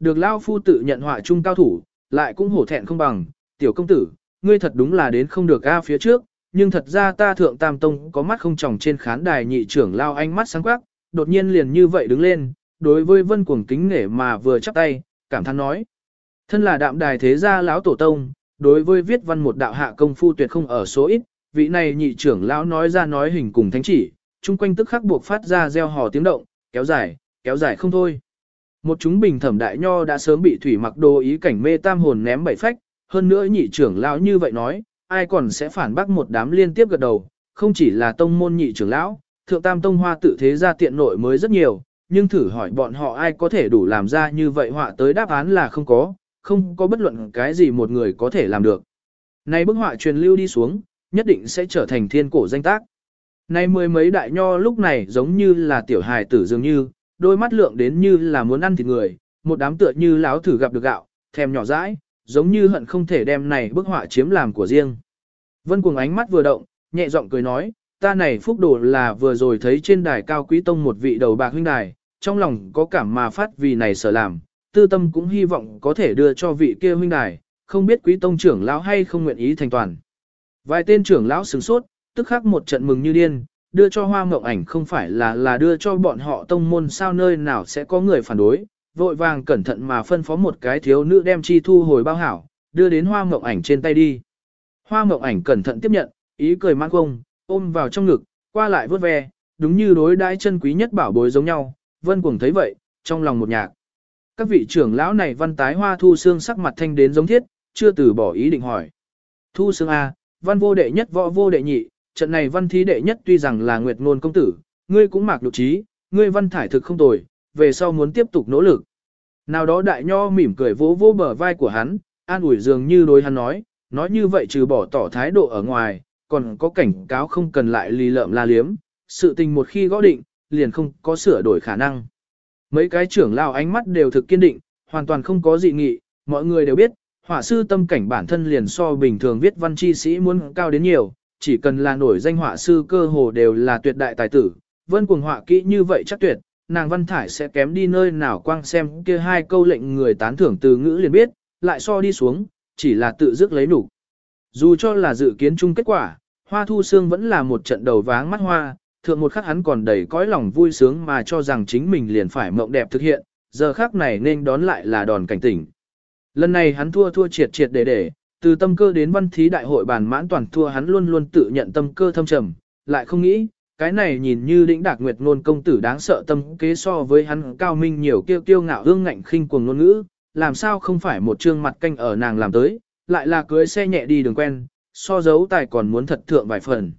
Được Lao Phu tự nhận họa trung cao thủ, lại cũng hổ thẹn không bằng, tiểu công tử, ngươi thật đúng là đến không được A phía trước, nhưng thật ra ta thượng tam tông có mắt không tròng trên khán đài nhị trưởng Lao ánh mắt sáng quắc, đột nhiên liền như vậy đứng lên, đối với vân cuồng kính nể mà vừa chắp tay, cảm thán nói. Thân là đạm đài thế gia lão tổ tông, đối với viết văn một đạo hạ công phu tuyệt không ở số ít, vị này nhị trưởng lão nói ra nói hình cùng thánh chỉ, chung quanh tức khắc buộc phát ra gieo hò tiếng động, kéo dài, kéo dài không thôi. Một chúng bình thẩm đại nho đã sớm bị thủy mặc đồ ý cảnh mê tam hồn ném bảy phách, hơn nữa nhị trưởng lão như vậy nói, ai còn sẽ phản bác một đám liên tiếp gật đầu, không chỉ là tông môn nhị trưởng lão, thượng tam tông hoa tự thế gia tiện nội mới rất nhiều, nhưng thử hỏi bọn họ ai có thể đủ làm ra như vậy họa tới đáp án là không có, không có bất luận cái gì một người có thể làm được. Này bức họa truyền lưu đi xuống, nhất định sẽ trở thành thiên cổ danh tác. Này mười mấy đại nho lúc này giống như là tiểu hài tử dường như, đôi mắt lượng đến như là muốn ăn thịt người, một đám tựa như láo thử gặp được gạo, thèm nhỏ dãi, giống như hận không thể đem này bức họa chiếm làm của riêng. Vân cuồng ánh mắt vừa động, nhẹ giọng cười nói, ta này phúc đồ là vừa rồi thấy trên đài cao quý tông một vị đầu bạc huynh đài, trong lòng có cảm mà phát vì này sở làm, tư tâm cũng hy vọng có thể đưa cho vị kia huynh đài, không biết quý tông trưởng lão hay không nguyện ý thành toàn. Vài tên trưởng lão sửng sốt, tức khắc một trận mừng như điên, đưa cho hoa mộng ảnh không phải là là đưa cho bọn họ tông môn sao nơi nào sẽ có người phản đối, vội vàng cẩn thận mà phân phó một cái thiếu nữ đem chi thu hồi bao hảo, đưa đến hoa mộng ảnh trên tay đi. Hoa mộng ảnh cẩn thận tiếp nhận, ý cười mang công, ôm vào trong ngực, qua lại vớt ve, đúng như đối đãi chân quý nhất bảo bối giống nhau, vân cuồng thấy vậy, trong lòng một nhạc. Các vị trưởng lão này văn tái hoa thu xương sắc mặt thanh đến giống thiết, chưa từ bỏ ý định hỏi. Thu xương A, văn vô đệ nhất võ vô đệ nhị, trận này văn thí đệ nhất tuy rằng là nguyệt ngôn công tử, ngươi cũng mạc nhục trí, ngươi văn thải thực không tồi, về sau muốn tiếp tục nỗ lực. Nào đó đại nho mỉm cười vỗ vỗ bờ vai của hắn, an ủi dường như đối hắn nói, nói như vậy trừ bỏ tỏ thái độ ở ngoài, còn có cảnh cáo không cần lại lì lợm la liếm, sự tình một khi gõ định, liền không có sửa đổi khả năng. Mấy cái trưởng lao ánh mắt đều thực kiên định, hoàn toàn không có dị nghị, mọi người đều biết, họa sư tâm cảnh bản thân liền so bình thường viết văn chi sĩ muốn cao đến nhiều, chỉ cần là nổi danh họa sư cơ hồ đều là tuyệt đại tài tử, vân cuồng họa kỹ như vậy chắc tuyệt, nàng văn thải sẽ kém đi nơi nào quang xem kia hai câu lệnh người tán thưởng từ ngữ liền biết, lại so đi xuống, chỉ là tự dứt lấy đủ. Dù cho là dự kiến chung kết quả, hoa thu xương vẫn là một trận đầu váng mắt hoa, thượng một khắc hắn còn đầy cõi lòng vui sướng mà cho rằng chính mình liền phải mộng đẹp thực hiện, giờ khắc này nên đón lại là đòn cảnh tỉnh. Lần này hắn thua thua triệt triệt để để, từ tâm cơ đến văn thí đại hội bàn mãn toàn thua hắn luôn luôn tự nhận tâm cơ thâm trầm, lại không nghĩ, cái này nhìn như đĩnh đạc nguyệt ngôn công tử đáng sợ tâm kế so với hắn cao minh nhiều kiêu kiêu ngạo hương ngạnh khinh cuồng ngôn ngữ, làm sao không phải một trương mặt canh ở nàng làm tới, lại là cưới xe nhẹ đi đường quen, so dấu tài còn muốn thật thượng vài phần.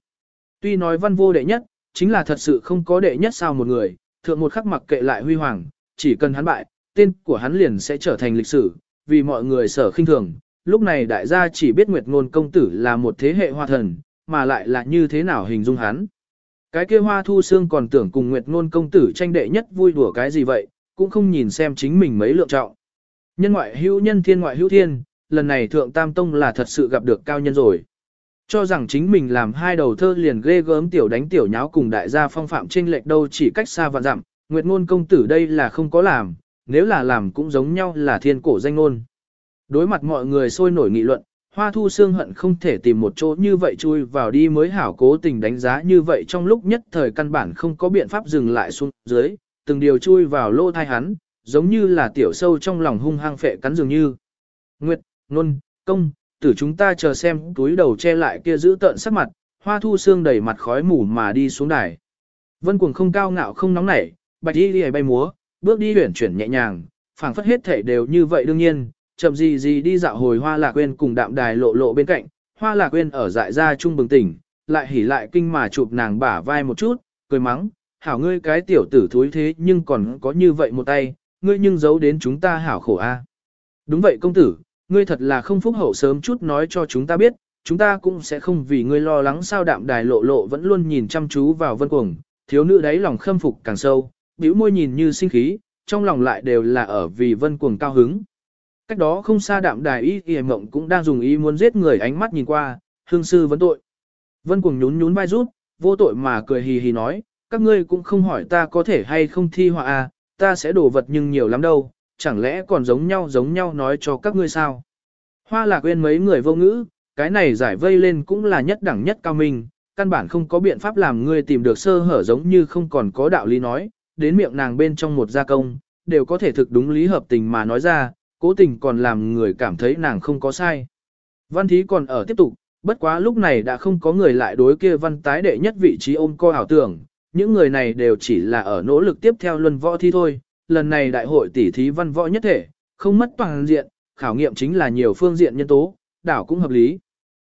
Tuy nói văn vô đệ nhất, chính là thật sự không có đệ nhất sao một người, thượng một khắc mặc kệ lại huy hoàng, chỉ cần hắn bại, tên của hắn liền sẽ trở thành lịch sử, vì mọi người sở khinh thường. Lúc này đại gia chỉ biết Nguyệt Ngôn công tử là một thế hệ hoa thần, mà lại là như thế nào hình dung hắn. Cái kia hoa thu xương còn tưởng cùng Nguyệt Ngôn công tử tranh đệ nhất vui đùa cái gì vậy, cũng không nhìn xem chính mình mấy lượng trọng. Nhân ngoại hữu nhân thiên ngoại hữu thiên, lần này thượng tam tông là thật sự gặp được cao nhân rồi. Cho rằng chính mình làm hai đầu thơ liền ghê gớm tiểu đánh tiểu nháo cùng đại gia phong phạm trên lệch đâu chỉ cách xa vạn dặm, Nguyệt ngôn công tử đây là không có làm, nếu là làm cũng giống nhau là thiên cổ danh ngôn. Đối mặt mọi người sôi nổi nghị luận, Hoa Thu Sương hận không thể tìm một chỗ như vậy chui vào đi mới hảo cố tình đánh giá như vậy trong lúc nhất thời căn bản không có biện pháp dừng lại xuống dưới, từng điều chui vào lô thai hắn, giống như là tiểu sâu trong lòng hung hăng phệ cắn dường như. Nguyệt, Nôn, Công, tử chúng ta chờ xem túi đầu che lại kia giữ tợn sắc mặt, hoa thu Sương đầy mặt khói mù mà đi xuống đài. Vân cuồng không cao ngạo không nóng nảy, bạch đi đi bay múa, bước đi huyển chuyển nhẹ nhàng, phảng phất hết thể đều như vậy đương nhiên, chậm gì gì đi dạo hồi hoa lạc quên cùng đạm đài lộ lộ bên cạnh, hoa lạc quên ở dại ra trung bừng tỉnh, lại hỉ lại kinh mà chụp nàng bả vai một chút, cười mắng, hảo ngươi cái tiểu tử thúi thế nhưng còn có như vậy một tay, ngươi nhưng giấu đến chúng ta hảo khổ a. À? Đúng vậy công tử, ngươi thật là không phúc hậu sớm chút nói cho chúng ta biết, chúng ta cũng sẽ không vì ngươi lo lắng sao đạm đài lộ lộ vẫn luôn nhìn chăm chú vào vân cuồng, thiếu nữ đấy lòng khâm phục càng sâu, bĩu môi nhìn như sinh khí, trong lòng lại đều là ở vì vân cuồng cao hứng. Cách đó không xa đạm đài y y mộng cũng đang dùng ý muốn giết người ánh mắt nhìn qua, hương sư vấn tội. Vân cuồng nhún nhún vai rút, vô tội mà cười hì hì nói, các ngươi cũng không hỏi ta có thể hay không thi họa à, ta sẽ đổ vật nhưng nhiều lắm đâu, chẳng lẽ còn giống nhau giống nhau nói cho các ngươi sao? Hoa lạc quên mấy người vô ngữ, cái này giải vây lên cũng là nhất đẳng nhất cao minh, căn bản không có biện pháp làm ngươi tìm được sơ hở giống như không còn có đạo lý nói, đến miệng nàng bên trong một gia công, đều có thể thực đúng lý hợp tình mà nói ra, cố tình còn làm người cảm thấy nàng không có sai. Văn thí còn ở tiếp tục, bất quá lúc này đã không có người lại đối kia văn tái đệ nhất vị trí ôm co ảo tưởng, những người này đều chỉ là ở nỗ lực tiếp theo luân võ thi thôi, lần này đại hội tỷ thí văn võ nhất thể, không mất toàn diện, khảo nghiệm chính là nhiều phương diện nhân tố, đảo cũng hợp lý.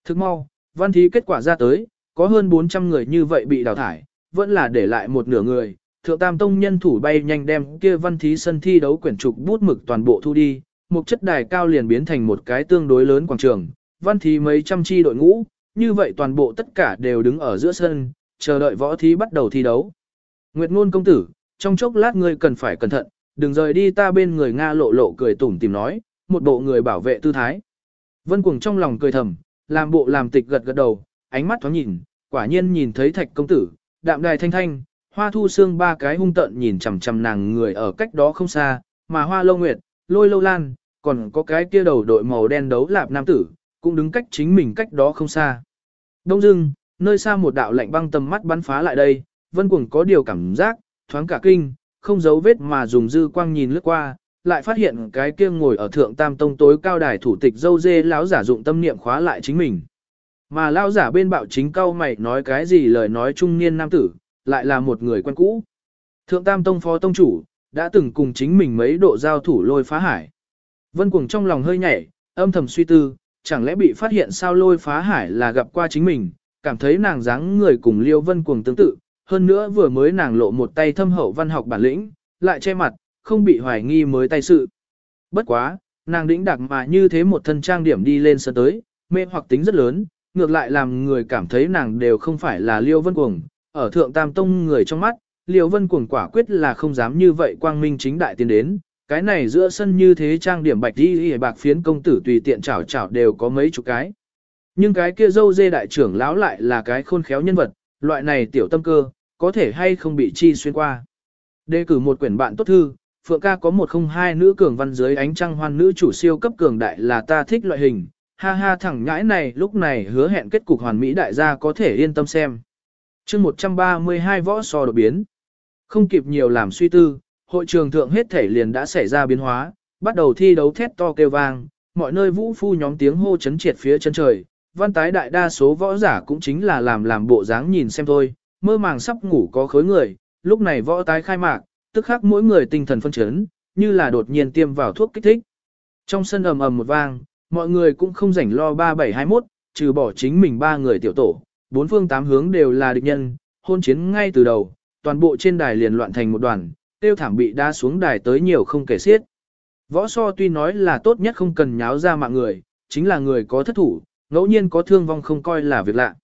Thức mau, văn thí kết quả ra tới, có hơn 400 người như vậy bị đào thải, vẫn là để lại một nửa người. Thượng Tam Tông nhân thủ bay nhanh đem kia văn thí sân thi đấu quyển trục bút mực toàn bộ thu đi, một chất đài cao liền biến thành một cái tương đối lớn quảng trường, văn thí mấy trăm chi đội ngũ, như vậy toàn bộ tất cả đều đứng ở giữa sân, chờ đợi võ thí bắt đầu thi đấu. Nguyệt ngôn công tử, trong chốc lát ngươi cần phải cẩn thận, đừng rời đi ta bên người Nga lộ lộ cười tủm tìm nói, một bộ người bảo vệ tư thái. Vân Cuồng trong lòng cười thầm, làm bộ làm tịch gật gật đầu, ánh mắt thoáng nhìn, quả nhiên nhìn thấy thạch công tử, đạm đài thanh thanh, hoa thu xương ba cái hung tận nhìn chằm chằm nàng người ở cách đó không xa, mà hoa lâu nguyệt, lôi lâu lan, còn có cái kia đầu đội màu đen đấu lạp nam tử, cũng đứng cách chính mình cách đó không xa. Đông dưng, nơi xa một đạo lạnh băng tầm mắt bắn phá lại đây, vân cuồng có điều cảm giác, thoáng cả kinh, không giấu vết mà dùng dư quang nhìn lướt qua, lại phát hiện cái kia ngồi ở thượng tam tông tối cao đài thủ tịch dâu dê lão giả dụng tâm niệm khóa lại chính mình. Mà lão giả bên bạo chính cao mày nói cái gì lời nói trung niên nam tử, lại là một người quen cũ. Thượng tam tông phó tông chủ, đã từng cùng chính mình mấy độ giao thủ lôi phá hải. Vân cuồng trong lòng hơi nhảy, âm thầm suy tư, chẳng lẽ bị phát hiện sao lôi phá hải là gặp qua chính mình, cảm thấy nàng dáng người cùng liêu vân cuồng tương tự, hơn nữa vừa mới nàng lộ một tay thâm hậu văn học bản lĩnh, lại che mặt, không bị hoài nghi mới tay sự. Bất quá, nàng đĩnh đặc mà như thế một thân trang điểm đi lên sân tới, mê hoặc tính rất lớn, ngược lại làm người cảm thấy nàng đều không phải là liêu vân cuồng, ở thượng tam tông người trong mắt, liêu vân cuồng quả quyết là không dám như vậy quang minh chính đại tiến đến, cái này giữa sân như thế trang điểm bạch đi bạc phiến công tử tùy tiện chảo chảo đều có mấy chục cái. Nhưng cái kia dâu dê đại trưởng lão lại là cái khôn khéo nhân vật, loại này tiểu tâm cơ, có thể hay không bị chi xuyên qua. Đề cử một quyển bạn tốt thư, Phượng ca có một không hai nữ cường văn dưới ánh trăng hoan nữ chủ siêu cấp cường đại là ta thích loại hình, ha ha thẳng nhãi này lúc này hứa hẹn kết cục hoàn mỹ đại gia có thể yên tâm xem. chương 132 võ so đột biến. Không kịp nhiều làm suy tư, hội trường thượng hết thể liền đã xảy ra biến hóa, bắt đầu thi đấu thét to kêu vang, mọi nơi vũ phu nhóm tiếng hô chấn triệt phía chân trời, văn tái đại đa số võ giả cũng chính là làm làm bộ dáng nhìn xem thôi, mơ màng sắp ngủ có khối người, lúc này võ tái khai mạc, tức khắc mỗi người tinh thần phân chấn, như là đột nhiên tiêm vào thuốc kích thích. Trong sân ầm ầm một vang, mọi người cũng không rảnh lo 3721, trừ bỏ chính mình ba người tiểu tổ, bốn phương tám hướng đều là địch nhân, hôn chiến ngay từ đầu, toàn bộ trên đài liền loạn thành một đoàn, tiêu thảm bị đa xuống đài tới nhiều không kể xiết. Võ so tuy nói là tốt nhất không cần nháo ra mạng người, chính là người có thất thủ, ngẫu nhiên có thương vong không coi là việc lạ.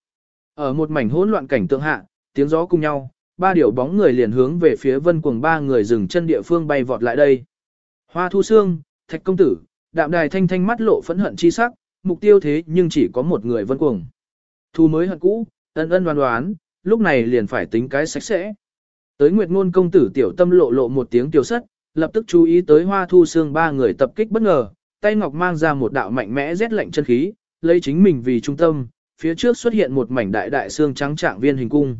Ở một mảnh hỗn loạn cảnh tượng hạ, tiếng gió cùng nhau, ba điều bóng người liền hướng về phía vân cuồng ba người dừng chân địa phương bay vọt lại đây. Hoa thu xương, thạch công tử, đạm đài thanh thanh mắt lộ phẫn hận chi sắc, mục tiêu thế nhưng chỉ có một người vân cuồng. Thu mới hận cũ, ân ân đoán đoán, lúc này liền phải tính cái sạch sẽ. Tới Nguyệt Ngôn công tử tiểu tâm lộ lộ một tiếng tiểu sất, lập tức chú ý tới Hoa Thu Xương ba người tập kích bất ngờ, tay ngọc mang ra một đạo mạnh mẽ rét lạnh chân khí, lấy chính mình vì trung tâm, phía trước xuất hiện một mảnh đại đại xương trắng trạng viên hình cung.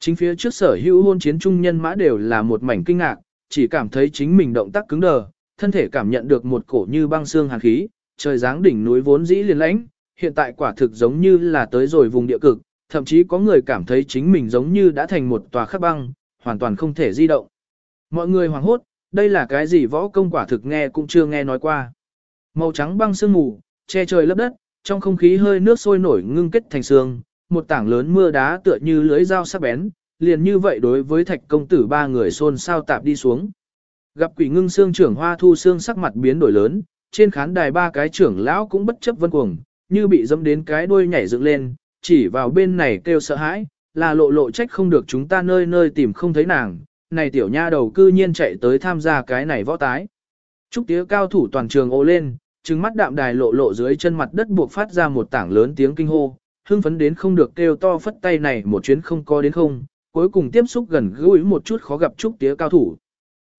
Chính phía trước sở hữu hôn chiến trung nhân mã đều là một mảnh kinh ngạc, chỉ cảm thấy chính mình động tác cứng đờ, thân thể cảm nhận được một cổ như băng xương hàn khí, trời dáng đỉnh núi vốn dĩ liền lãnh, hiện tại quả thực giống như là tới rồi vùng địa cực, thậm chí có người cảm thấy chính mình giống như đã thành một tòa khắc băng, hoàn toàn không thể di động. Mọi người hoảng hốt, đây là cái gì võ công quả thực nghe cũng chưa nghe nói qua. Màu trắng băng sương mù, che trời lấp đất, trong không khí hơi nước sôi nổi ngưng kết thành sương, một tảng lớn mưa đá tựa như lưới dao sắc bén, liền như vậy đối với thạch công tử ba người xôn xao tạp đi xuống. Gặp quỷ ngưng xương trưởng hoa thu xương sắc mặt biến đổi lớn, trên khán đài ba cái trưởng lão cũng bất chấp vân cuồng, như bị dâm đến cái đuôi nhảy dựng lên, chỉ vào bên này kêu sợ hãi, là lộ lộ trách không được chúng ta nơi nơi tìm không thấy nàng, này tiểu nha đầu cư nhiên chạy tới tham gia cái này võ tái. Trúc tía cao thủ toàn trường ô lên, trừng mắt đạm đài lộ lộ dưới chân mặt đất buộc phát ra một tảng lớn tiếng kinh hô, hưng phấn đến không được kêu to phất tay này một chuyến không có đến không, cuối cùng tiếp xúc gần gũi một chút khó gặp Trúc tía cao thủ.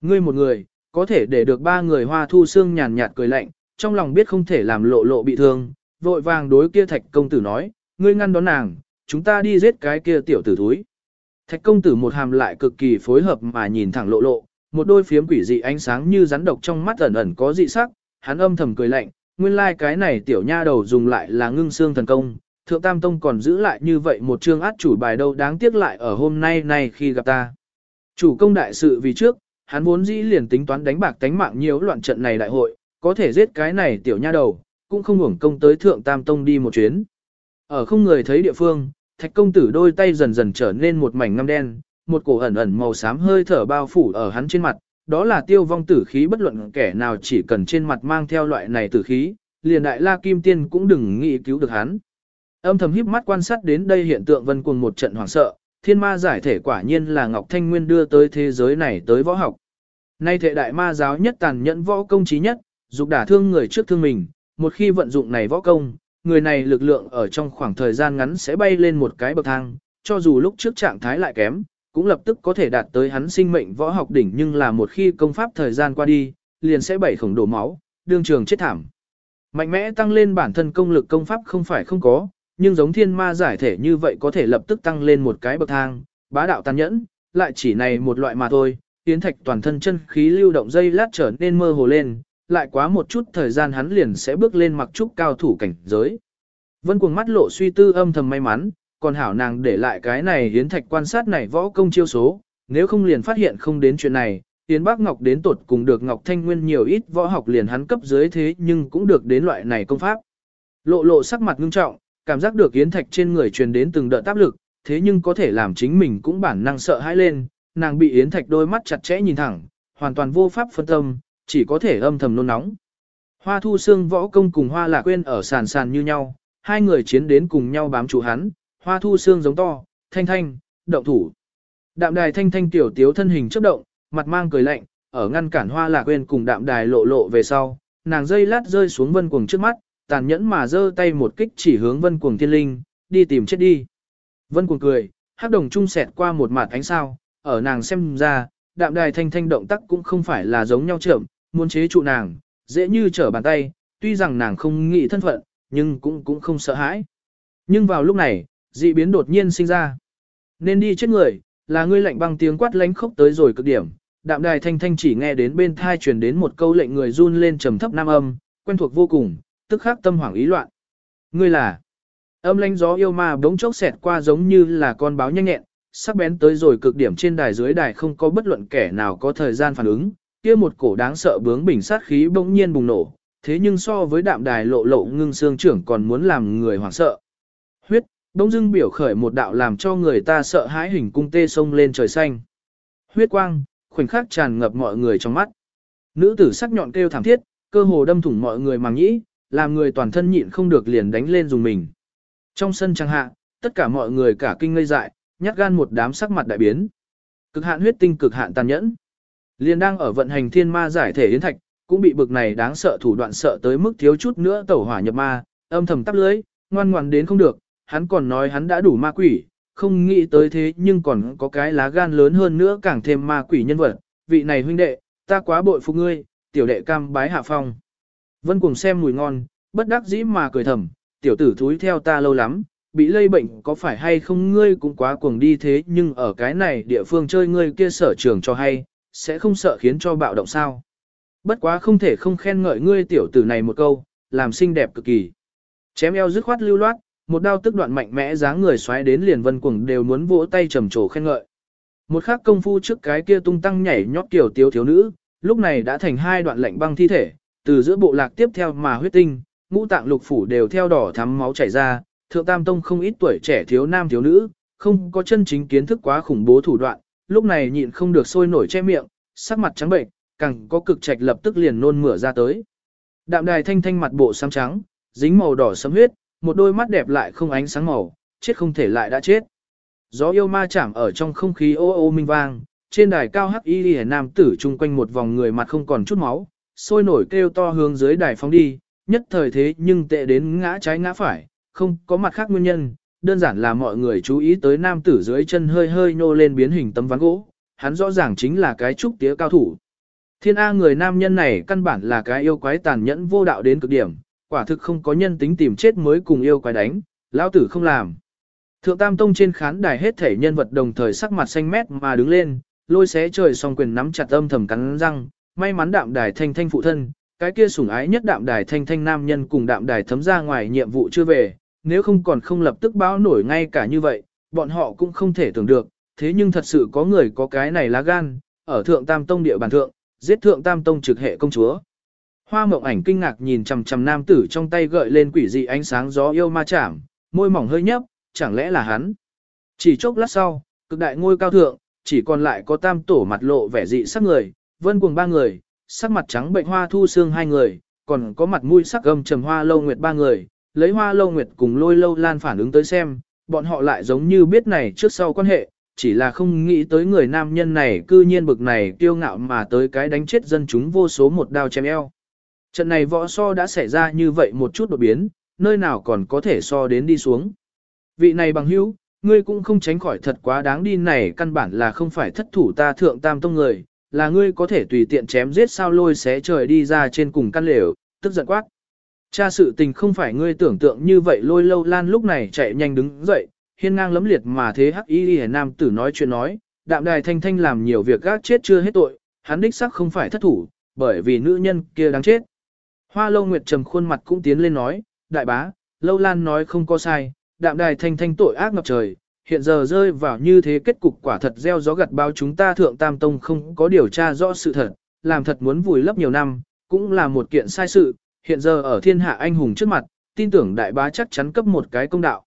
Ngươi một người, có thể để được ba người hoa thu xương nhàn nhạt cười lạnh, trong lòng biết không thể làm lộ lộ bị thương, vội vàng đối kia thạch công tử nói, ngươi ngăn đón nàng, chúng ta đi giết cái kia tiểu tử thúi. Thạch công tử một hàm lại cực kỳ phối hợp mà nhìn thẳng lộ lộ, một đôi phiếm quỷ dị ánh sáng như rắn độc trong mắt ẩn ẩn có dị sắc, hắn âm thầm cười lạnh, nguyên lai like cái này tiểu nha đầu dùng lại là ngưng xương thần công, thượng tam tông còn giữ lại như vậy một chương át chủ bài đâu đáng tiếc lại ở hôm nay này khi gặp ta. Chủ công đại sự vì trước, hắn vốn dĩ liền tính toán đánh bạc tánh mạng nhiều loạn trận này đại hội, có thể giết cái này tiểu nha đầu, cũng không hưởng công tới thượng tam tông đi một chuyến. Ở không người thấy địa phương, thạch công tử đôi tay dần dần trở nên một mảnh ngăm đen, một cổ ẩn ẩn màu xám hơi thở bao phủ ở hắn trên mặt, đó là tiêu vong tử khí bất luận kẻ nào chỉ cần trên mặt mang theo loại này tử khí, liền đại la kim tiên cũng đừng nghĩ cứu được hắn. Âm thầm híp mắt quan sát đến đây hiện tượng vân cuồng một trận hoảng sợ, thiên ma giải thể quả nhiên là Ngọc Thanh Nguyên đưa tới thế giới này tới võ học. Nay thể đại ma giáo nhất tàn nhẫn võ công trí nhất, dục đả thương người trước thương mình, một khi vận dụng này võ công, người này lực lượng ở trong khoảng thời gian ngắn sẽ bay lên một cái bậc thang, cho dù lúc trước trạng thái lại kém, cũng lập tức có thể đạt tới hắn sinh mệnh võ học đỉnh nhưng là một khi công pháp thời gian qua đi, liền sẽ bảy khổng đổ máu, đương trường chết thảm. Mạnh mẽ tăng lên bản thân công lực công pháp không phải không có, nhưng giống thiên ma giải thể như vậy có thể lập tức tăng lên một cái bậc thang, bá đạo tàn nhẫn, lại chỉ này một loại mà thôi, tiến thạch toàn thân chân khí lưu động dây lát trở nên mơ hồ lên, lại quá một chút thời gian hắn liền sẽ bước lên mặc trúc cao thủ cảnh giới. Vân cuồng mắt lộ suy tư âm thầm may mắn, còn hảo nàng để lại cái này hiến thạch quan sát này võ công chiêu số, nếu không liền phát hiện không đến chuyện này, Yến Bắc Ngọc đến tột cùng được Ngọc Thanh Nguyên nhiều ít võ học liền hắn cấp dưới thế nhưng cũng được đến loại này công pháp. Lộ lộ sắc mặt ngưng trọng, cảm giác được Yến Thạch trên người truyền đến từng đợt áp lực, thế nhưng có thể làm chính mình cũng bản năng sợ hãi lên, nàng bị Yến Thạch đôi mắt chặt chẽ nhìn thẳng, hoàn toàn vô pháp phân tâm, chỉ có thể âm thầm nôn nóng. Hoa thu xương võ công cùng hoa lạc quên ở sàn sàn như nhau, hai người chiến đến cùng nhau bám trụ hắn, hoa thu xương giống to, thanh thanh, động thủ. Đạm đài thanh thanh tiểu tiếu thân hình chấp động, mặt mang cười lạnh, ở ngăn cản hoa lạc quên cùng đạm đài lộ lộ về sau, nàng dây lát rơi xuống vân cuồng trước mắt, tàn nhẫn mà giơ tay một kích chỉ hướng vân cuồng thiên linh, đi tìm chết đi. Vân cuồng cười, hắc đồng trung sẹt qua một mặt ánh sao, ở nàng xem ra, đạm đài thanh thanh động tác cũng không phải là giống nhau chậm, muốn chế trụ nàng, dễ như trở bàn tay, tuy rằng nàng không nghĩ thân phận, nhưng cũng cũng không sợ hãi. Nhưng vào lúc này, dị biến đột nhiên sinh ra. Nên đi chết người, là ngươi lệnh băng tiếng quát lánh khốc tới rồi cực điểm. Đạm đài thanh thanh chỉ nghe đến bên thai truyền đến một câu lệnh người run lên trầm thấp nam âm, quen thuộc vô cùng, tức khắc tâm hoảng ý loạn. Ngươi là âm lãnh gió yêu ma bỗng chốc xẹt qua giống như là con báo nhanh nhẹn, sắc bén tới rồi cực điểm trên đài dưới đài không có bất luận kẻ nào có thời gian phản ứng, kia một cổ đáng sợ bướng bình sát khí bỗng nhiên bùng nổ, thế nhưng so với đạm đài lộ lộ ngưng xương trưởng còn muốn làm người hoảng sợ. Huyết, bỗng dưng biểu khởi một đạo làm cho người ta sợ hãi hình cung tê sông lên trời xanh. Huyết quang, khoảnh khắc tràn ngập mọi người trong mắt. Nữ tử sắc nhọn kêu thảm thiết, cơ hồ đâm thủng mọi người màng nhĩ, làm người toàn thân nhịn không được liền đánh lên dùng mình. Trong sân chẳng hạ, tất cả mọi người cả kinh ngây dại, nhát gan một đám sắc mặt đại biến. Cực hạn huyết tinh cực hạn tàn nhẫn. Liền đang ở vận hành thiên ma giải thể yến thạch, cũng bị bực này đáng sợ thủ đoạn sợ tới mức thiếu chút nữa tẩu hỏa nhập ma, âm thầm tắp lưới, ngoan ngoan đến không được, hắn còn nói hắn đã đủ ma quỷ, không nghĩ tới thế nhưng còn có cái lá gan lớn hơn nữa càng thêm ma quỷ nhân vật, vị này huynh đệ, ta quá bội phục ngươi, tiểu đệ cam bái hạ phong. Vân cùng xem mùi ngon, bất đắc dĩ mà cười thầm, tiểu tử thúi theo ta lâu lắm, bị lây bệnh có phải hay không ngươi cũng quá cuồng đi thế nhưng ở cái này địa phương chơi ngươi kia sở trường cho hay, sẽ không sợ khiến cho bạo động sao. Bất quá không thể không khen ngợi ngươi tiểu tử này một câu, làm xinh đẹp cực kỳ. Chém eo dứt khoát lưu loát, một đao tức đoạn mạnh mẽ dáng người xoáy đến liền vân cuồng đều muốn vỗ tay trầm trồ khen ngợi. Một khắc công phu trước cái kia tung tăng nhảy nhót kiểu tiếu thiếu nữ, lúc này đã thành hai đoạn lạnh băng thi thể, từ giữa bộ lạc tiếp theo mà huyết tinh, ngũ tạng lục phủ đều theo đỏ thắm máu chảy ra, thượng tam tông không ít tuổi trẻ thiếu nam thiếu nữ, không có chân chính kiến thức quá khủng bố thủ đoạn, lúc này nhịn không được sôi nổi che miệng, sắc mặt trắng bệnh, càng có cực trạch lập tức liền nôn mửa ra tới. Đạm đài thanh thanh mặt bộ xám trắng, dính màu đỏ sẫm huyết, một đôi mắt đẹp lại không ánh sáng màu, chết không thể lại đã chết. Gió yêu ma chạm ở trong không khí ô ô minh vang, trên đài cao hắc y liễu nam tử chung quanh một vòng người mặt không còn chút máu, sôi nổi kêu to hướng dưới đài phóng đi, nhất thời thế nhưng tệ đến ngã trái ngã phải, không có mặt khác nguyên nhân, đơn giản là mọi người chú ý tới nam tử dưới chân hơi hơi nô lên biến hình tấm ván gỗ, hắn rõ ràng chính là cái trúc tía cao thủ. Thiên A người nam nhân này căn bản là cái yêu quái tàn nhẫn vô đạo đến cực điểm, quả thực không có nhân tính tìm chết mới cùng yêu quái đánh, lão tử không làm. Thượng Tam Tông trên khán đài hết thể nhân vật đồng thời sắc mặt xanh mét mà đứng lên, lôi xé trời song quyền nắm chặt âm thầm cắn răng, may mắn đạm đài thanh thanh phụ thân, cái kia sủng ái nhất đạm đài thanh thanh nam nhân cùng đạm đài thấm ra ngoài nhiệm vụ chưa về, nếu không còn không lập tức báo nổi ngay cả như vậy, bọn họ cũng không thể tưởng được, thế nhưng thật sự có người có cái này lá gan, ở thượng tam tông địa bàn thượng, giết thượng tam tông trực hệ công chúa. Hoa mộng ảnh kinh ngạc nhìn chằm chằm nam tử trong tay gợi lên quỷ dị ánh sáng gió yêu ma chạm, môi mỏng hơi nhấp, chẳng lẽ là hắn. Chỉ chốc lát sau, cực đại ngôi cao thượng, chỉ còn lại có tam tổ mặt lộ vẻ dị sắc người, vân cuồng ba người, sắc mặt trắng bệnh hoa thu xương hai người, còn có mặt mũi sắc gầm trầm hoa lâu nguyệt ba người, lấy hoa lâu nguyệt cùng lôi lâu lan phản ứng tới xem, bọn họ lại giống như biết này trước sau quan hệ, chỉ là không nghĩ tới người nam nhân này cư nhiên bực này kiêu ngạo mà tới cái đánh chết dân chúng vô số một đao chém eo. Trận này võ so đã xảy ra như vậy một chút đột biến, nơi nào còn có thể so đến đi xuống. Vị này bằng hữu, ngươi cũng không tránh khỏi thật quá đáng đi này căn bản là không phải thất thủ ta thượng tam tông người, là ngươi có thể tùy tiện chém giết sao lôi xé trời đi ra trên cùng căn lều, tức giận quát. Cha sự tình không phải ngươi tưởng tượng như vậy lôi lâu lan lúc này chạy nhanh đứng dậy, hiên ngang lấm liệt mà thế hắc y y nam tử nói chuyện nói, đạm đài thanh thanh làm nhiều việc gác chết chưa hết tội, hắn đích xác không phải thất thủ, bởi vì nữ nhân kia đáng chết. Hoa lâu nguyệt trầm khuôn mặt cũng tiến lên nói, đại bá, lâu lan nói không có sai, đạm đài thanh thanh tội ác ngập trời, hiện giờ rơi vào như thế kết cục quả thật gieo gió gặt bao chúng ta thượng tam tông không có điều tra rõ sự thật, làm thật muốn vùi lấp nhiều năm, cũng là một kiện sai sự, hiện giờ ở thiên hạ anh hùng trước mặt, tin tưởng đại bá chắc chắn cấp một cái công đạo.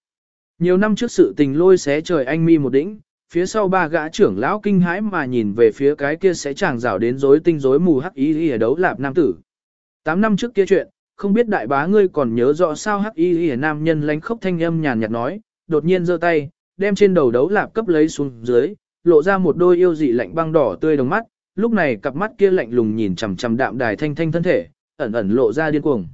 Nhiều năm trước sự tình lôi xé trời anh mi một đỉnh, phía sau ba gã trưởng lão kinh hãi mà nhìn về phía cái kia sẽ chàng rào đến rối tinh rối mù hắc ý ở đấu lạp nam tử. Tám năm trước kia chuyện, không biết đại bá ngươi còn nhớ rõ sao hắc ý y nam nhân lánh khốc thanh âm nhàn nhạt nói, đột nhiên giơ tay, đem trên đầu đấu lạp cấp lấy xuống dưới, lộ ra một đôi yêu dị lạnh băng đỏ tươi đồng mắt, lúc này cặp mắt kia lạnh lùng nhìn chằm chằm đạm đài thanh thanh thân thể, ẩn ẩn lộ ra điên cuồng.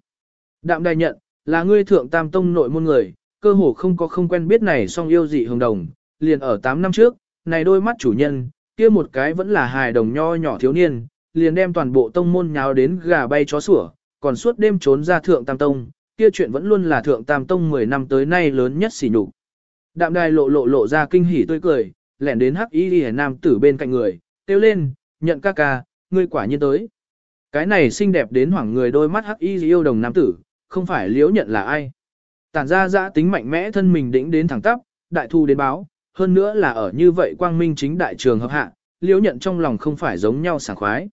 Đạm đài nhận, là ngươi thượng tam tông nội môn người, cơ hồ không có không quen biết này song yêu dị hồng đồng, liền ở 8 năm trước, này đôi mắt chủ nhân, kia một cái vẫn là hài đồng nho nhỏ thiếu niên, liền đem toàn bộ tông môn nháo đến gà bay chó sủa, còn suốt đêm trốn ra thượng tam tông, kia chuyện vẫn luôn là thượng tam tông 10 năm tới nay lớn nhất xỉ nhục. Đạm đài lộ lộ lộ ra kinh hỉ tươi cười, lẻn đến hắc y đi nam tử bên cạnh người, kêu lên, nhận ca ca, ngươi quả nhiên tới. Cái này xinh đẹp đến hoảng người đôi mắt hắc y yêu đồng nam tử, không phải liễu nhận là ai. Tản ra dã tính mạnh mẽ thân mình đỉnh đến thẳng tắp, đại thu đến báo, hơn nữa là ở như vậy quang minh chính đại trường hợp hạ, liễu nhận trong lòng không phải giống nhau sảng khoái.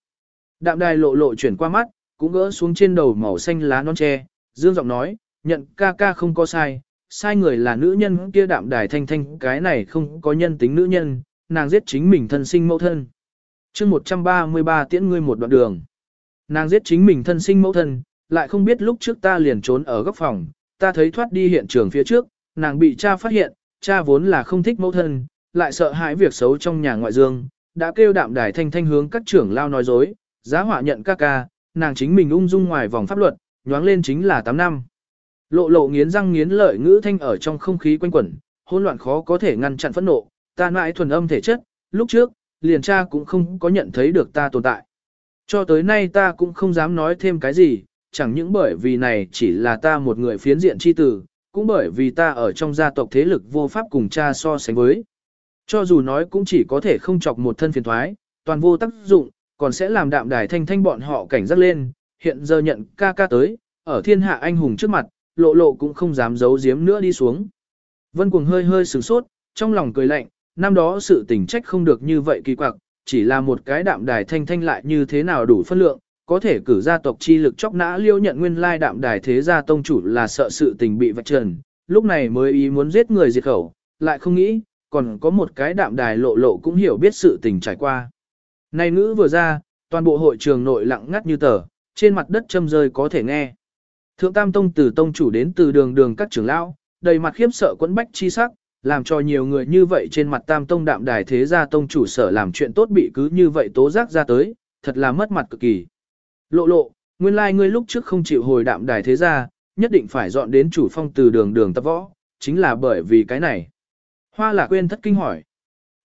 Đạm đài lộ lộ chuyển qua mắt, cũng gỡ xuống trên đầu màu xanh lá non tre, dương giọng nói, nhận ca ca không có sai, sai người là nữ nhân kia đạm đài thanh thanh cái này không có nhân tính nữ nhân, nàng giết chính mình thân sinh mẫu thân. chương 133 tiễn ngươi một đoạn đường. Nàng giết chính mình thân sinh mẫu thân, lại không biết lúc trước ta liền trốn ở góc phòng, ta thấy thoát đi hiện trường phía trước, nàng bị cha phát hiện, cha vốn là không thích mẫu thân, lại sợ hãi việc xấu trong nhà ngoại dương, đã kêu đạm đài thanh thanh hướng các trưởng lao nói dối, giá họa nhận ca ca, nàng chính mình ung dung ngoài vòng pháp luật, nhoáng lên chính là 8 năm. Lộ lộ nghiến răng nghiến lợi ngữ thanh ở trong không khí quanh quẩn, hỗn loạn khó có thể ngăn chặn phẫn nộ, ta mãi thuần âm thể chất, lúc trước, liền cha cũng không có nhận thấy được ta tồn tại. Cho tới nay ta cũng không dám nói thêm cái gì, chẳng những bởi vì này chỉ là ta một người phiến diện chi tử, cũng bởi vì ta ở trong gia tộc thế lực vô pháp cùng cha so sánh với. Cho dù nói cũng chỉ có thể không chọc một thân phiền thoái, toàn vô tác dụng, còn sẽ làm đạm đài thanh thanh bọn họ cảnh giác lên, hiện giờ nhận ca ca tới, ở thiên hạ anh hùng trước mặt, lộ lộ cũng không dám giấu giếm nữa đi xuống. Vân cuồng hơi hơi sửng sốt, trong lòng cười lạnh, năm đó sự tình trách không được như vậy kỳ quặc, chỉ là một cái đạm đài thanh thanh lại như thế nào đủ phân lượng, có thể cử gia tộc chi lực chóc nã liêu nhận nguyên lai đạm đài thế gia tông chủ là sợ sự tình bị vạch trần, lúc này mới ý muốn giết người diệt khẩu, lại không nghĩ, còn có một cái đạm đài lộ lộ cũng hiểu biết sự tình trải qua. Này ngữ vừa ra, toàn bộ hội trường nội lặng ngắt như tờ, trên mặt đất châm rơi có thể nghe. Thượng Tam Tông từ Tông chủ đến từ đường đường các trưởng lão, đầy mặt khiếp sợ quẫn bách chi sắc, làm cho nhiều người như vậy trên mặt Tam Tông đạm đài thế gia Tông chủ sở làm chuyện tốt bị cứ như vậy tố giác ra tới, thật là mất mặt cực kỳ. Lộ lộ, nguyên lai like ngươi lúc trước không chịu hồi đạm đài thế gia, nhất định phải dọn đến chủ phong từ đường đường tập võ, chính là bởi vì cái này. Hoa là quên thất kinh hỏi.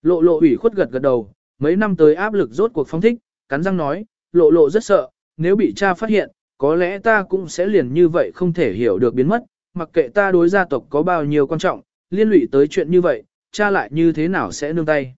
Lộ lộ ủy khuất gật gật đầu, mấy năm tới áp lực rốt cuộc phong thích, cắn răng nói, lộ lộ rất sợ, nếu bị cha phát hiện, có lẽ ta cũng sẽ liền như vậy không thể hiểu được biến mất, mặc kệ ta đối gia tộc có bao nhiêu quan trọng, liên lụy tới chuyện như vậy, cha lại như thế nào sẽ nương tay.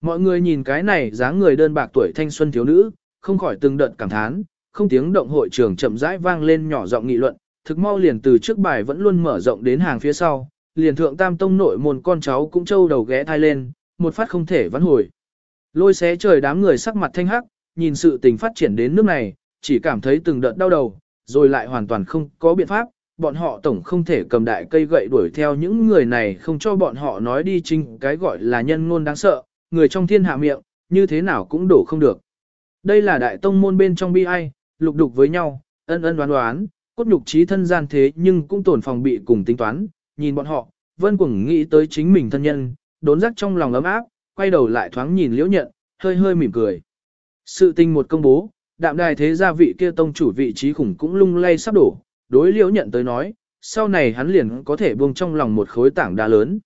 Mọi người nhìn cái này dáng người đơn bạc tuổi thanh xuân thiếu nữ, không khỏi từng đợt cảm thán, không tiếng động hội trường chậm rãi vang lên nhỏ giọng nghị luận, thực mau liền từ trước bài vẫn luôn mở rộng đến hàng phía sau, liền thượng tam tông nội môn con cháu cũng trâu đầu ghé thai lên, một phát không thể vãn hồi. Lôi xé trời đám người sắc mặt thanh hắc, nhìn sự tình phát triển đến nước này, chỉ cảm thấy từng đợt đau đầu, rồi lại hoàn toàn không có biện pháp, bọn họ tổng không thể cầm đại cây gậy đuổi theo những người này không cho bọn họ nói đi chính cái gọi là nhân ngôn đáng sợ, người trong thiên hạ miệng, như thế nào cũng đổ không được. Đây là đại tông môn bên trong bi ai, lục đục với nhau, ân ân đoán đoán, cốt nhục trí thân gian thế nhưng cũng tổn phòng bị cùng tính toán, nhìn bọn họ, vân quẩn nghĩ tới chính mình thân nhân, đốn rắc trong lòng ấm áp, quay đầu lại thoáng nhìn liễu nhận, hơi hơi mỉm cười. Sự tình một công bố, đạm đài thế gia vị kia tông chủ vị trí khủng cũng lung lay sắp đổ, đối liễu nhận tới nói, sau này hắn liền có thể buông trong lòng một khối tảng đá lớn.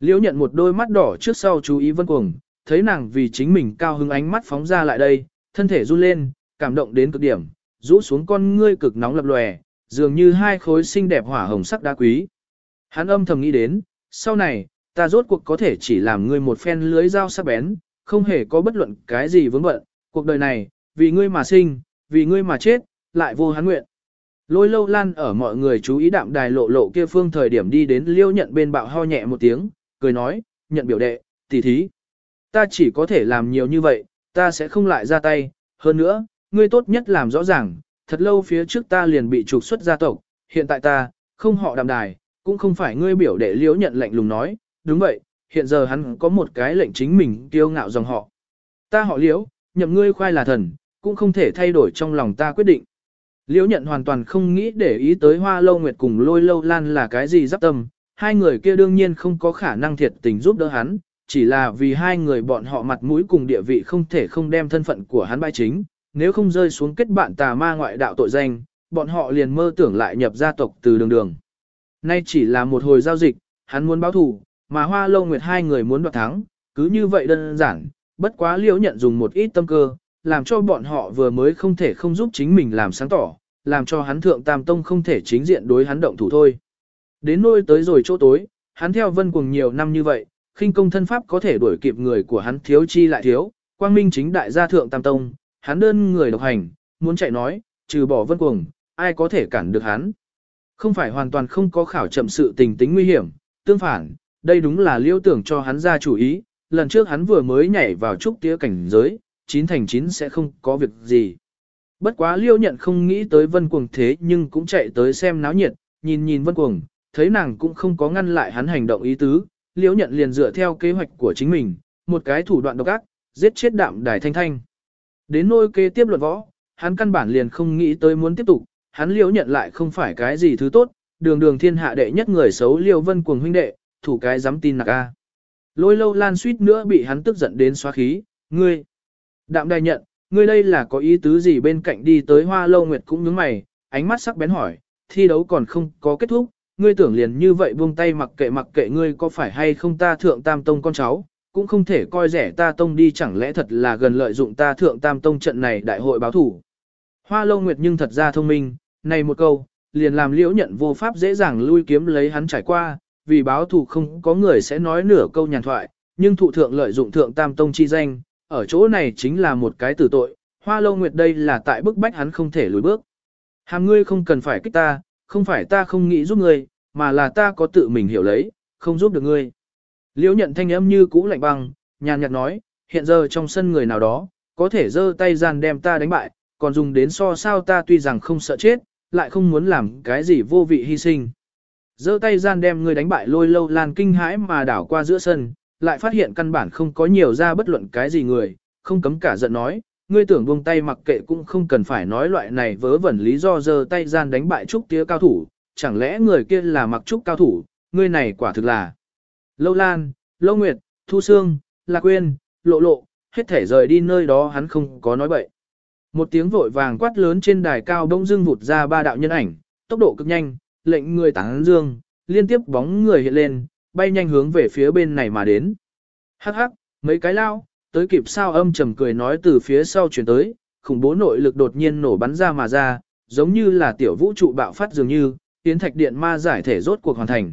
Liễu nhận một đôi mắt đỏ trước sau chú ý vân cuồng, thấy nàng vì chính mình cao hứng ánh mắt phóng ra lại đây, thân thể run lên, cảm động đến cực điểm, rũ xuống con ngươi cực nóng lập lòe, dường như hai khối xinh đẹp hỏa hồng sắc đá quý. Hắn âm thầm nghĩ đến, sau này, ta rốt cuộc có thể chỉ làm ngươi một phen lưới dao sắc bén, không hề có bất luận cái gì vướng bận, cuộc đời này, vì ngươi mà sinh, vì ngươi mà chết, lại vô hắn nguyện. Lôi lâu lan ở mọi người chú ý đạm đài lộ lộ kia phương thời điểm đi đến liêu nhận bên bạo ho nhẹ một tiếng, cười nói, nhận biểu đệ, tỷ thí. Ta chỉ có thể làm nhiều như vậy, ta sẽ không lại ra tay, hơn nữa, ngươi tốt nhất làm rõ ràng, thật lâu phía trước ta liền bị trục xuất gia tộc, hiện tại ta, không họ đạm đài, cũng không phải ngươi biểu đệ liễu nhận lệnh lùng nói, đúng vậy, hiện giờ hắn có một cái lệnh chính mình kiêu ngạo dòng họ. Ta họ liễu, nhậm ngươi khoai là thần, cũng không thể thay đổi trong lòng ta quyết định. Liễu nhận hoàn toàn không nghĩ để ý tới hoa lâu nguyệt cùng lôi lâu lan là cái gì giáp tâm, hai người kia đương nhiên không có khả năng thiệt tình giúp đỡ hắn, chỉ là vì hai người bọn họ mặt mũi cùng địa vị không thể không đem thân phận của hắn bai chính, nếu không rơi xuống kết bạn tà ma ngoại đạo tội danh, bọn họ liền mơ tưởng lại nhập gia tộc từ đường đường. Nay chỉ là một hồi giao dịch, hắn muốn báo thù, mà hoa lâu nguyệt hai người muốn đoạt thắng, cứ như vậy đơn giản, bất quá liễu nhận dùng một ít tâm cơ, làm cho bọn họ vừa mới không thể không giúp chính mình làm sáng tỏ, làm cho hắn thượng tam tông không thể chính diện đối hắn động thủ thôi. Đến nôi tới rồi chỗ tối, hắn theo vân cuồng nhiều năm như vậy, khinh công thân pháp có thể đuổi kịp người của hắn thiếu chi lại thiếu, quang minh chính đại gia thượng tam tông, hắn đơn người độc hành, muốn chạy nói, trừ bỏ vân cuồng, ai có thể cản được hắn. Không phải hoàn toàn không có khảo chậm sự tình tính nguy hiểm, tương phản, đây đúng là liêu tưởng cho hắn ra chủ ý, lần trước hắn vừa mới nhảy vào trúc tía cảnh giới, chín thành chín sẽ không có việc gì. Bất quá liêu nhận không nghĩ tới vân cuồng thế nhưng cũng chạy tới xem náo nhiệt, nhìn nhìn vân cuồng, thấy nàng cũng không có ngăn lại hắn hành động ý tứ, liêu nhận liền dựa theo kế hoạch của chính mình, một cái thủ đoạn độc ác, giết chết đạm đài thanh thanh. Đến nôi kế tiếp luận võ, hắn căn bản liền không nghĩ tới muốn tiếp tục, hắn Liêu nhận lại không phải cái gì thứ tốt, đường đường thiên hạ đệ nhất người xấu liêu vân cuồng huynh đệ, thủ cái dám tin nạc a. Lôi lâu lan suýt nữa bị hắn tức giận đến xóa khí, ngươi. Đạm đài nhận, ngươi đây là có ý tứ gì bên cạnh đi tới hoa lâu nguyệt cũng nhướng mày, ánh mắt sắc bén hỏi, thi đấu còn không có kết thúc, ngươi tưởng liền như vậy buông tay mặc kệ mặc kệ ngươi có phải hay không ta thượng tam tông con cháu, cũng không thể coi rẻ ta tông đi chẳng lẽ thật là gần lợi dụng ta thượng tam tông trận này đại hội báo thủ. Hoa lâu nguyệt nhưng thật ra thông minh, này một câu, liền làm liễu nhận vô pháp dễ dàng lui kiếm lấy hắn trải qua, vì báo thù không có người sẽ nói nửa câu nhàn thoại, nhưng thụ thượng lợi dụng thượng tam tông chi danh, ở chỗ này chính là một cái tử tội, hoa lâu nguyệt đây là tại bức bách hắn không thể lùi bước. Hàm ngươi không cần phải kích ta, không phải ta không nghĩ giúp ngươi, mà là ta có tự mình hiểu lấy, không giúp được ngươi. Liễu nhận thanh âm như cũ lạnh băng, nhàn nhạt nói, hiện giờ trong sân người nào đó, có thể giơ tay gian đem ta đánh bại, còn dùng đến so sao ta tuy rằng không sợ chết, lại không muốn làm cái gì vô vị hy sinh. giơ tay gian đem ngươi đánh bại lôi lâu lan kinh hãi mà đảo qua giữa sân, lại phát hiện căn bản không có nhiều ra bất luận cái gì người, không cấm cả giận nói, ngươi tưởng buông tay mặc kệ cũng không cần phải nói loại này vớ vẩn lý do giơ tay gian đánh bại trúc tía cao thủ, chẳng lẽ người kia là mặc trúc cao thủ, ngươi này quả thực là. Lâu Lan, Lâu Nguyệt, Thu Sương, Lạc Quyên, Lộ Lộ, hết thể rời đi nơi đó hắn không có nói bậy. Một tiếng vội vàng quát lớn trên đài cao bỗng dưng vụt ra ba đạo nhân ảnh, tốc độ cực nhanh, lệnh người tán dương, liên tiếp bóng người hiện lên, bay nhanh hướng về phía bên này mà đến. Hắc hắc, mấy cái lao, tới kịp sao âm trầm cười nói từ phía sau chuyển tới, khủng bố nội lực đột nhiên nổ bắn ra mà ra, giống như là tiểu vũ trụ bạo phát dường như, Yến Thạch điện ma giải thể rốt cuộc hoàn thành.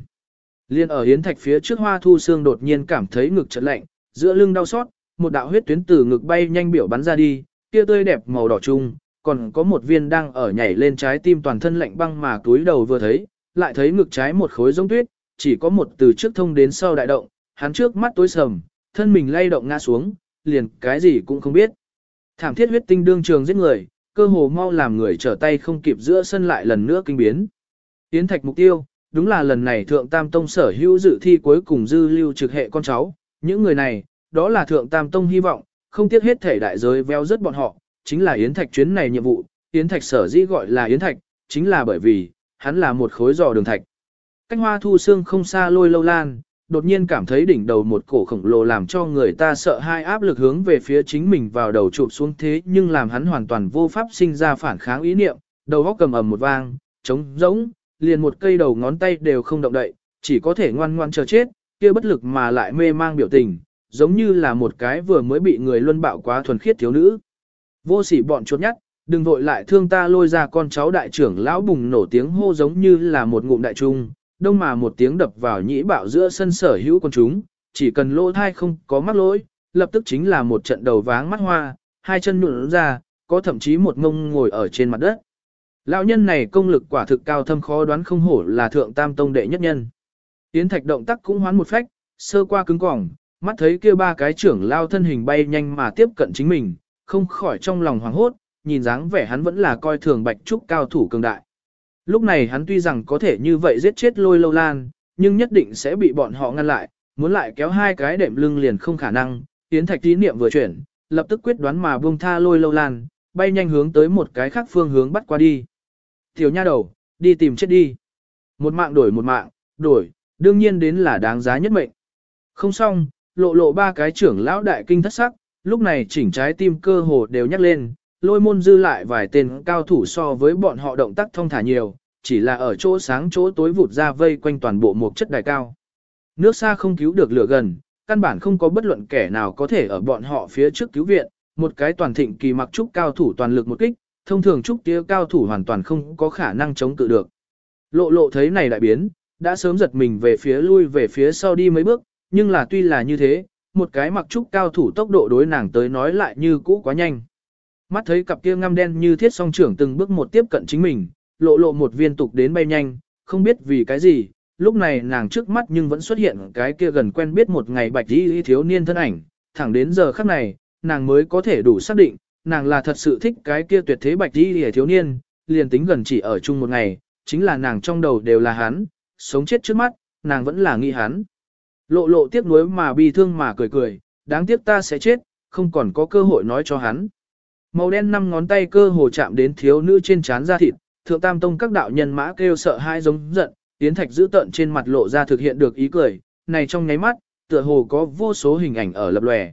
Liên ở Yến Thạch phía trước Hoa Thu Sương đột nhiên cảm thấy ngực chợt lạnh, giữa lưng đau xót, một đạo huyết tuyến từ ngực bay nhanh biểu bắn ra đi, kia tươi đẹp màu đỏ chung, còn có một viên đang ở nhảy lên trái tim toàn thân lạnh băng mà túi đầu vừa thấy, lại thấy ngực trái một khối giống tuyết, chỉ có một từ trước thông đến sau đại động, hắn trước mắt tối sầm, thân mình lay động ngã xuống, liền cái gì cũng không biết. Thảm thiết huyết tinh đương trường giết người, cơ hồ mau làm người trở tay không kịp giữa sân lại lần nữa kinh biến. Yến Thạch mục tiêu, đúng là lần này Thượng Tam Tông sở hữu dự thi cuối cùng dư lưu trực hệ con cháu, những người này, đó là Thượng Tam Tông hy vọng, không tiếc hết thể đại giới veo rất bọn họ, chính là Yến Thạch chuyến này nhiệm vụ, Yến Thạch sở dĩ gọi là Yến Thạch, chính là bởi vì, hắn là một khối giò đường thạch. Cách hoa thu xương không xa lôi lâu lan, đột nhiên cảm thấy đỉnh đầu một cổ khổng lồ làm cho người ta sợ hai áp lực hướng về phía chính mình vào đầu chụp xuống thế nhưng làm hắn hoàn toàn vô pháp sinh ra phản kháng ý niệm, đầu góc cầm ầm một vang, trống rỗng, liền một cây đầu ngón tay đều không động đậy, chỉ có thể ngoan ngoan chờ chết, kia bất lực mà lại mê mang biểu tình, giống như là một cái vừa mới bị người luân bạo quá thuần khiết thiếu nữ. Vô sỉ bọn chuột nhắt, đừng vội lại thương ta lôi ra con cháu đại trưởng lão bùng nổ tiếng hô giống như là một ngụm đại trung, đông mà một tiếng đập vào nhĩ bạo giữa sân sở hữu con chúng, chỉ cần lỗ thai không có mắc lỗi, lập tức chính là một trận đầu váng mắt hoa, hai chân nụn ra, có thậm chí một ngông ngồi ở trên mặt đất. Lão nhân này công lực quả thực cao thâm khó đoán không hổ là thượng tam tông đệ nhất nhân. Yến Thạch động tác cũng hoán một phách, sơ qua cứng cỏng, mắt thấy kia ba cái trưởng lao thân hình bay nhanh mà tiếp cận chính mình, không khỏi trong lòng hoảng hốt, nhìn dáng vẻ hắn vẫn là coi thường bạch trúc cao thủ cường đại. Lúc này hắn tuy rằng có thể như vậy giết chết lôi lâu lan, nhưng nhất định sẽ bị bọn họ ngăn lại, muốn lại kéo hai cái đệm lưng liền không khả năng, Yến Thạch tí niệm vừa chuyển, lập tức quyết đoán mà buông tha lôi lâu lan, bay nhanh hướng tới một cái khác phương hướng bắt qua đi. Tiểu nha đầu, đi tìm chết đi. Một mạng đổi một mạng, đổi, đương nhiên đến là đáng giá nhất mệnh. Không xong, lộ lộ ba cái trưởng lão đại kinh thất sắc, lúc này chỉnh trái tim cơ hồ đều nhắc lên, lôi môn dư lại vài tên cao thủ so với bọn họ động tác thông thả nhiều, chỉ là ở chỗ sáng chỗ tối vụt ra vây quanh toàn bộ một chất đài cao. Nước xa không cứu được lửa gần, căn bản không có bất luận kẻ nào có thể ở bọn họ phía trước cứu viện, một cái toàn thịnh kỳ mặc trúc cao thủ toàn lực một kích, thông thường trúc tía cao thủ hoàn toàn không có khả năng chống cự được. Lộ lộ thấy này đại biến, đã sớm giật mình về phía lui về phía sau đi mấy bước, nhưng là tuy là như thế, một cái mặc trúc cao thủ tốc độ đối nàng tới nói lại như cũ quá nhanh. Mắt thấy cặp kia ngăm đen như thiết song trưởng từng bước một tiếp cận chính mình, lộ lộ một viên tục đến bay nhanh, không biết vì cái gì, lúc này nàng trước mắt nhưng vẫn xuất hiện cái kia gần quen biết một ngày bạch đi thiếu niên thân ảnh, thẳng đến giờ khắc này, nàng mới có thể đủ xác định, nàng là thật sự thích cái kia tuyệt thế bạch đi thiếu niên, liền tính gần chỉ ở chung một ngày, chính là nàng trong đầu đều là hắn, sống chết trước mắt, nàng vẫn là nghĩ hắn. Lộ lộ tiếc nuối mà bi thương mà cười cười, đáng tiếc ta sẽ chết, không còn có cơ hội nói cho hắn. Màu đen năm ngón tay cơ hồ chạm đến thiếu nữ trên trán da thịt, thượng tam tông các đạo nhân mã kêu sợ hai giống giận, tiến thạch giữ tận trên mặt lộ ra thực hiện được ý cười, này trong nháy mắt, tựa hồ có vô số hình ảnh ở lập lòe.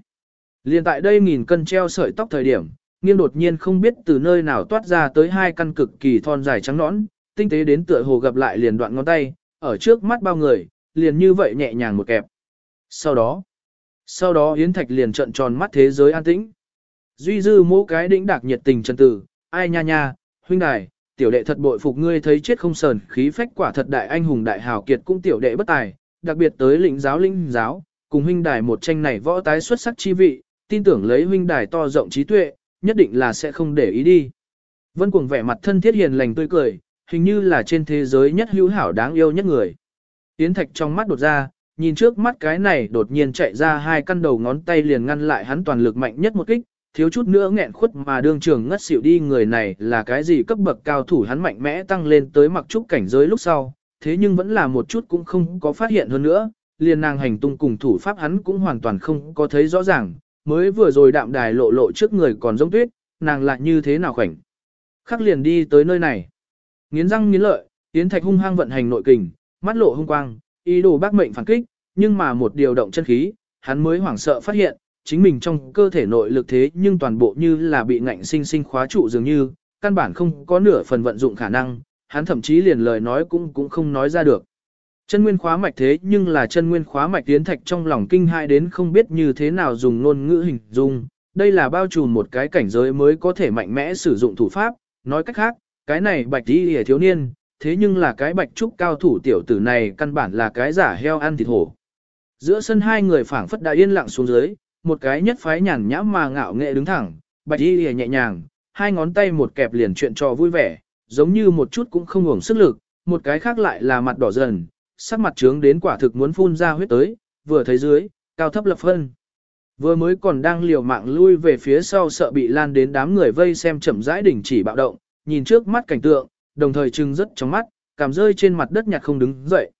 Liên tại đây nghìn cân treo sợi tóc thời điểm, nghiêng đột nhiên không biết từ nơi nào toát ra tới hai căn cực kỳ thon dài trắng nõn, tinh tế đến tựa hồ gặp lại liền đoạn ngón tay, ở trước mắt bao người, liền như vậy nhẹ nhàng một kẹp. Sau đó, sau đó Yến Thạch liền trợn tròn mắt thế giới an tĩnh. Duy dư mỗ cái đĩnh đạc nhiệt tình chân tử, ai nha nha, huynh đài, tiểu đệ thật bội phục ngươi thấy chết không sờn, khí phách quả thật đại anh hùng đại hào kiệt cũng tiểu đệ bất tài, đặc biệt tới lĩnh giáo linh giáo, cùng huynh đài một tranh này võ tái xuất sắc chi vị, tin tưởng lấy huynh đài to rộng trí tuệ, nhất định là sẽ không để ý đi. Vân cuồng vẻ mặt thân thiết hiền lành tươi cười, hình như là trên thế giới nhất hữu hảo đáng yêu nhất người. Yến Thạch trong mắt đột ra, nhìn trước mắt cái này đột nhiên chạy ra hai căn đầu ngón tay liền ngăn lại hắn toàn lực mạnh nhất một kích, thiếu chút nữa nghẹn khuất mà đương trường ngất xỉu đi người này là cái gì cấp bậc cao thủ hắn mạnh mẽ tăng lên tới mặc trúc cảnh giới lúc sau, thế nhưng vẫn là một chút cũng không có phát hiện hơn nữa, liền nàng hành tung cùng thủ pháp hắn cũng hoàn toàn không có thấy rõ ràng, mới vừa rồi đạm đài lộ lộ trước người còn giống tuyết, nàng lại như thế nào khoảnh. Khắc liền đi tới nơi này. Nghiến răng nghiến lợi, Yến Thạch hung hăng vận hành nội kình, mắt lộ hung quang, ý đồ bác mệnh phản kích, nhưng mà một điều động chân khí, hắn mới hoảng sợ phát hiện, chính mình trong cơ thể nội lực thế nhưng toàn bộ như là bị ngạnh sinh sinh khóa trụ dường như, căn bản không có nửa phần vận dụng khả năng, hắn thậm chí liền lời nói cũng cũng không nói ra được. Chân nguyên khóa mạch thế nhưng là chân nguyên khóa mạch tiến thạch trong lòng kinh hai đến không biết như thế nào dùng ngôn ngữ hình dung, đây là bao trùm một cái cảnh giới mới có thể mạnh mẽ sử dụng thủ pháp, nói cách khác, cái này bạch đi hề thiếu niên, thế nhưng là cái bạch trúc cao thủ tiểu tử này căn bản là cái giả heo ăn thịt hổ. Giữa sân hai người phảng phất đã yên lặng xuống dưới, một cái nhất phái nhàn nhã mà ngạo nghệ đứng thẳng, bạch y lìa nhẹ nhàng, hai ngón tay một kẹp liền chuyện trò vui vẻ, giống như một chút cũng không ngủng sức lực, một cái khác lại là mặt đỏ dần, sắc mặt trướng đến quả thực muốn phun ra huyết tới, vừa thấy dưới, cao thấp lập phân. Vừa mới còn đang liều mạng lui về phía sau sợ bị lan đến đám người vây xem chậm rãi đỉnh chỉ bạo động, nhìn trước mắt cảnh tượng, đồng thời trừng rất trong mắt, cảm rơi trên mặt đất nhặt không đứng dậy.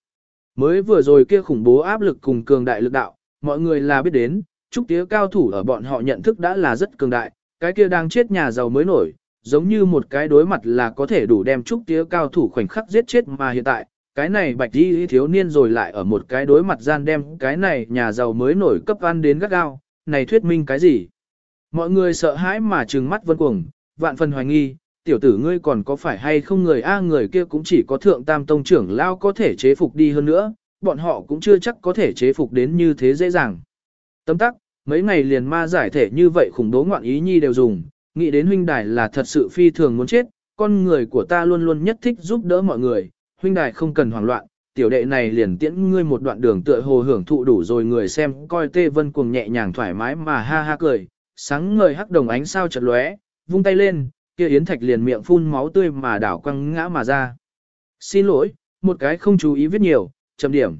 Mới vừa rồi kia khủng bố áp lực cùng cường đại lực đạo, mọi người là biết đến, trúc tía cao thủ ở bọn họ nhận thức đã là rất cường đại, cái kia đang chết nhà giàu mới nổi, giống như một cái đối mặt là có thể đủ đem trúc tía cao thủ khoảnh khắc giết chết mà hiện tại, cái này bạch đi thiếu niên rồi lại ở một cái đối mặt gian đem cái này nhà giàu mới nổi cấp ăn đến gắt gao, này thuyết minh cái gì? Mọi người sợ hãi mà trừng mắt vân cuồng, vạn phần hoài nghi, tiểu tử ngươi còn có phải hay không người A người kia cũng chỉ có thượng tam tông trưởng lao có thể chế phục đi hơn nữa, bọn họ cũng chưa chắc có thể chế phục đến như thế dễ dàng. Tấm tắc, mấy ngày liền ma giải thể như vậy khủng bố ngoạn ý nhi đều dùng, nghĩ đến huynh đài là thật sự phi thường muốn chết, con người của ta luôn luôn nhất thích giúp đỡ mọi người, huynh đài không cần hoảng loạn, tiểu đệ này liền tiễn ngươi một đoạn đường tựa hồ hưởng thụ đủ rồi người xem coi tê vân cuồng nhẹ nhàng thoải mái mà ha ha cười, sáng ngời hắc đồng ánh sao chật lóe, vung tay lên, kia yến thạch liền miệng phun máu tươi mà đảo quăng ngã mà ra. Xin lỗi, một cái không chú ý viết nhiều, chấm điểm.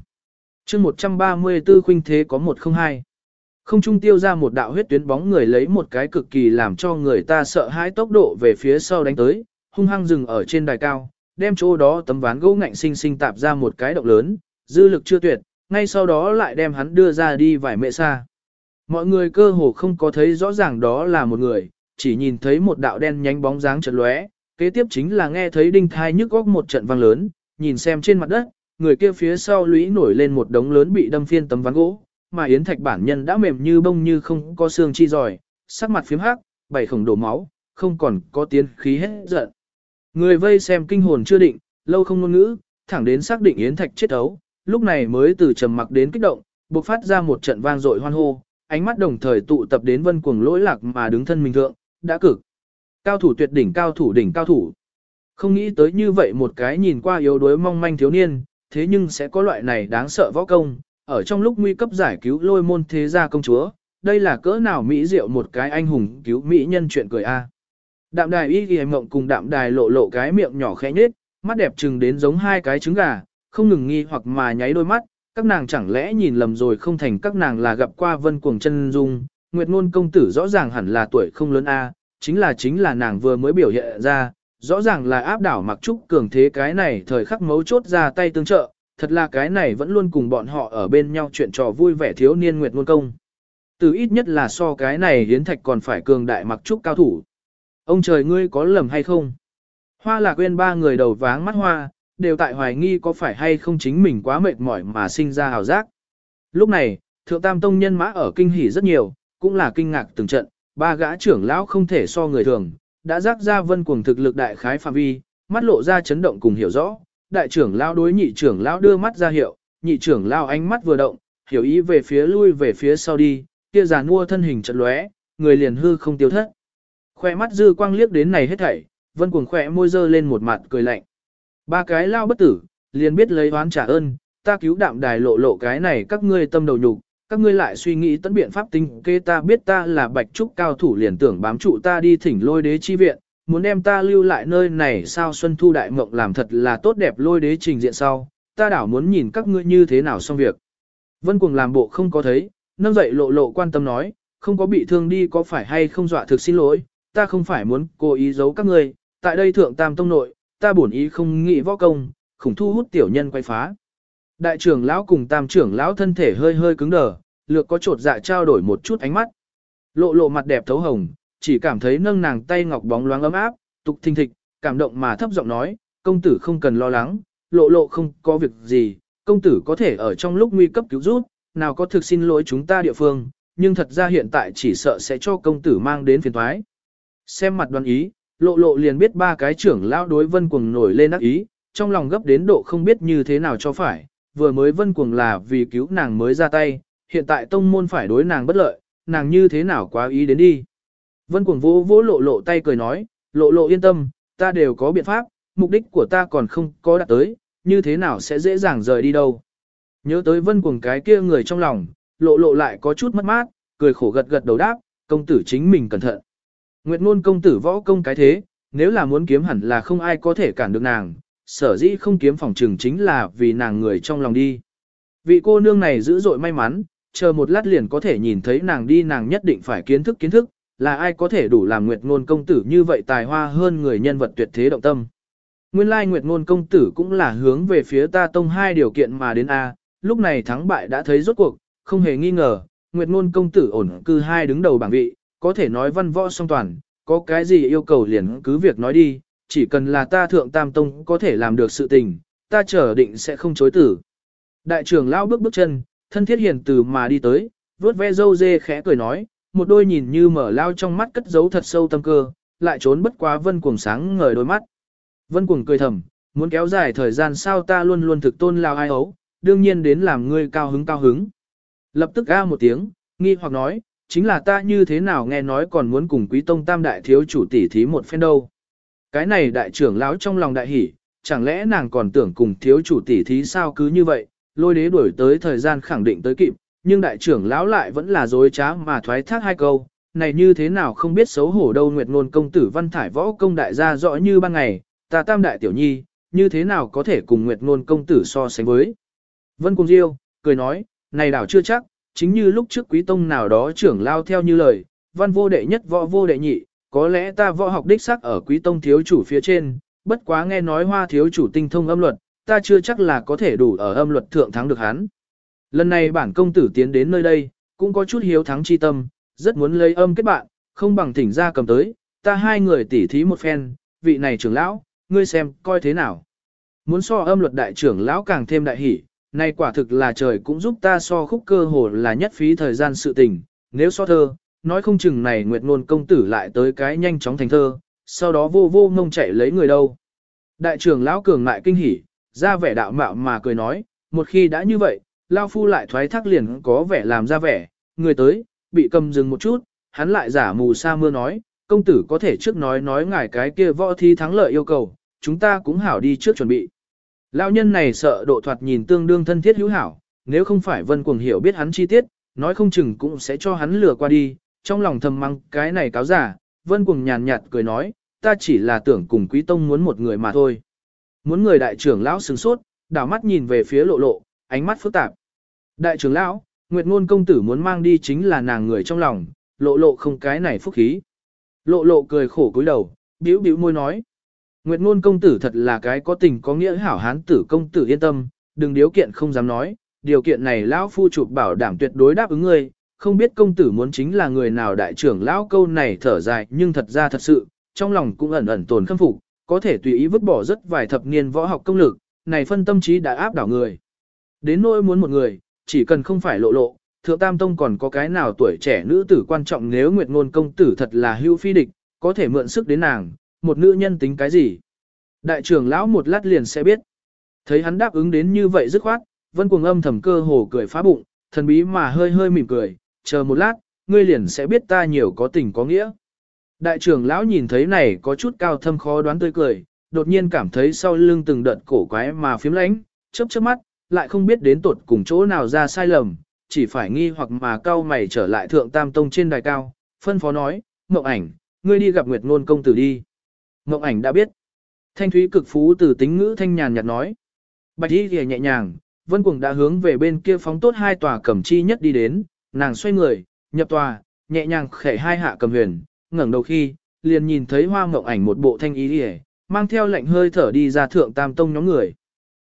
chương 134 khuynh thế có 102. Không trung tiêu ra một đạo huyết tuyến bóng người lấy một cái cực kỳ làm cho người ta sợ hãi tốc độ về phía sau đánh tới, hung hăng dừng ở trên đài cao, đem chỗ đó tấm ván gỗ ngạnh sinh sinh tạp ra một cái động lớn, dư lực chưa tuyệt, ngay sau đó lại đem hắn đưa ra đi vài mẹ xa. Mọi người cơ hồ không có thấy rõ ràng đó là một người, chỉ nhìn thấy một đạo đen nhánh bóng dáng chợt lóe, kế tiếp chính là nghe thấy đinh thai nhức góc một trận vang lớn, nhìn xem trên mặt đất, người kia phía sau lũy nổi lên một đống lớn bị đâm phiên tấm ván gỗ, mà yến thạch bản nhân đã mềm như bông như không có xương chi giỏi, sắc mặt phím hắc, bảy khổng đổ máu, không còn có tiến khí hết giận. Người vây xem kinh hồn chưa định, lâu không ngôn ngữ, thẳng đến xác định Yến Thạch chết ấu, lúc này mới từ trầm mặc đến kích động, bộc phát ra một trận vang dội hoan hô, ánh mắt đồng thời tụ tập đến vân cuồng lỗi lạc mà đứng thân mình thượng, đã cực. Cao thủ tuyệt đỉnh cao thủ đỉnh cao thủ. Không nghĩ tới như vậy một cái nhìn qua yếu đuối mong manh thiếu niên, thế nhưng sẽ có loại này đáng sợ võ công, ở trong lúc nguy cấp giải cứu lôi môn thế gia công chúa, đây là cỡ nào mỹ diệu một cái anh hùng cứu mỹ nhân chuyện cười a. Đạm đài y ghi mộng cùng đạm đài lộ lộ cái miệng nhỏ khẽ nhết, mắt đẹp trừng đến giống hai cái trứng gà, không ngừng nghi hoặc mà nháy đôi mắt, các nàng chẳng lẽ nhìn lầm rồi không thành các nàng là gặp qua vân cuồng chân dung, nguyệt ngôn công tử rõ ràng hẳn là tuổi không lớn a, chính là chính là nàng vừa mới biểu hiện ra, rõ ràng là áp đảo mặc trúc cường thế cái này thời khắc mấu chốt ra tay tương trợ, thật là cái này vẫn luôn cùng bọn họ ở bên nhau chuyện trò vui vẻ thiếu niên nguyệt ngôn công. Từ ít nhất là so cái này hiến thạch còn phải cường đại mặc trúc cao thủ. Ông trời ngươi có lầm hay không? Hoa lạc quên ba người đầu váng mắt hoa, đều tại hoài nghi có phải hay không chính mình quá mệt mỏi mà sinh ra hào giác. Lúc này, thượng tam tông nhân mã ở kinh hỉ rất nhiều, cũng là kinh ngạc từng trận, ba gã trưởng lão không thể so người thường, đã giác ra vân cuồng thực lực đại khái phạm vi, mắt lộ ra chấn động cùng hiểu rõ, đại trưởng lão đối nhị trưởng lão đưa mắt ra hiệu, nhị trưởng lão ánh mắt vừa động, hiểu ý về phía lui về phía sau đi, kia giàn mua thân hình chật lóe, người liền hư không tiêu thất. Khoe mắt dư quang liếc đến này hết thảy, vân cuồng khỏe môi dơ lên một mặt cười lạnh. Ba cái lao bất tử, liền biết lấy oán trả ơn, ta cứu đạm đài lộ lộ cái này các ngươi tâm đầu nhục, các ngươi lại suy nghĩ tận biện pháp tinh kê ta biết ta là bạch trúc cao thủ liền tưởng bám trụ ta đi thỉnh lôi đế chi viện, muốn đem ta lưu lại nơi này sao xuân thu đại mộng làm thật là tốt đẹp lôi đế trình diện sau, ta đảo muốn nhìn các ngươi như thế nào xong việc. Vân cuồng làm bộ không có thấy, nâng dậy lộ lộ quan tâm nói, không có bị thương đi có phải hay không dọa thực xin lỗi, ta không phải muốn cố ý giấu các ngươi, tại đây thượng tam tông nội, ta bổn ý không nghĩ võ công, khủng thu hút tiểu nhân quay phá. Đại trưởng lão cùng tam trưởng lão thân thể hơi hơi cứng đờ, lược có trột dạ trao đổi một chút ánh mắt. Lộ lộ mặt đẹp thấu hồng, chỉ cảm thấy nâng nàng tay ngọc bóng loáng ấm áp, tục thình thịch, cảm động mà thấp giọng nói, công tử không cần lo lắng, lộ lộ không có việc gì, công tử có thể ở trong lúc nguy cấp cứu giúp, nào có thực xin lỗi chúng ta địa phương, nhưng thật ra hiện tại chỉ sợ sẽ cho công tử mang đến phiền thoái. Xem mặt đoán ý, lộ lộ liền biết ba cái trưởng lão đối vân cuồng nổi lên ác ý, trong lòng gấp đến độ không biết như thế nào cho phải, vừa mới vân cuồng là vì cứu nàng mới ra tay, hiện tại tông môn phải đối nàng bất lợi, nàng như thế nào quá ý đến đi. Vân cuồng vỗ vỗ lộ lộ tay cười nói, lộ lộ yên tâm, ta đều có biện pháp, mục đích của ta còn không có đạt tới, như thế nào sẽ dễ dàng rời đi đâu. Nhớ tới vân cuồng cái kia người trong lòng, lộ lộ lại có chút mất mát, cười khổ gật gật đầu đáp, công tử chính mình cẩn thận. Nguyệt ngôn công tử võ công cái thế, nếu là muốn kiếm hẳn là không ai có thể cản được nàng, sở dĩ không kiếm phòng trường chính là vì nàng người trong lòng đi. Vị cô nương này dữ dội may mắn, chờ một lát liền có thể nhìn thấy nàng đi nàng nhất định phải kiến thức kiến thức, là ai có thể đủ làm Nguyệt Ngôn công tử như vậy tài hoa hơn người nhân vật tuyệt thế động tâm. Nguyên lai Nguyệt Ngôn công tử cũng là hướng về phía ta tông hai điều kiện mà đến A, lúc này thắng bại đã thấy rốt cuộc, không hề nghi ngờ, Nguyệt Ngôn công tử ổn cư hai đứng đầu bảng vị, có thể nói văn võ song toàn, có cái gì yêu cầu liền cứ việc nói đi, chỉ cần là ta thượng tam tông có thể làm được sự tình, ta chờ định sẽ không chối tử. Đại trưởng lão bước bước chân, thân thiết hiền từ mà đi tới, vuốt ve dâu dê khẽ cười nói, một đôi nhìn như mở lao trong mắt cất giấu thật sâu tâm cơ, lại trốn bất quá vân cuồng sáng ngời đôi mắt. Vân cuồng cười thầm, muốn kéo dài thời gian sao ta luôn luôn thực tôn lao ai ấu, đương nhiên đến làm ngươi cao hứng cao hứng. Lập tức ga một tiếng, nghi hoặc nói, chính là ta như thế nào nghe nói còn muốn cùng quý tông tam đại thiếu chủ tỷ thí một phen đâu. Cái này đại trưởng lão trong lòng đại hỉ, chẳng lẽ nàng còn tưởng cùng thiếu chủ tỷ thí sao cứ như vậy, lôi đế đuổi tới thời gian khẳng định tới kịp, nhưng đại trưởng lão lại vẫn là dối trá mà thoái thác hai câu, này như thế nào không biết xấu hổ đâu Nguyệt Ngôn công tử văn thải võ công đại gia rõ như ban ngày, ta tam đại tiểu nhi, như thế nào có thể cùng Nguyệt Ngôn công tử so sánh với. Vân Cung Diêu, cười nói, này đảo chưa chắc, chính như lúc trước quý tông nào đó trưởng lao theo như lời, văn vô đệ nhất võ vô đệ nhị, có lẽ ta võ học đích sắc ở quý tông thiếu chủ phía trên, bất quá nghe nói hoa thiếu chủ tinh thông âm luật, ta chưa chắc là có thể đủ ở âm luật thượng thắng được hắn. Lần này bản công tử tiến đến nơi đây, cũng có chút hiếu thắng chi tâm, rất muốn lấy âm kết bạn, không bằng thỉnh ra cầm tới, ta hai người tỉ thí một phen, vị này trưởng lão, ngươi xem, coi thế nào. Muốn so âm luật đại trưởng lão càng thêm đại hỷ, nay quả thực là trời cũng giúp ta so khúc cơ hồ là nhất phí thời gian sự tình, nếu so thơ, nói không chừng này Nguyệt Nôn công tử lại tới cái nhanh chóng thành thơ, sau đó vô vô ngông chạy lấy người đâu. Đại trưởng lão cường ngại kinh hỉ, ra vẻ đạo mạo mà cười nói, một khi đã như vậy, Lao Phu lại thoái thác liền có vẻ làm ra vẻ, người tới, bị cầm dừng một chút, hắn lại giả mù sa mưa nói, công tử có thể trước nói nói ngài cái kia võ thi thắng lợi yêu cầu, chúng ta cũng hảo đi trước chuẩn bị. Lão nhân này sợ độ thoạt nhìn tương đương thân thiết hữu hảo, nếu không phải vân cuồng hiểu biết hắn chi tiết, nói không chừng cũng sẽ cho hắn lừa qua đi, trong lòng thầm mắng cái này cáo giả, vân cuồng nhàn nhạt cười nói, ta chỉ là tưởng cùng quý tông muốn một người mà thôi. Muốn người đại trưởng lão sừng sốt, đảo mắt nhìn về phía lộ lộ, ánh mắt phức tạp. Đại trưởng lão, Nguyệt Ngôn công tử muốn mang đi chính là nàng người trong lòng, lộ lộ không cái này phúc khí. Lộ lộ cười khổ cúi đầu, bĩu bĩu môi nói. Nguyệt Ngôn công tử thật là cái có tình có nghĩa hảo hán tử công tử yên tâm, đừng điều kiện không dám nói, điều kiện này lão phu chụp bảo đảm tuyệt đối đáp ứng ngươi, không biết công tử muốn chính là người nào đại trưởng lão câu này thở dài nhưng thật ra thật sự, trong lòng cũng ẩn ẩn tồn khâm phục, có thể tùy ý vứt bỏ rất vài thập niên võ học công lực, này phân tâm trí đã áp đảo người. Đến nỗi muốn một người, chỉ cần không phải lộ lộ, thượng tam tông còn có cái nào tuổi trẻ nữ tử quan trọng nếu nguyệt ngôn công tử thật là hưu phi địch, có thể mượn sức đến nàng, một nữ nhân tính cái gì. Đại trưởng lão một lát liền sẽ biết. Thấy hắn đáp ứng đến như vậy dứt khoát, vân cuồng âm thầm cơ hồ cười phá bụng, thần bí mà hơi hơi mỉm cười, chờ một lát, ngươi liền sẽ biết ta nhiều có tình có nghĩa. Đại trưởng lão nhìn thấy này có chút cao thâm khó đoán tươi cười, đột nhiên cảm thấy sau lưng từng đợt cổ quái mà phiếm lánh, chớp chớp mắt, lại không biết đến tột cùng chỗ nào ra sai lầm, chỉ phải nghi hoặc mà cao mày trở lại thượng tam tông trên đài cao, phân phó nói, mộng ảnh, ngươi đi gặp Nguyệt Ngôn công tử đi. Mộng ảnh đã biết. Thanh thúy cực phú từ tính ngữ thanh nhàn nhạt nói. Bạch y thì nhẹ nhàng, vân cuồng đã hướng về bên kia phóng tốt hai tòa cẩm chi nhất đi đến, nàng xoay người, nhập tòa, nhẹ nhàng khẽ hai hạ cầm huyền, ngẩng đầu khi, liền nhìn thấy hoa mộng ảnh một bộ thanh y lìa, mang theo lệnh hơi thở đi ra thượng tam tông nhóm người.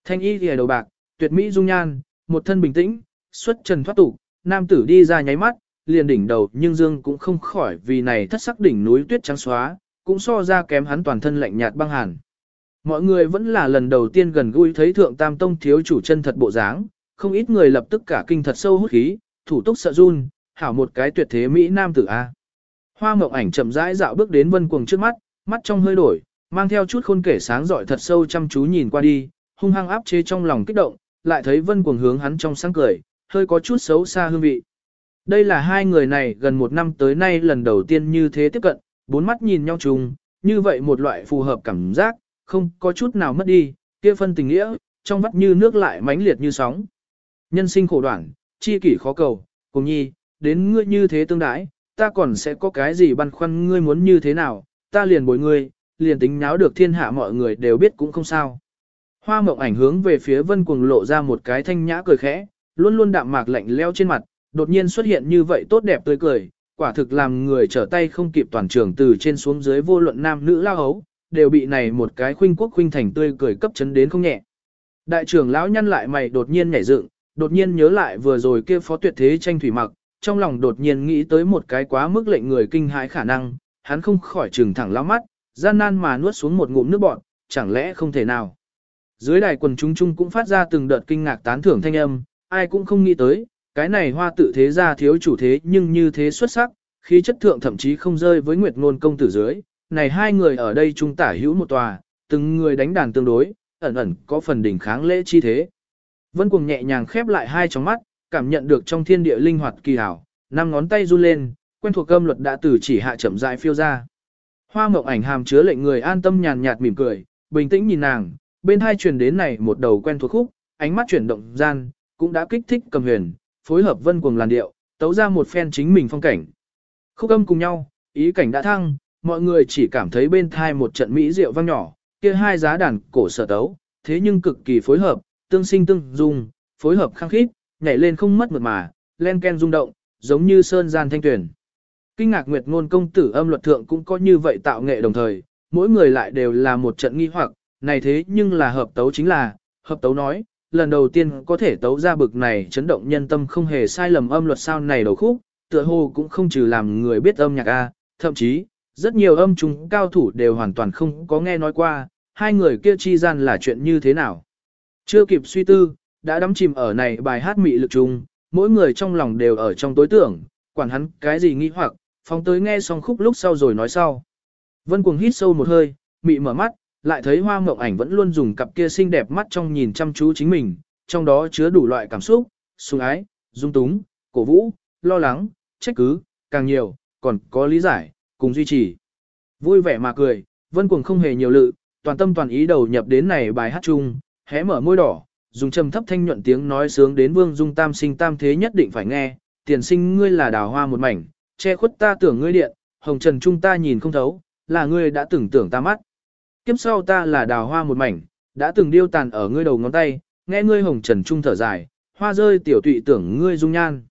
Thanh y lìa đầu bạc, tuyệt mỹ dung nhan, một thân bình tĩnh, xuất trần thoát tục, nam tử đi ra nháy mắt, liền đỉnh đầu nhưng dương cũng không khỏi vì này thất sắc đỉnh núi tuyết trắng xóa, cũng so ra kém hắn toàn thân lạnh nhạt băng hàn. Mọi người vẫn là lần đầu tiên gần gũi thấy thượng tam tông thiếu chủ chân thật bộ dáng, không ít người lập tức cả kinh thật sâu hút khí, thủ túc sợ run, hảo một cái tuyệt thế mỹ nam tử a. Hoa Mộng Ảnh chậm rãi dạo bước đến Vân Cuồng trước mắt, mắt trong hơi đổi, mang theo chút khôn kể sáng giỏi thật sâu chăm chú nhìn qua đi, hung hăng áp chế trong lòng kích động, lại thấy Vân Cuồng hướng hắn trong sáng cười, hơi có chút xấu xa hương vị. Đây là hai người này gần một năm tới nay lần đầu tiên như thế tiếp cận, bốn mắt nhìn nhau chung, như vậy một loại phù hợp cảm giác, không có chút nào mất đi, kia phân tình nghĩa, trong vắt như nước lại mãnh liệt như sóng. Nhân sinh khổ đoạn, chi kỷ khó cầu, cùng nhi, đến ngươi như thế tương đãi, ta còn sẽ có cái gì băn khoăn ngươi muốn như thế nào, ta liền bồi ngươi, liền tính nháo được thiên hạ mọi người đều biết cũng không sao. Hoa mộng ảnh hướng về phía vân cuồng lộ ra một cái thanh nhã cười khẽ, luôn luôn đạm mạc lạnh leo trên mặt, đột nhiên xuất hiện như vậy tốt đẹp tươi cười, quả thực làm người trở tay không kịp toàn trường từ trên xuống dưới vô luận nam nữ lao hấu, đều bị này một cái khuynh quốc khuynh thành tươi cười cấp chấn đến không nhẹ. Đại trưởng lão nhăn lại mày đột nhiên nhảy dựng, đột nhiên nhớ lại vừa rồi kia phó tuyệt thế tranh thủy mặc, trong lòng đột nhiên nghĩ tới một cái quá mức lệnh người kinh hãi khả năng, hắn không khỏi trừng thẳng lão mắt, gian nan mà nuốt xuống một ngụm nước bọt, chẳng lẽ không thể nào. Dưới đài quần chúng chung cũng phát ra từng đợt kinh ngạc tán thưởng thanh âm, ai cũng không nghĩ tới, cái này hoa tự thế ra thiếu chủ thế nhưng như thế xuất sắc, khí chất thượng thậm chí không rơi với Nguyệt Ngôn công tử dưới, này hai người ở đây trung tả hữu một tòa, từng người đánh đàn tương đối, ẩn ẩn có phần đỉnh kháng lễ chi thế. Vân Cuồng nhẹ nhàng khép lại hai tròng mắt, cảm nhận được trong thiên địa linh hoạt kỳ hảo, năm ngón tay run lên, quen thuộc âm luật đã từ chỉ hạ chậm rãi phiêu ra. Hoa Mộng Ảnh hàm chứa lệnh người an tâm nhàn nhạt mỉm cười, bình tĩnh nhìn nàng, bên hai truyền đến này một đầu quen thuộc khúc, ánh mắt chuyển động gian, cũng đã kích thích cầm huyền, phối hợp Vân Cuồng làn điệu, tấu ra một phen chính mình phong cảnh. Khúc âm cùng nhau, ý cảnh đã thăng, mọi người chỉ cảm thấy bên thai một trận mỹ rượu vang nhỏ, kia hai giá đàn cổ sở tấu, thế nhưng cực kỳ phối hợp, tương sinh tương dung, phối hợp khăng khít, nhảy lên không mất mượt mà, len ken rung động, giống như sơn gian thanh tuyển. Kinh ngạc Nguyệt ngôn công tử âm luật thượng cũng có như vậy tạo nghệ đồng thời, mỗi người lại đều là một trận nghi hoặc, này thế nhưng là hợp tấu chính là, hợp tấu nói, lần đầu tiên có thể tấu ra bực này chấn động nhân tâm không hề sai lầm âm luật sao này đầu khúc, tựa hồ cũng không trừ làm người biết âm nhạc A, thậm chí, rất nhiều âm chúng cao thủ đều hoàn toàn không có nghe nói qua, hai người kia chi gian là chuyện như thế nào. Chưa kịp suy tư, đã đắm chìm ở này bài hát mị lực chung, mỗi người trong lòng đều ở trong tối tưởng, quản hắn cái gì nghi hoặc, phóng tới nghe xong khúc lúc sau rồi nói sau. Vân cuồng hít sâu một hơi, mị mở mắt, lại thấy hoa mộng ảnh vẫn luôn dùng cặp kia xinh đẹp mắt trong nhìn chăm chú chính mình, trong đó chứa đủ loại cảm xúc, sùng ái, dung túng, cổ vũ, lo lắng, trách cứ, càng nhiều, còn có lý giải, cùng duy trì. Vui vẻ mà cười, vân cuồng không hề nhiều lự, toàn tâm toàn ý đầu nhập đến này bài hát chung, hé mở môi đỏ, dùng trầm thấp thanh nhuận tiếng nói sướng đến vương dung tam sinh tam thế nhất định phải nghe, tiền sinh ngươi là đào hoa một mảnh, che khuất ta tưởng ngươi điện, hồng trần trung ta nhìn không thấu, là ngươi đã tưởng tưởng ta mắt. Kiếp sau ta là đào hoa một mảnh, đã từng điêu tàn ở ngươi đầu ngón tay, nghe ngươi hồng trần trung thở dài, hoa rơi tiểu tụy tưởng ngươi dung nhan.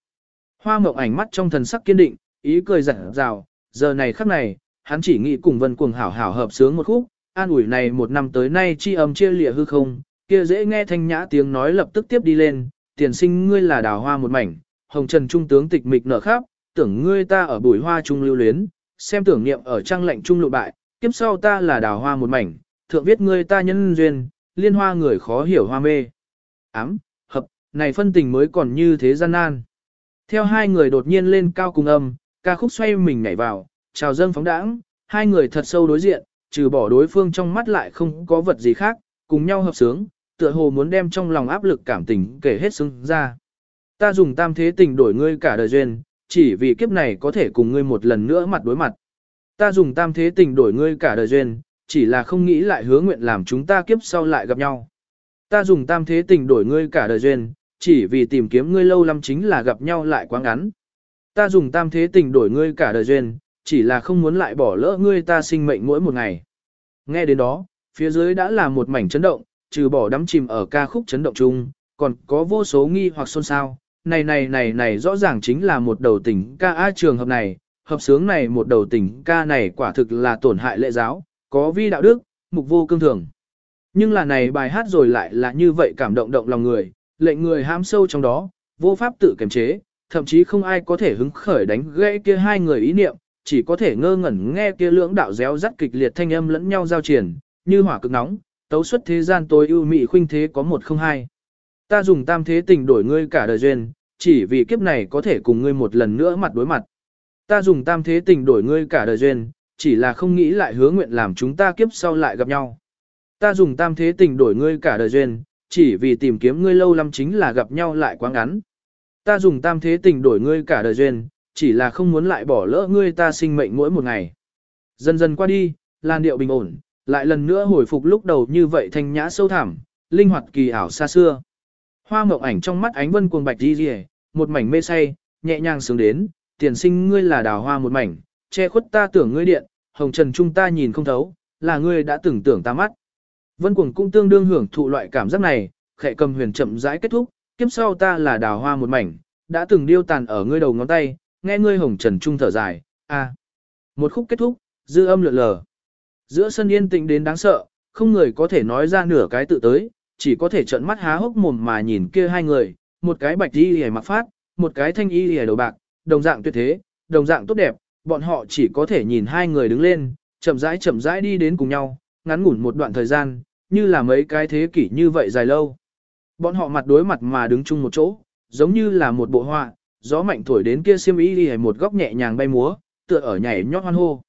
Hoa mộng ảnh mắt trong thần sắc kiên định, ý cười rạng rào, giờ này khắc này, hắn chỉ nghĩ cùng vân cuồng hảo hảo hợp sướng một khúc, an ủi này một năm tới nay chi âm chia lịa hư không, kia dễ nghe thanh nhã tiếng nói lập tức tiếp đi lên, tiền sinh ngươi là đào hoa một mảnh, hồng trần trung tướng tịch mịch nở khắp, tưởng ngươi ta ở bụi hoa trung lưu luyến, xem tưởng niệm ở trang lệnh trung lụ bại, kiếp sau ta là đào hoa một mảnh, thượng viết ngươi ta nhân duyên, liên hoa người khó hiểu hoa mê. Ám, hợp, này phân tình mới còn như thế gian nan. Theo hai người đột nhiên lên cao cùng âm, ca khúc xoay mình nhảy vào, chào dâng phóng đãng, hai người thật sâu đối diện, trừ bỏ đối phương trong mắt lại không có vật gì khác, cùng nhau hợp sướng, tựa hồ muốn đem trong lòng áp lực cảm tình kể hết xứng ra. Ta dùng tam thế tình đổi ngươi cả đời duyên, chỉ vì kiếp này có thể cùng ngươi một lần nữa mặt đối mặt. Ta dùng tam thế tình đổi ngươi cả đời duyên, chỉ là không nghĩ lại hứa nguyện làm chúng ta kiếp sau lại gặp nhau. Ta dùng tam thế tình đổi ngươi cả đời duyên, chỉ vì tìm kiếm ngươi lâu lắm chính là gặp nhau lại quá ngắn. Ta dùng tam thế tình đổi ngươi cả đời duyên, chỉ là không muốn lại bỏ lỡ ngươi ta sinh mệnh mỗi một ngày. Nghe đến đó, phía dưới đã là một mảnh chấn động, trừ bỏ đắm chìm ở ca khúc chấn động chung, còn có vô số nghi hoặc xôn xao. Này này này này rõ ràng chính là một đầu tình ca A trường hợp này, hợp sướng này một đầu tình ca này quả thực là tổn hại lệ giáo, có vi đạo đức, mục vô cương thường. Nhưng là này bài hát rồi lại là như vậy cảm động động lòng người, lệnh người ham sâu trong đó, vô pháp tự kiềm chế, thậm chí không ai có thể hứng khởi đánh gãy kia hai người ý niệm, chỉ có thể ngơ ngẩn nghe kia lưỡng đạo réo rắt kịch liệt thanh âm lẫn nhau giao triển, như hỏa cực nóng, tấu xuất thế gian tối ưu mị khuynh thế có một không hai. Ta dùng tam thế tình đổi ngươi cả đời duyên, chỉ vì kiếp này có thể cùng ngươi một lần nữa mặt đối mặt. Ta dùng tam thế tình đổi ngươi cả đời duyên, chỉ là không nghĩ lại hứa nguyện làm chúng ta kiếp sau lại gặp nhau. Ta dùng tam thế tình đổi ngươi cả đời duyên, chỉ vì tìm kiếm ngươi lâu lắm chính là gặp nhau lại quá ngắn. ta dùng tam thế tình đổi ngươi cả đời duyên, chỉ là không muốn lại bỏ lỡ ngươi ta sinh mệnh mỗi một ngày. Dần dần qua đi, làn điệu bình ổn, lại lần nữa hồi phục lúc đầu như vậy thanh nhã sâu thẳm, linh hoạt kỳ ảo xa xưa. Hoa mộng ảnh trong mắt ánh vân cuồng bạch đi rìa, một mảnh mê say, nhẹ nhàng sướng đến, tiền sinh ngươi là đào hoa một mảnh, che khuất ta tưởng ngươi điện, hồng trần trung ta nhìn không thấu, là ngươi đã tưởng tưởng ta mắt. Vân cuồng cũng tương đương hưởng thụ loại cảm giác này, khệ cầm huyền chậm rãi kết thúc, kiếp sau ta là đào hoa một mảnh, đã từng điêu tàn ở ngươi đầu ngón tay, nghe ngươi hồng trần trung thở dài, a. Một khúc kết thúc, dư âm lượn lờ. Giữa sân yên tĩnh đến đáng sợ, không người có thể nói ra nửa cái tự tới, chỉ có thể trợn mắt há hốc mồm mà nhìn kia hai người, một cái bạch y hề mặc phát, một cái thanh y hề đầu bạc, đồng dạng tuyệt thế, đồng dạng tốt đẹp, bọn họ chỉ có thể nhìn hai người đứng lên, chậm rãi chậm rãi đi đến cùng nhau, ngắn ngủn một đoạn thời gian, như là mấy cái thế kỷ như vậy dài lâu. Bọn họ mặt đối mặt mà đứng chung một chỗ, giống như là một bộ họa, gió mạnh thổi đến kia xiêm y đi một góc nhẹ nhàng bay múa, tựa ở nhảy nhót hoan hô.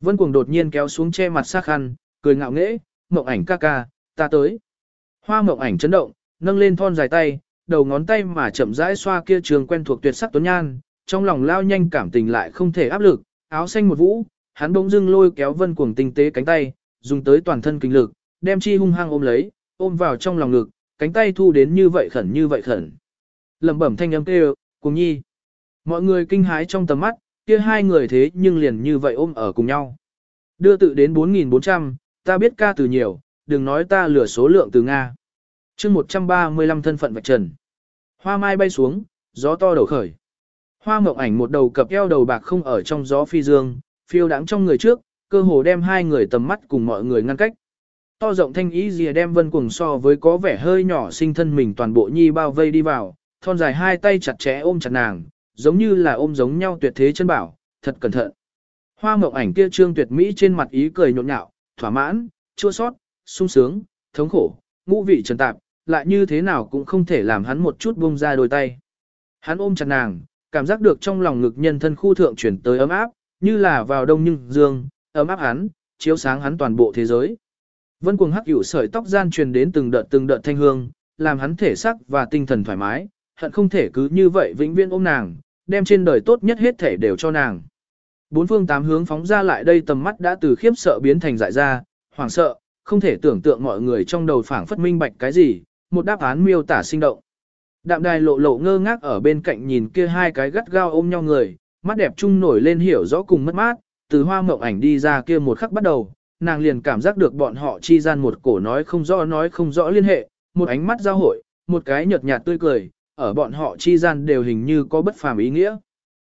Vân Cuồng đột nhiên kéo xuống che mặt sắc khăn, cười ngạo nghễ, "Mộng ảnh ca ca, ta tới." Hoa Mộng ảnh chấn động, nâng lên thon dài tay, đầu ngón tay mà chậm rãi xoa kia trường quen thuộc tuyệt sắc tuấn nhan, trong lòng lao nhanh cảm tình lại không thể áp lực, áo xanh một vũ, hắn bỗng dưng lôi kéo Vân Cuồng tinh tế cánh tay, dùng tới toàn thân kinh lực, đem chi hung hăng ôm lấy, ôm vào trong lòng ngực, cánh tay thu đến như vậy khẩn như vậy khẩn. Lẩm bẩm thanh âm kêu, "Cuồng nhi." Mọi người kinh hái trong tầm mắt, kia hai người thế nhưng liền như vậy ôm ở cùng nhau. Đưa tự đến 4.400, ta biết ca từ nhiều, đừng nói ta lừa số lượng từ Nga. chương 135 thân phận vạch trần. Hoa mai bay xuống, gió to đầu khởi. Hoa mộng ảnh một đầu cập eo đầu bạc không ở trong gió phi dương, phiêu đáng trong người trước, cơ hồ đem hai người tầm mắt cùng mọi người ngăn cách. To rộng thanh ý dìa đem vân cùng so với có vẻ hơi nhỏ sinh thân mình toàn bộ nhi bao vây đi vào, thon dài hai tay chặt chẽ ôm chặt nàng, giống như là ôm giống nhau tuyệt thế chân bảo, thật cẩn thận. Hoa mộng ảnh kia trương tuyệt mỹ trên mặt ý cười nhộn nhạo, thỏa mãn, chua sót, sung sướng, thống khổ, ngũ vị trần tạp, lại như thế nào cũng không thể làm hắn một chút buông ra đôi tay. Hắn ôm chặt nàng, cảm giác được trong lòng ngực nhân thân khu thượng chuyển tới ấm áp, như là vào đông nhưng dương, ấm áp hắn, chiếu sáng hắn toàn bộ thế giới. Vân cuồng hắc hữu sợi tóc gian truyền đến từng đợt từng đợt thanh hương, làm hắn thể sắc và tinh thần thoải mái, hận không thể cứ như vậy vĩnh viễn ôm nàng, đem trên đời tốt nhất hết thể đều cho nàng. Bốn phương tám hướng phóng ra lại đây tầm mắt đã từ khiếp sợ biến thành dại ra, hoảng sợ, không thể tưởng tượng mọi người trong đầu phảng phất minh bạch cái gì, một đáp án miêu tả sinh động. Đạm đài lộ lộ ngơ ngác ở bên cạnh nhìn kia hai cái gắt gao ôm nhau người, mắt đẹp chung nổi lên hiểu rõ cùng mất mát, từ hoa mộng ảnh đi ra kia một khắc bắt đầu, nàng liền cảm giác được bọn họ chi gian một cổ nói không rõ nói không rõ liên hệ, một ánh mắt giao hội, một cái nhợt nhạt tươi cười, ở bọn họ chi gian đều hình như có bất phàm ý nghĩa.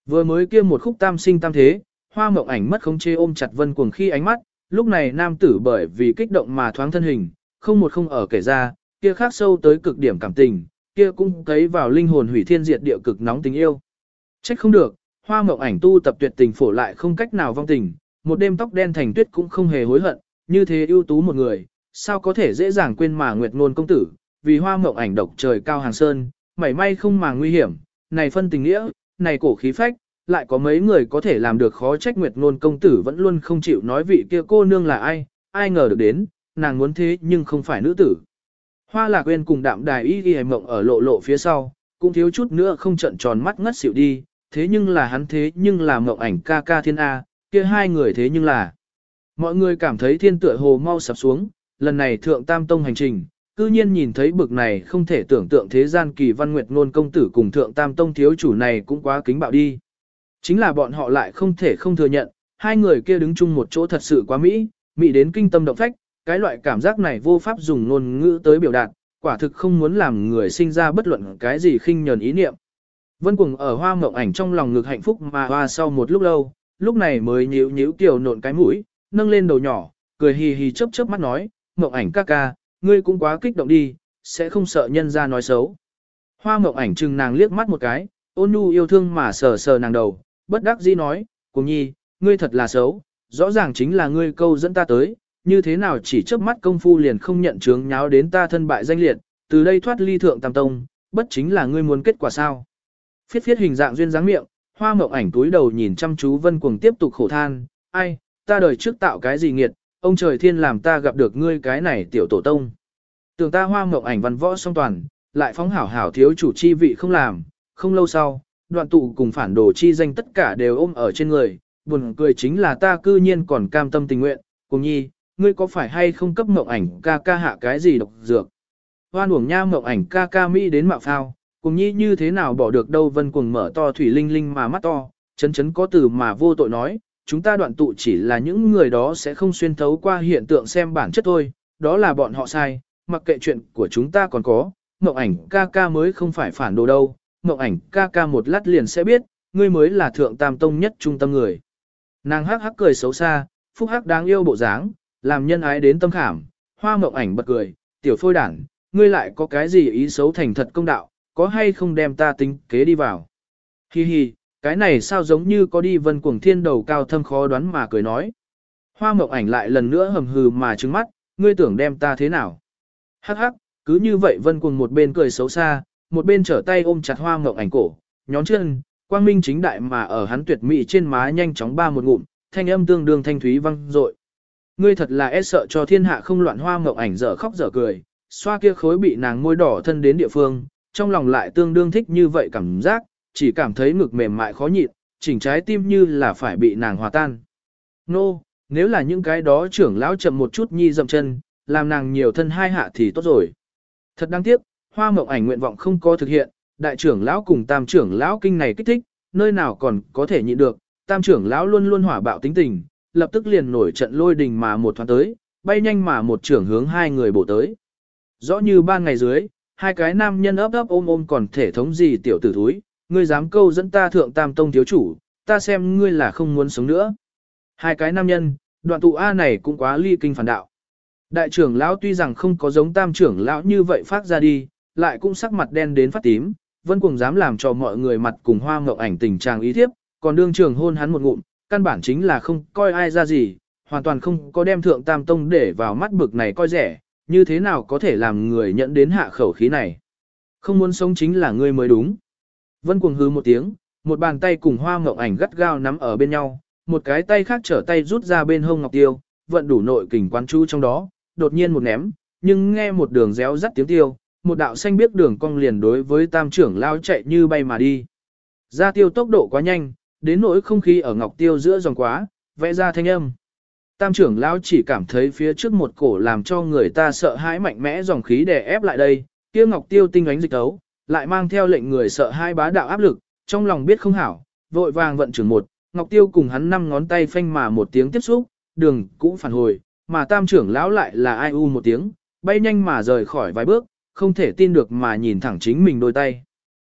Vừa mới kia một khúc tam sinh tam thế, hoa mộng ảnh mất không chê ôm chặt vân cuồng khi ánh mắt, lúc này nam tử bởi vì kích động mà thoáng thân hình, không một không ở kể ra, kia khác sâu tới cực điểm cảm tình, kia cũng thấy vào linh hồn hủy thiên diệt địa cực nóng tình yêu. Trách không được, hoa mộng ảnh tu tập tuyệt tình phổ lại không cách nào vong tình, một đêm tóc đen thành tuyết cũng không hề hối hận, như thế ưu tú một người, sao có thể dễ dàng quên mà nguyệt ngôn công tử, vì hoa mộng ảnh độc trời cao hàng sơn, mảy may không mà nguy hiểm, này phân tình nghĩa, này cổ khí phách, lại có mấy người có thể làm được khó trách Nguyệt Nôn công tử vẫn luôn không chịu nói vị kia cô nương là ai, ai ngờ được đến, nàng muốn thế nhưng không phải nữ tử. Hoa lạc quên cùng đạm đài y ghi mộng ở lộ lộ phía sau, cũng thiếu chút nữa không trận tròn mắt ngất xỉu đi, thế nhưng là hắn thế nhưng là mộng ảnh ca ca thiên A, kia hai người thế nhưng là. Mọi người cảm thấy thiên tựa hồ mau sập xuống, lần này thượng tam tông hành trình, cư nhiên nhìn thấy bực này không thể tưởng tượng thế gian kỳ văn nguyệt ngôn công tử cùng thượng tam tông thiếu chủ này cũng quá kính bạo đi. Chính là bọn họ lại không thể không thừa nhận, hai người kia đứng chung một chỗ thật sự quá mỹ, mỹ đến kinh tâm động phách, cái loại cảm giác này vô pháp dùng ngôn ngữ tới biểu đạt, quả thực không muốn làm người sinh ra bất luận cái gì khinh nhờn ý niệm. Vân Cuồng ở hoa mộng ảnh trong lòng ngực hạnh phúc mà hoa sau một lúc lâu, lúc này mới nhíu nhíu tiểu nộn cái mũi, nâng lên đầu nhỏ, cười hì hì chớp chớp mắt nói, mộng ảnh ca ca, ngươi cũng quá kích động đi, sẽ không sợ nhân ra nói xấu. Hoa mộng ảnh chừng nàng liếc mắt một cái, ôn nhu yêu thương mà sờ sờ nàng đầu, bất đắc dĩ nói, cùng nhi, ngươi thật là xấu, rõ ràng chính là ngươi câu dẫn ta tới, như thế nào chỉ chớp mắt công phu liền không nhận chướng nháo đến ta thân bại danh liệt, từ đây thoát ly thượng tam tông, bất chính là ngươi muốn kết quả sao. Phiết phiết hình dạng duyên dáng miệng, hoa mộng ảnh túi đầu nhìn chăm chú vân cuồng tiếp tục khổ than, ai, ta đời trước tạo cái gì nghiệt, ông trời thiên làm ta gặp được ngươi cái này tiểu tổ tông. Tưởng ta hoa mộng ảnh văn võ song toàn, lại phóng hảo hảo thiếu chủ chi vị không làm, không lâu sau, đoạn tụ cùng phản đồ chi danh tất cả đều ôm ở trên người, buồn cười chính là ta cư nhiên còn cam tâm tình nguyện, cùng nhi, ngươi có phải hay không cấp mộng ảnh ca ca hạ cái gì độc dược. Hoan uổng nha mộng ảnh ca ca Mỹ đến mạo phao, cùng nhi như thế nào bỏ được đâu vân cuồng mở to thủy linh linh mà mắt to, chấn chấn có từ mà vô tội nói, chúng ta đoạn tụ chỉ là những người đó sẽ không xuyên thấu qua hiện tượng xem bản chất thôi, đó là bọn họ sai, mặc kệ chuyện của chúng ta còn có, mộng ảnh ca ca mới không phải phản đồ đâu, mộng ảnh ca ca một lát liền sẽ biết, ngươi mới là thượng tam tông nhất trung tâm người. Nàng hắc hắc cười xấu xa, phúc hắc đáng yêu bộ dáng, làm nhân ái đến tâm khảm, hoa mộng ảnh bật cười, tiểu phôi đảng, ngươi lại có cái gì ý xấu thành thật công đạo, có hay không đem ta tính kế đi vào. Hi hi, cái này sao giống như có đi vân cuồng thiên đầu cao thâm khó đoán mà cười nói. Hoa mộng ảnh lại lần nữa hầm hừ mà trứng mắt, ngươi tưởng đem ta thế nào. Hắc hắc, cứ như vậy vân cuồng một bên cười xấu xa, một bên trở tay ôm chặt hoa mộng ảnh cổ, nhón chân, quang minh chính đại mà ở hắn tuyệt mỹ trên má nhanh chóng ba một ngụm, thanh âm tương đương thanh thúy vang dội. Ngươi thật là e sợ cho thiên hạ không loạn hoa mộng ảnh dở khóc dở cười, xoa kia khối bị nàng môi đỏ thân đến địa phương, trong lòng lại tương đương thích như vậy cảm giác, chỉ cảm thấy ngực mềm mại khó nhịn, chỉnh trái tim như là phải bị nàng hòa tan. Nô, no, nếu là những cái đó trưởng lão chậm một chút nhi dậm chân, làm nàng nhiều thân hai hạ thì tốt rồi. Thật đáng tiếc, hoa mộng ảnh nguyện vọng không có thực hiện, đại trưởng lão cùng tam trưởng lão kinh này kích thích, nơi nào còn có thể nhịn được, tam trưởng lão luôn luôn hỏa bạo tính tình, lập tức liền nổi trận lôi đình mà một thoáng tới, bay nhanh mà một trưởng hướng hai người bổ tới. Rõ như ba ngày dưới, hai cái nam nhân ấp ấp ôm ôm còn thể thống gì tiểu tử thúi, ngươi dám câu dẫn ta thượng tam tông thiếu chủ, ta xem ngươi là không muốn sống nữa. Hai cái nam nhân, đoạn tụ A này cũng quá ly kinh phản đạo. Đại trưởng lão tuy rằng không có giống tam trưởng lão như vậy phát ra đi, lại cũng sắc mặt đen đến phát tím, vẫn cùng dám làm cho mọi người mặt cùng hoa ngậu ảnh tình trạng ý thiếp, còn đương trường hôn hắn một ngụm, căn bản chính là không coi ai ra gì, hoàn toàn không có đem thượng tam tông để vào mắt bực này coi rẻ, như thế nào có thể làm người nhận đến hạ khẩu khí này. Không muốn sống chính là ngươi mới đúng. Vân cuồng hứ một tiếng, một bàn tay cùng hoa ngọc ảnh gắt gao nắm ở bên nhau, một cái tay khác trở tay rút ra bên hông ngọc tiêu, vận đủ nội kình quán chú trong đó, đột nhiên một ném, nhưng nghe một đường réo rắt tiếng tiêu, một đạo xanh biết đường cong liền đối với tam trưởng lao chạy như bay mà đi. Ra tiêu tốc độ quá nhanh, đến nỗi không khí ở ngọc tiêu giữa dòng quá, vẽ ra thanh âm. Tam trưởng lão chỉ cảm thấy phía trước một cổ làm cho người ta sợ hãi mạnh mẽ dòng khí đè ép lại đây, kia ngọc tiêu tinh ánh dịch tấu, lại mang theo lệnh người sợ hai bá đạo áp lực, trong lòng biết không hảo, vội vàng vận trưởng một, ngọc tiêu cùng hắn năm ngón tay phanh mà một tiếng tiếp xúc, đường cũng phản hồi, mà tam trưởng lão lại là ai u một tiếng, bay nhanh mà rời khỏi vài bước, không thể tin được mà nhìn thẳng chính mình đôi tay.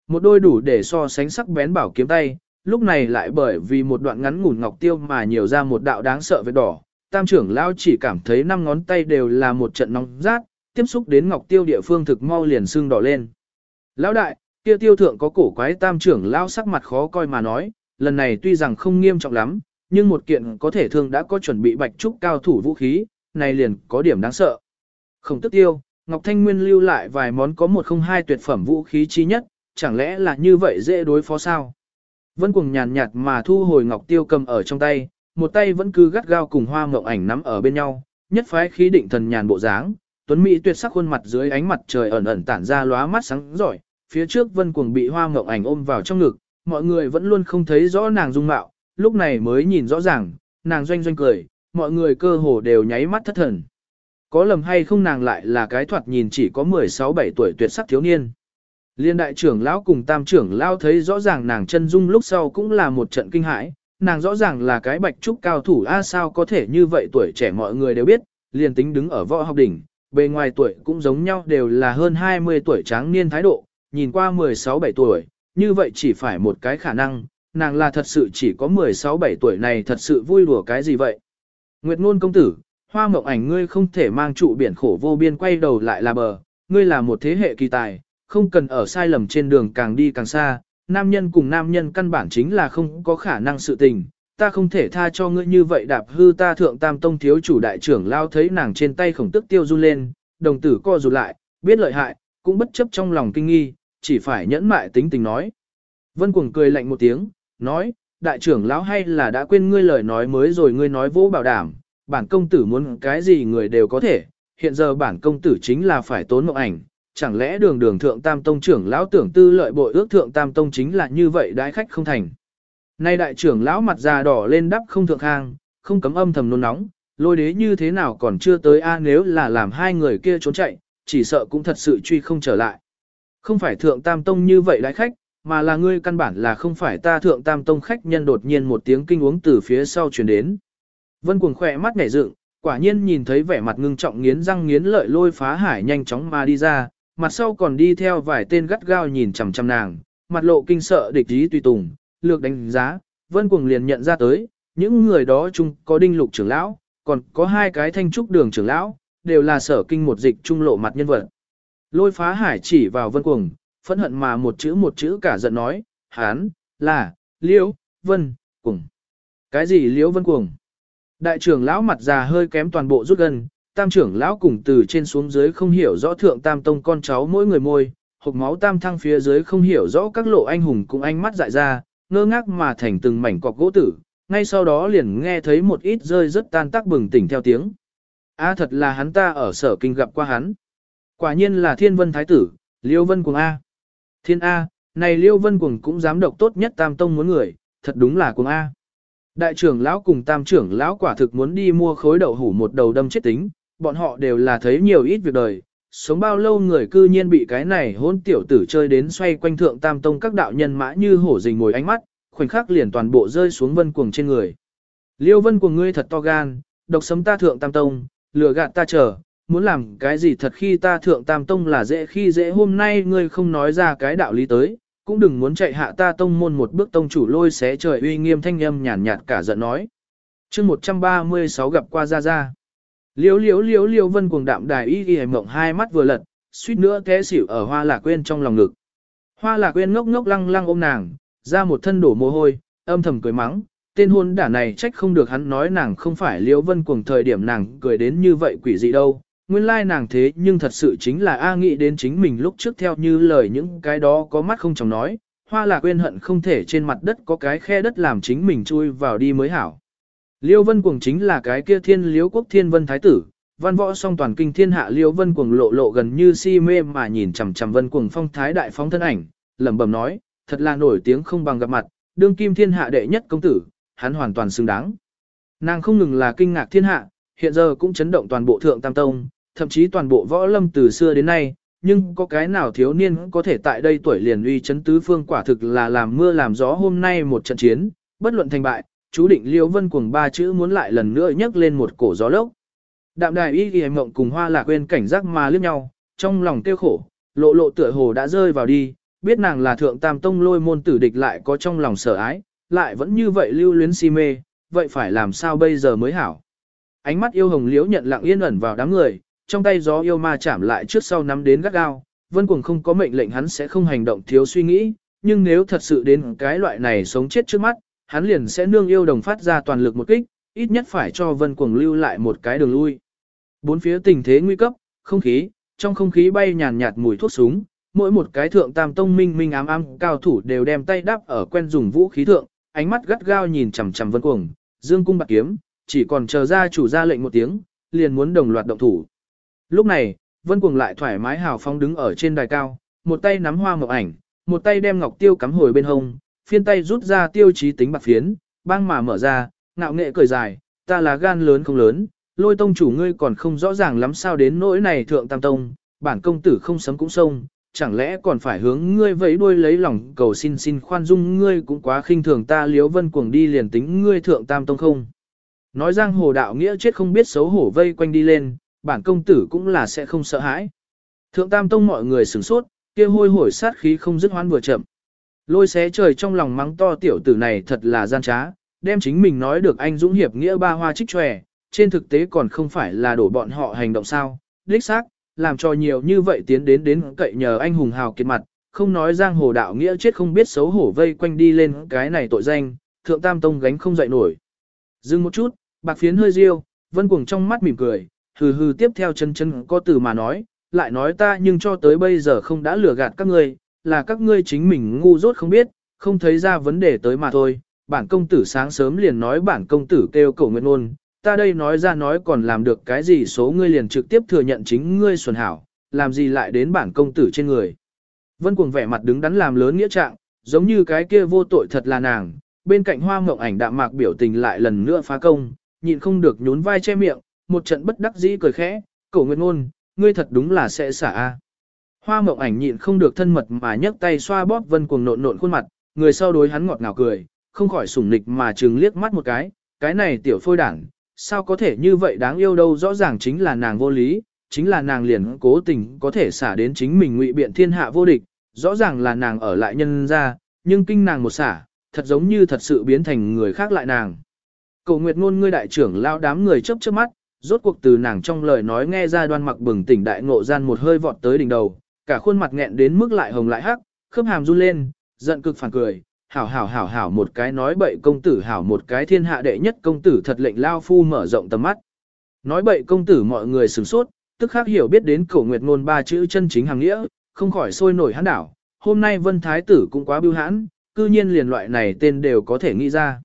Một đôi đủ để so sánh sắc bén bảo kiếm tay, lúc này lại bởi vì một đoạn ngắn ngủn ngọc tiêu mà nhiều ra một đạo đáng sợ vết đỏ, tam trưởng lão chỉ cảm thấy năm ngón tay đều là một trận nóng rát, tiếp xúc đến ngọc tiêu địa phương thực mau liền sưng đỏ lên. Lão đại, kia tiêu thượng có cổ quái tam trưởng lão sắc mặt khó coi mà nói, lần này tuy rằng không nghiêm trọng lắm, nhưng một kiện có thể thương đã có chuẩn bị bạch trúc cao thủ vũ khí, này liền có điểm đáng sợ. Không tức tiêu, Ngọc Thanh Nguyên lưu lại vài món có một không hai tuyệt phẩm vũ khí chi nhất, chẳng lẽ là như vậy dễ đối phó sao? Vân cuồng nhàn nhạt mà thu hồi Ngọc Tiêu cầm ở trong tay, một tay vẫn cứ gắt gao cùng hoa ngọc ảnh nắm ở bên nhau, nhất phái khí định thần nhàn bộ dáng, tuấn mỹ tuyệt sắc khuôn mặt dưới ánh mặt trời ẩn ẩn tản ra lóa mắt sáng giỏi, phía trước Vân cuồng bị hoa ngọc ảnh ôm vào trong ngực, mọi người vẫn luôn không thấy rõ nàng dung mạo, lúc này mới nhìn rõ ràng, nàng doanh doanh cười, mọi người cơ hồ đều nháy mắt thất thần. Có lầm hay không nàng lại là cái thoạt nhìn chỉ có 16-17 tuổi tuyệt sắc thiếu niên. Liên đại trưởng lão cùng tam trưởng lão thấy rõ ràng nàng chân dung lúc sau cũng là một trận kinh hãi, nàng rõ ràng là cái bạch trúc cao thủ a sao có thể như vậy tuổi trẻ mọi người đều biết, liền tính đứng ở võ học đỉnh, bề ngoài tuổi cũng giống nhau đều là hơn 20 tuổi tráng niên thái độ, nhìn qua 16-17 tuổi, như vậy chỉ phải một cái khả năng, nàng là thật sự chỉ có 16-17 tuổi này thật sự vui đùa cái gì vậy. Nguyệt ngôn công tử, hoa mộng ảnh ngươi không thể mang trụ biển khổ vô biên quay đầu lại là bờ, ngươi là một thế hệ kỳ tài, không cần ở sai lầm trên đường càng đi càng xa, nam nhân cùng nam nhân căn bản chính là không có khả năng sự tình, ta không thể tha cho ngươi như vậy đạp hư ta thượng tam tông thiếu chủ đại trưởng lao thấy nàng trên tay khổng tức tiêu run lên, đồng tử co rụt lại, biết lợi hại, cũng bất chấp trong lòng kinh nghi, chỉ phải nhẫn mại tính tình nói. Vân cuồng cười lạnh một tiếng, nói, đại trưởng lão hay là đã quên ngươi lời nói mới rồi ngươi nói vô bảo đảm, bản công tử muốn cái gì người đều có thể, hiện giờ bản công tử chính là phải tốn mộng ảnh, chẳng lẽ đường đường thượng tam tông trưởng lão tưởng tư lợi bội ước thượng tam tông chính là như vậy đãi khách không thành. Nay đại trưởng lão mặt già đỏ lên đắp không thượng hang, không cấm âm thầm nôn nóng, lôi đế như thế nào còn chưa tới a nếu là làm hai người kia trốn chạy, chỉ sợ cũng thật sự truy không trở lại. Không phải thượng tam tông như vậy đãi khách, mà là ngươi căn bản là không phải ta thượng tam tông khách nhân đột nhiên một tiếng kinh uống từ phía sau truyền đến. Vân cuồng khỏe mắt nhảy dựng, quả nhiên nhìn thấy vẻ mặt ngưng trọng nghiến răng nghiến lợi lôi phá hải nhanh chóng mà đi ra, mặt sau còn đi theo vài tên gắt gao nhìn chằm chằm nàng, mặt lộ kinh sợ địch ý tùy tùng, lược đánh giá, vân cuồng liền nhận ra tới, những người đó chung có đinh lục trưởng lão, còn có hai cái thanh trúc đường trưởng lão, đều là sở kinh một dịch trung lộ mặt nhân vật. Lôi phá hải chỉ vào vân cuồng, phẫn hận mà một chữ một chữ cả giận nói, hán, là, liễu, vân, cuồng. Cái gì liễu vân cuồng? Đại trưởng lão mặt già hơi kém toàn bộ rút gần, tam trưởng lão cùng từ trên xuống dưới không hiểu rõ thượng tam tông con cháu mỗi người môi, hộp máu tam thăng phía dưới không hiểu rõ các lộ anh hùng cùng ánh mắt dại ra, ngơ ngác mà thành từng mảnh cọc gỗ tử, ngay sau đó liền nghe thấy một ít rơi rất tan tác bừng tỉnh theo tiếng. A thật là hắn ta ở sở kinh gặp qua hắn. Quả nhiên là thiên vân thái tử, liêu vân cuồng A. Thiên A, này liêu vân cuồng cũng dám độc tốt nhất tam tông muốn người, thật đúng là cuồng A. Đại trưởng lão cùng tam trưởng lão quả thực muốn đi mua khối đậu hủ một đầu đâm chết tính, bọn họ đều là thấy nhiều ít việc đời, sống bao lâu người cư nhiên bị cái này hôn tiểu tử chơi đến xoay quanh thượng tam tông các đạo nhân mã như hổ rình ngồi ánh mắt, khoảnh khắc liền toàn bộ rơi xuống vân cuồng trên người. Liêu vân cuồng ngươi thật to gan, độc sấm ta thượng tam tông, lừa gạt ta chờ, muốn làm cái gì thật khi ta thượng tam tông là dễ khi dễ hôm nay ngươi không nói ra cái đạo lý tới, cũng đừng muốn chạy hạ ta tông môn một bước tông chủ lôi xé trời uy nghiêm thanh âm nhàn nhạt cả giận nói. chương 136 gặp qua ra ra. Liếu liếu liếu liếu vân cuồng đạm đài y ghi mộng hai mắt vừa lật, suýt nữa té xỉu ở hoa lạc quên trong lòng ngực. Hoa lạc quên ngốc ngốc lăng lăng ôm nàng, ra một thân đổ mồ hôi, âm thầm cười mắng, tên hôn đả này trách không được hắn nói nàng không phải Liếu vân cuồng thời điểm nàng cười đến như vậy quỷ dị đâu. Nguyên lai nàng thế nhưng thật sự chính là A nghĩ đến chính mình lúc trước theo như lời những cái đó có mắt không chồng nói, hoa lạc quên hận không thể trên mặt đất có cái khe đất làm chính mình chui vào đi mới hảo. Liêu Vân Cuồng chính là cái kia thiên liếu quốc thiên vân thái tử, văn võ song toàn kinh thiên hạ Liêu Vân Cuồng lộ lộ gần như si mê mà nhìn chằm chằm Vân Cuồng phong thái đại phóng thân ảnh, lẩm bẩm nói, thật là nổi tiếng không bằng gặp mặt, đương kim thiên hạ đệ nhất công tử, hắn hoàn toàn xứng đáng. Nàng không ngừng là kinh ngạc thiên hạ, hiện giờ cũng chấn động toàn bộ thượng tam tông, thậm chí toàn bộ võ lâm từ xưa đến nay, nhưng có cái nào thiếu niên có thể tại đây tuổi liền uy chấn tứ phương quả thực là làm mưa làm gió hôm nay một trận chiến, bất luận thành bại, chú định liễu Vân cuồng ba chữ muốn lại lần nữa nhấc lên một cổ gió lốc. Đạm đài y ghi mộng cùng hoa lạc quên cảnh giác mà liếc nhau, trong lòng tiêu khổ, lộ lộ tựa hồ đã rơi vào đi, biết nàng là thượng tam tông lôi môn tử địch lại có trong lòng sợ ái, lại vẫn như vậy lưu luyến si mê, vậy phải làm sao bây giờ mới hảo. Ánh mắt yêu hồng liễu nhận lặng yên ẩn vào đám người, trong tay gió yêu ma chạm lại trước sau nắm đến gắt gao, vân cuồng không có mệnh lệnh hắn sẽ không hành động thiếu suy nghĩ, nhưng nếu thật sự đến cái loại này sống chết trước mắt, hắn liền sẽ nương yêu đồng phát ra toàn lực một kích, ít nhất phải cho vân cuồng lưu lại một cái đường lui. Bốn phía tình thế nguy cấp, không khí, trong không khí bay nhàn nhạt mùi thuốc súng, mỗi một cái thượng tam tông minh minh ám ám cao thủ đều đem tay đắp ở quen dùng vũ khí thượng, ánh mắt gắt gao nhìn chằm chằm vân cuồng, dương cung bạc kiếm, chỉ còn chờ ra chủ ra lệnh một tiếng, liền muốn đồng loạt động thủ. Lúc này, vân cuồng lại thoải mái hào phóng đứng ở trên đài cao, một tay nắm hoa ngọc ảnh, một tay đem ngọc tiêu cắm hồi bên hông, phiên tay rút ra tiêu chí tính bạc phiến, băng mà mở ra, ngạo nghệ cười dài, ta là gan lớn không lớn, lôi tông chủ ngươi còn không rõ ràng lắm sao đến nỗi này thượng tam tông, bản công tử không sấm cũng sông, chẳng lẽ còn phải hướng ngươi vẫy đuôi lấy lòng cầu xin xin khoan dung ngươi cũng quá khinh thường ta liếu vân cuồng đi liền tính ngươi thượng tam tông không. Nói giang hồ đạo nghĩa chết không biết xấu hổ vây quanh đi lên, bản công tử cũng là sẽ không sợ hãi. Thượng tam tông mọi người sửng sốt, kia hôi hổi sát khí không dứt hoan vừa chậm. Lôi xé trời trong lòng mắng to tiểu tử này thật là gian trá, đem chính mình nói được anh dũng hiệp nghĩa ba hoa trích tròe, trên thực tế còn không phải là đổ bọn họ hành động sao, đích xác, làm cho nhiều như vậy tiến đến đến cậy nhờ anh hùng hào kiệt mặt, không nói giang hồ đạo nghĩa chết không biết xấu hổ vây quanh đi lên cái này tội danh, thượng tam tông gánh không dậy nổi. Dừng một chút, bạc phiến hơi riêu, vân cuồng trong mắt mỉm cười, hừ hừ tiếp theo chân chân có từ mà nói, lại nói ta nhưng cho tới bây giờ không đã lừa gạt các ngươi, là các ngươi chính mình ngu dốt không biết, không thấy ra vấn đề tới mà thôi. Bản công tử sáng sớm liền nói bản công tử kêu cổ nguyện ôn, ta đây nói ra nói còn làm được cái gì số ngươi liền trực tiếp thừa nhận chính ngươi xuẩn hảo, làm gì lại đến bản công tử trên người. Vân cuồng vẻ mặt đứng đắn làm lớn nghĩa trạng, giống như cái kia vô tội thật là nàng, bên cạnh hoa mộng ảnh đạm mạc biểu tình lại lần nữa phá công, nhịn không được nhún vai che miệng, một trận bất đắc dĩ cười khẽ, cổ nguyện ôn, ngươi thật đúng là sẽ xả a. Hoa mộng ảnh nhịn không được thân mật mà nhấc tay xoa bóp vân cuồng nộn nộn khuôn mặt, người sau đối hắn ngọt ngào cười, không khỏi sủng nịch mà trừng liếc mắt một cái, cái này tiểu phôi đảng, sao có thể như vậy đáng yêu đâu rõ ràng chính là nàng vô lý, chính là nàng liền cố tình có thể xả đến chính mình ngụy biện thiên hạ vô địch, rõ ràng là nàng ở lại nhân ra, nhưng kinh nàng một xả, thật giống như thật sự biến thành người khác lại nàng. Cầu Nguyệt ngôn ngươi đại trưởng lao đám người chớp chớp mắt, rốt cuộc từ nàng trong lời nói nghe ra đoan mặc bừng tỉnh đại ngộ gian một hơi vọt tới đỉnh đầu, cả khuôn mặt nghẹn đến mức lại hồng lại hắc, khớp hàm run lên, giận cực phản cười, hảo hảo hảo hảo một cái nói bậy công tử hảo một cái thiên hạ đệ nhất công tử thật lệnh lao phu mở rộng tầm mắt. Nói bậy công tử mọi người sửng sốt, tức khắc hiểu biết đến cổ nguyệt ngôn ba chữ chân chính hàng nghĩa, không khỏi sôi nổi hán đảo. Hôm nay vân thái tử cũng quá biêu hãn, cư nhiên liền loại này tên đều có thể nghĩ ra.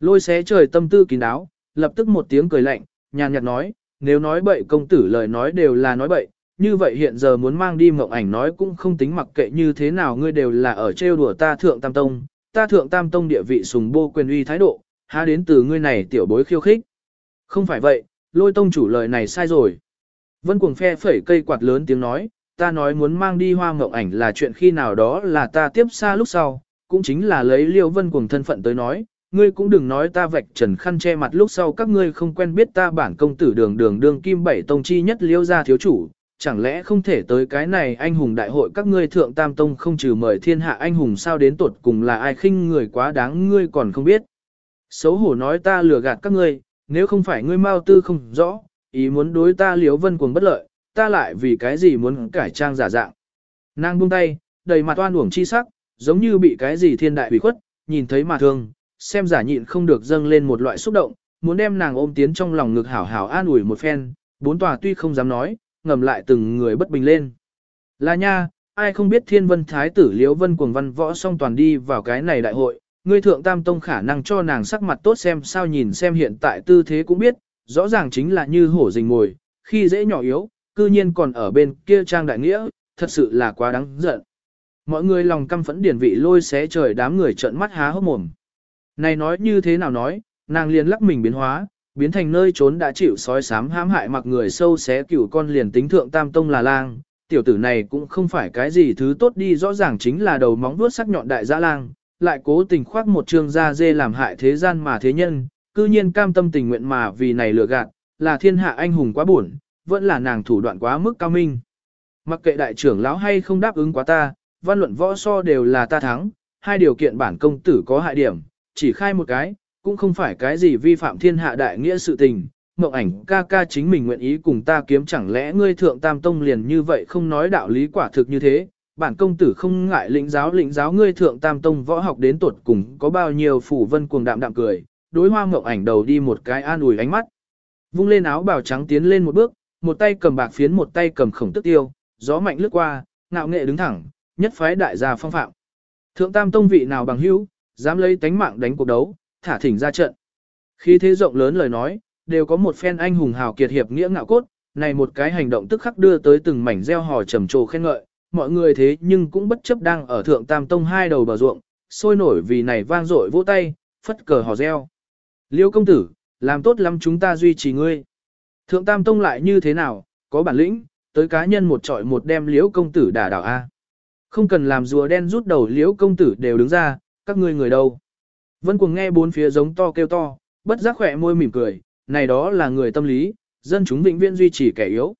Lôi xé trời tâm tư kín đáo, lập tức một tiếng cười lạnh, nhàn nhạt nói, nếu nói bậy công tử lời nói đều là nói bậy, như vậy hiện giờ muốn mang đi mộng ảnh nói cũng không tính mặc kệ như thế nào ngươi đều là ở trêu đùa ta thượng tam tông, ta thượng tam tông địa vị sùng bô quyền uy thái độ, há đến từ ngươi này tiểu bối khiêu khích. Không phải vậy, lôi tông chủ lời này sai rồi. Vân cuồng phe phẩy cây quạt lớn tiếng nói, ta nói muốn mang đi hoa mộng ảnh là chuyện khi nào đó là ta tiếp xa lúc sau, cũng chính là lấy liêu vân cuồng thân phận tới nói, ngươi cũng đừng nói ta vạch trần khăn che mặt lúc sau các ngươi không quen biết ta bản công tử đường đường đường kim bảy tông chi nhất liêu gia thiếu chủ, chẳng lẽ không thể tới cái này anh hùng đại hội các ngươi thượng tam tông không trừ mời thiên hạ anh hùng sao đến tuột cùng là ai khinh người quá đáng ngươi còn không biết. Xấu hổ nói ta lừa gạt các ngươi, nếu không phải ngươi mau tư không rõ, ý muốn đối ta liếu vân cuồng bất lợi, ta lại vì cái gì muốn cải trang giả dạng. Nàng buông tay, đầy mặt oan uổng chi sắc, giống như bị cái gì thiên đại hủy khuất, nhìn thấy mà thương, xem giả nhịn không được dâng lên một loại xúc động, muốn đem nàng ôm tiến trong lòng ngực hảo hảo an ủi một phen, bốn tòa tuy không dám nói, ngầm lại từng người bất bình lên. Là nha, ai không biết thiên vân thái tử liễu vân cuồng văn võ song toàn đi vào cái này đại hội, ngươi thượng tam tông khả năng cho nàng sắc mặt tốt xem sao nhìn xem hiện tại tư thế cũng biết, rõ ràng chính là như hổ rình ngồi, khi dễ nhỏ yếu, cư nhiên còn ở bên kia trang đại nghĩa, thật sự là quá đáng giận. Mọi người lòng căm phẫn điển vị lôi xé trời đám người trợn mắt há hốc mồm. Này nói như thế nào nói, nàng liền lắc mình biến hóa, biến thành nơi trốn đã chịu sói sám hãm hại mặc người sâu xé cửu con liền tính thượng tam tông là lang, tiểu tử này cũng không phải cái gì thứ tốt đi rõ ràng chính là đầu móng vuốt sắc nhọn đại dã lang, lại cố tình khoác một trương da dê làm hại thế gian mà thế nhân, cư nhiên cam tâm tình nguyện mà vì này lừa gạt, là thiên hạ anh hùng quá buồn, vẫn là nàng thủ đoạn quá mức cao minh. Mặc kệ đại trưởng lão hay không đáp ứng quá ta, văn luận võ so đều là ta thắng, hai điều kiện bản công tử có hại điểm, chỉ khai một cái, cũng không phải cái gì vi phạm thiên hạ đại nghĩa sự tình. Mộng ảnh ca ca chính mình nguyện ý cùng ta kiếm chẳng lẽ ngươi thượng tam tông liền như vậy không nói đạo lý quả thực như thế, bản công tử không ngại lĩnh giáo lĩnh giáo ngươi thượng tam tông võ học đến tuột cùng có bao nhiêu phủ vân cuồng đạm đạm cười, đối hoa mộng ảnh đầu đi một cái an ủi ánh mắt. Vung lên áo bào trắng tiến lên một bước, một tay cầm bạc phiến một tay cầm khổng tức tiêu, gió mạnh lướt qua, ngạo nghệ đứng thẳng, nhất phái đại gia phong phạm. Thượng tam tông vị nào bằng hữu, dám lấy tánh mạng đánh cuộc đấu, thả thỉnh ra trận. Khi thế rộng lớn lời nói, đều có một phen anh hùng hào kiệt hiệp nghĩa ngạo cốt, này một cái hành động tức khắc đưa tới từng mảnh gieo hò trầm trồ khen ngợi, mọi người thế nhưng cũng bất chấp đang ở thượng tam tông hai đầu bờ ruộng, sôi nổi vì này vang dội vỗ tay, phất cờ hò reo. Liêu công tử, làm tốt lắm chúng ta duy trì ngươi. Thượng tam tông lại như thế nào, có bản lĩnh, tới cá nhân một trọi một đem liễu công tử đả đảo A. Không cần làm rùa đen rút đầu liễu công tử đều đứng ra, các ngươi người đâu. Vân cuồng nghe bốn phía giống to kêu to, bất giác khỏe môi mỉm cười, này đó là người tâm lý, dân chúng vĩnh viễn duy trì kẻ yếu.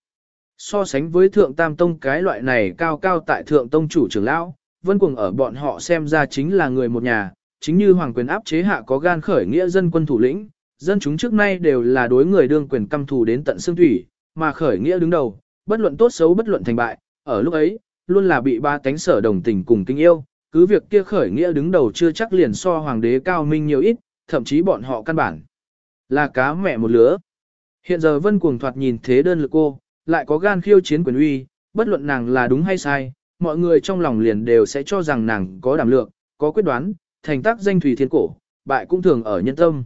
So sánh với thượng tam tông cái loại này cao cao tại thượng tông chủ trưởng lão, vân cuồng ở bọn họ xem ra chính là người một nhà, chính như hoàng quyền áp chế hạ có gan khởi nghĩa dân quân thủ lĩnh, dân chúng trước nay đều là đối người đương quyền căm thù đến tận xương thủy, mà khởi nghĩa đứng đầu, bất luận tốt xấu bất luận thành bại, ở lúc ấy, luôn là bị ba tánh sở đồng tình cùng kinh yêu, cứ việc kia khởi nghĩa đứng đầu chưa chắc liền so hoàng đế cao minh nhiều ít, thậm chí bọn họ căn bản là cá mẹ một lứa. Hiện giờ vân cuồng thoạt nhìn thế đơn lực cô, lại có gan khiêu chiến quyền uy, bất luận nàng là đúng hay sai, mọi người trong lòng liền đều sẽ cho rằng nàng có đảm lượng, có quyết đoán, thành tác danh thủy thiên cổ, bại cũng thường ở nhân tâm.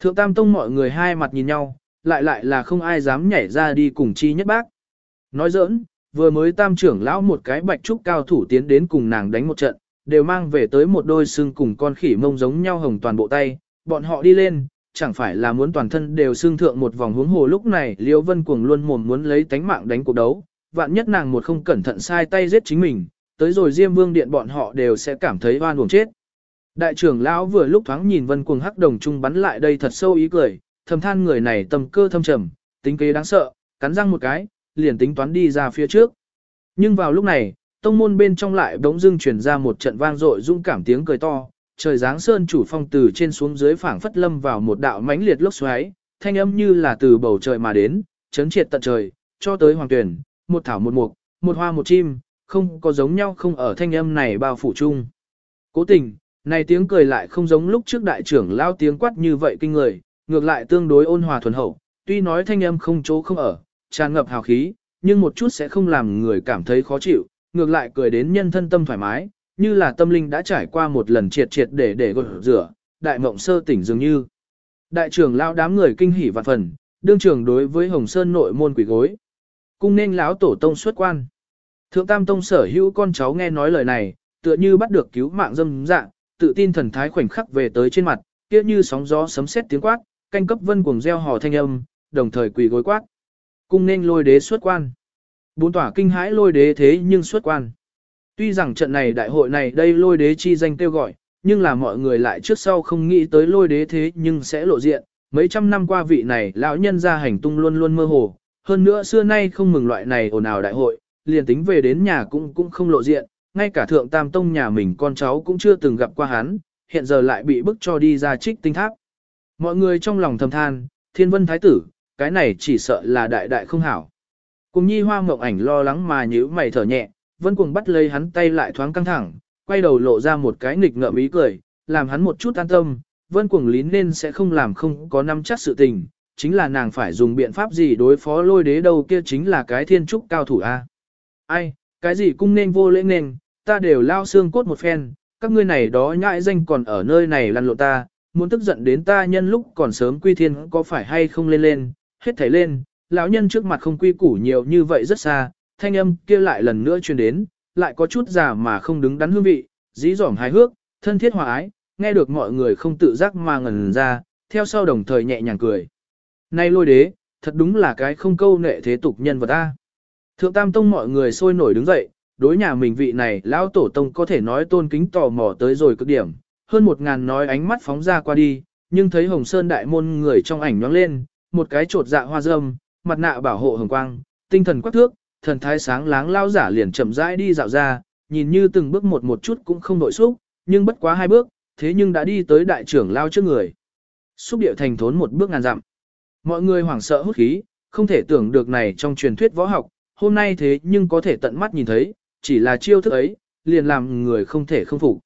Thượng Tam Tông mọi người hai mặt nhìn nhau, lại lại là không ai dám nhảy ra đi cùng chi nhất bác. Nói giỡn, vừa mới tam trưởng lão một cái bạch trúc cao thủ tiến đến cùng nàng đánh một trận, đều mang về tới một đôi xương cùng con khỉ mông giống nhau hồng toàn bộ tay, bọn họ đi lên, chẳng phải là muốn toàn thân đều xương thượng một vòng huống hồ lúc này Liễu Vân Cuồng luôn mồm muốn lấy tánh mạng đánh cuộc đấu, vạn nhất nàng một không cẩn thận sai tay giết chính mình, tới rồi Diêm Vương điện bọn họ đều sẽ cảm thấy oan uổng chết. Đại trưởng lão vừa lúc thoáng nhìn Vân Cuồng hắc đồng trung bắn lại đây thật sâu ý cười, thầm than người này tâm cơ thâm trầm, tính kế đáng sợ, cắn răng một cái, liền tính toán đi ra phía trước. Nhưng vào lúc này, tông môn bên trong lại bỗng dưng truyền ra một trận vang dội rung cảm tiếng cười to, trời giáng sơn chủ phong từ trên xuống dưới phảng phất lâm vào một đạo mãnh liệt lốc xoáy, thanh âm như là từ bầu trời mà đến, chấn triệt tận trời, cho tới hoàng tuyển, một thảo một mục, một hoa một chim, không có giống nhau không ở thanh âm này bao phủ chung. Cố tình, này tiếng cười lại không giống lúc trước đại trưởng lao tiếng quát như vậy kinh người, ngược lại tương đối ôn hòa thuần hậu, tuy nói thanh âm không chỗ không ở, tràn ngập hào khí, nhưng một chút sẽ không làm người cảm thấy khó chịu, ngược lại cười đến nhân thân tâm thoải mái, như là tâm linh đã trải qua một lần triệt triệt để để gột rửa, đại mộng sơ tỉnh dường như. Đại trưởng lão đám người kinh hỉ và phần, đương trưởng đối với Hồng Sơn nội môn quỷ gối. Cung nên lão tổ tông xuất quan. Thượng Tam Tông sở hữu con cháu nghe nói lời này, tựa như bắt được cứu mạng dâm dạng, tự tin thần thái khoảnh khắc về tới trên mặt, kia như sóng gió sấm sét tiếng quát, canh cấp vân cuồng reo hò thanh âm, đồng thời quỳ gối quát. Cung nên lôi đế xuất quan. Bốn tỏa kinh hãi lôi đế thế nhưng xuất quan. Tuy rằng trận này đại hội này đây lôi đế chi danh kêu gọi, nhưng là mọi người lại trước sau không nghĩ tới lôi đế thế nhưng sẽ lộ diện. Mấy trăm năm qua vị này lão nhân ra hành tung luôn luôn mơ hồ, hơn nữa xưa nay không mừng loại này ồn ào đại hội, liền tính về đến nhà cũng cũng không lộ diện, ngay cả thượng tam tông nhà mình con cháu cũng chưa từng gặp qua hắn, hiện giờ lại bị bức cho đi ra trích tinh tháp. Mọi người trong lòng thầm than, thiên vân thái tử, cái này chỉ sợ là đại đại không hảo. Cùng nhi hoa mộng ảnh lo lắng mà nhíu mày thở nhẹ, vân cuồng bắt lấy hắn tay lại thoáng căng thẳng, quay đầu lộ ra một cái nghịch ngợm ý cười, làm hắn một chút an tâm, vân cuồng lín nên sẽ không làm không có nắm chắc sự tình, chính là nàng phải dùng biện pháp gì đối phó lôi đế đâu kia chính là cái thiên trúc cao thủ A. Ai, cái gì cung nên vô lễ nên, ta đều lao xương cốt một phen, các ngươi này đó nhãi danh còn ở nơi này lăn lộ ta, muốn tức giận đến ta nhân lúc còn sớm quy thiên có phải hay không lên lên, hết thảy lên, lão nhân trước mặt không quy củ nhiều như vậy rất xa, thanh âm kia lại lần nữa truyền đến, lại có chút già mà không đứng đắn hương vị, dí dỏm hài hước, thân thiết hòa ái, nghe được mọi người không tự giác mà ngẩn ra, theo sau đồng thời nhẹ nhàng cười. nay lôi đế, thật đúng là cái không câu nệ thế tục nhân vật ta. Thượng Tam Tông mọi người sôi nổi đứng dậy, đối nhà mình vị này lão tổ tông có thể nói tôn kính tò mò tới rồi cực điểm, hơn một ngàn nói ánh mắt phóng ra qua đi, nhưng thấy Hồng Sơn đại môn người trong ảnh nhoáng lên, một cái trột dạ hoa dâm, mặt nạ bảo hộ hồng quang, tinh thần quắc thước, thần thái sáng láng lao giả liền chậm rãi đi dạo ra, nhìn như từng bước một một chút cũng không nội xúc, nhưng bất quá hai bước, thế nhưng đã đi tới đại trưởng lao trước người. Xúc điệu thành thốn một bước ngàn dặm. Mọi người hoảng sợ hút khí, không thể tưởng được này trong truyền thuyết võ học, hôm nay thế nhưng có thể tận mắt nhìn thấy, chỉ là chiêu thức ấy, liền làm người không thể không phục.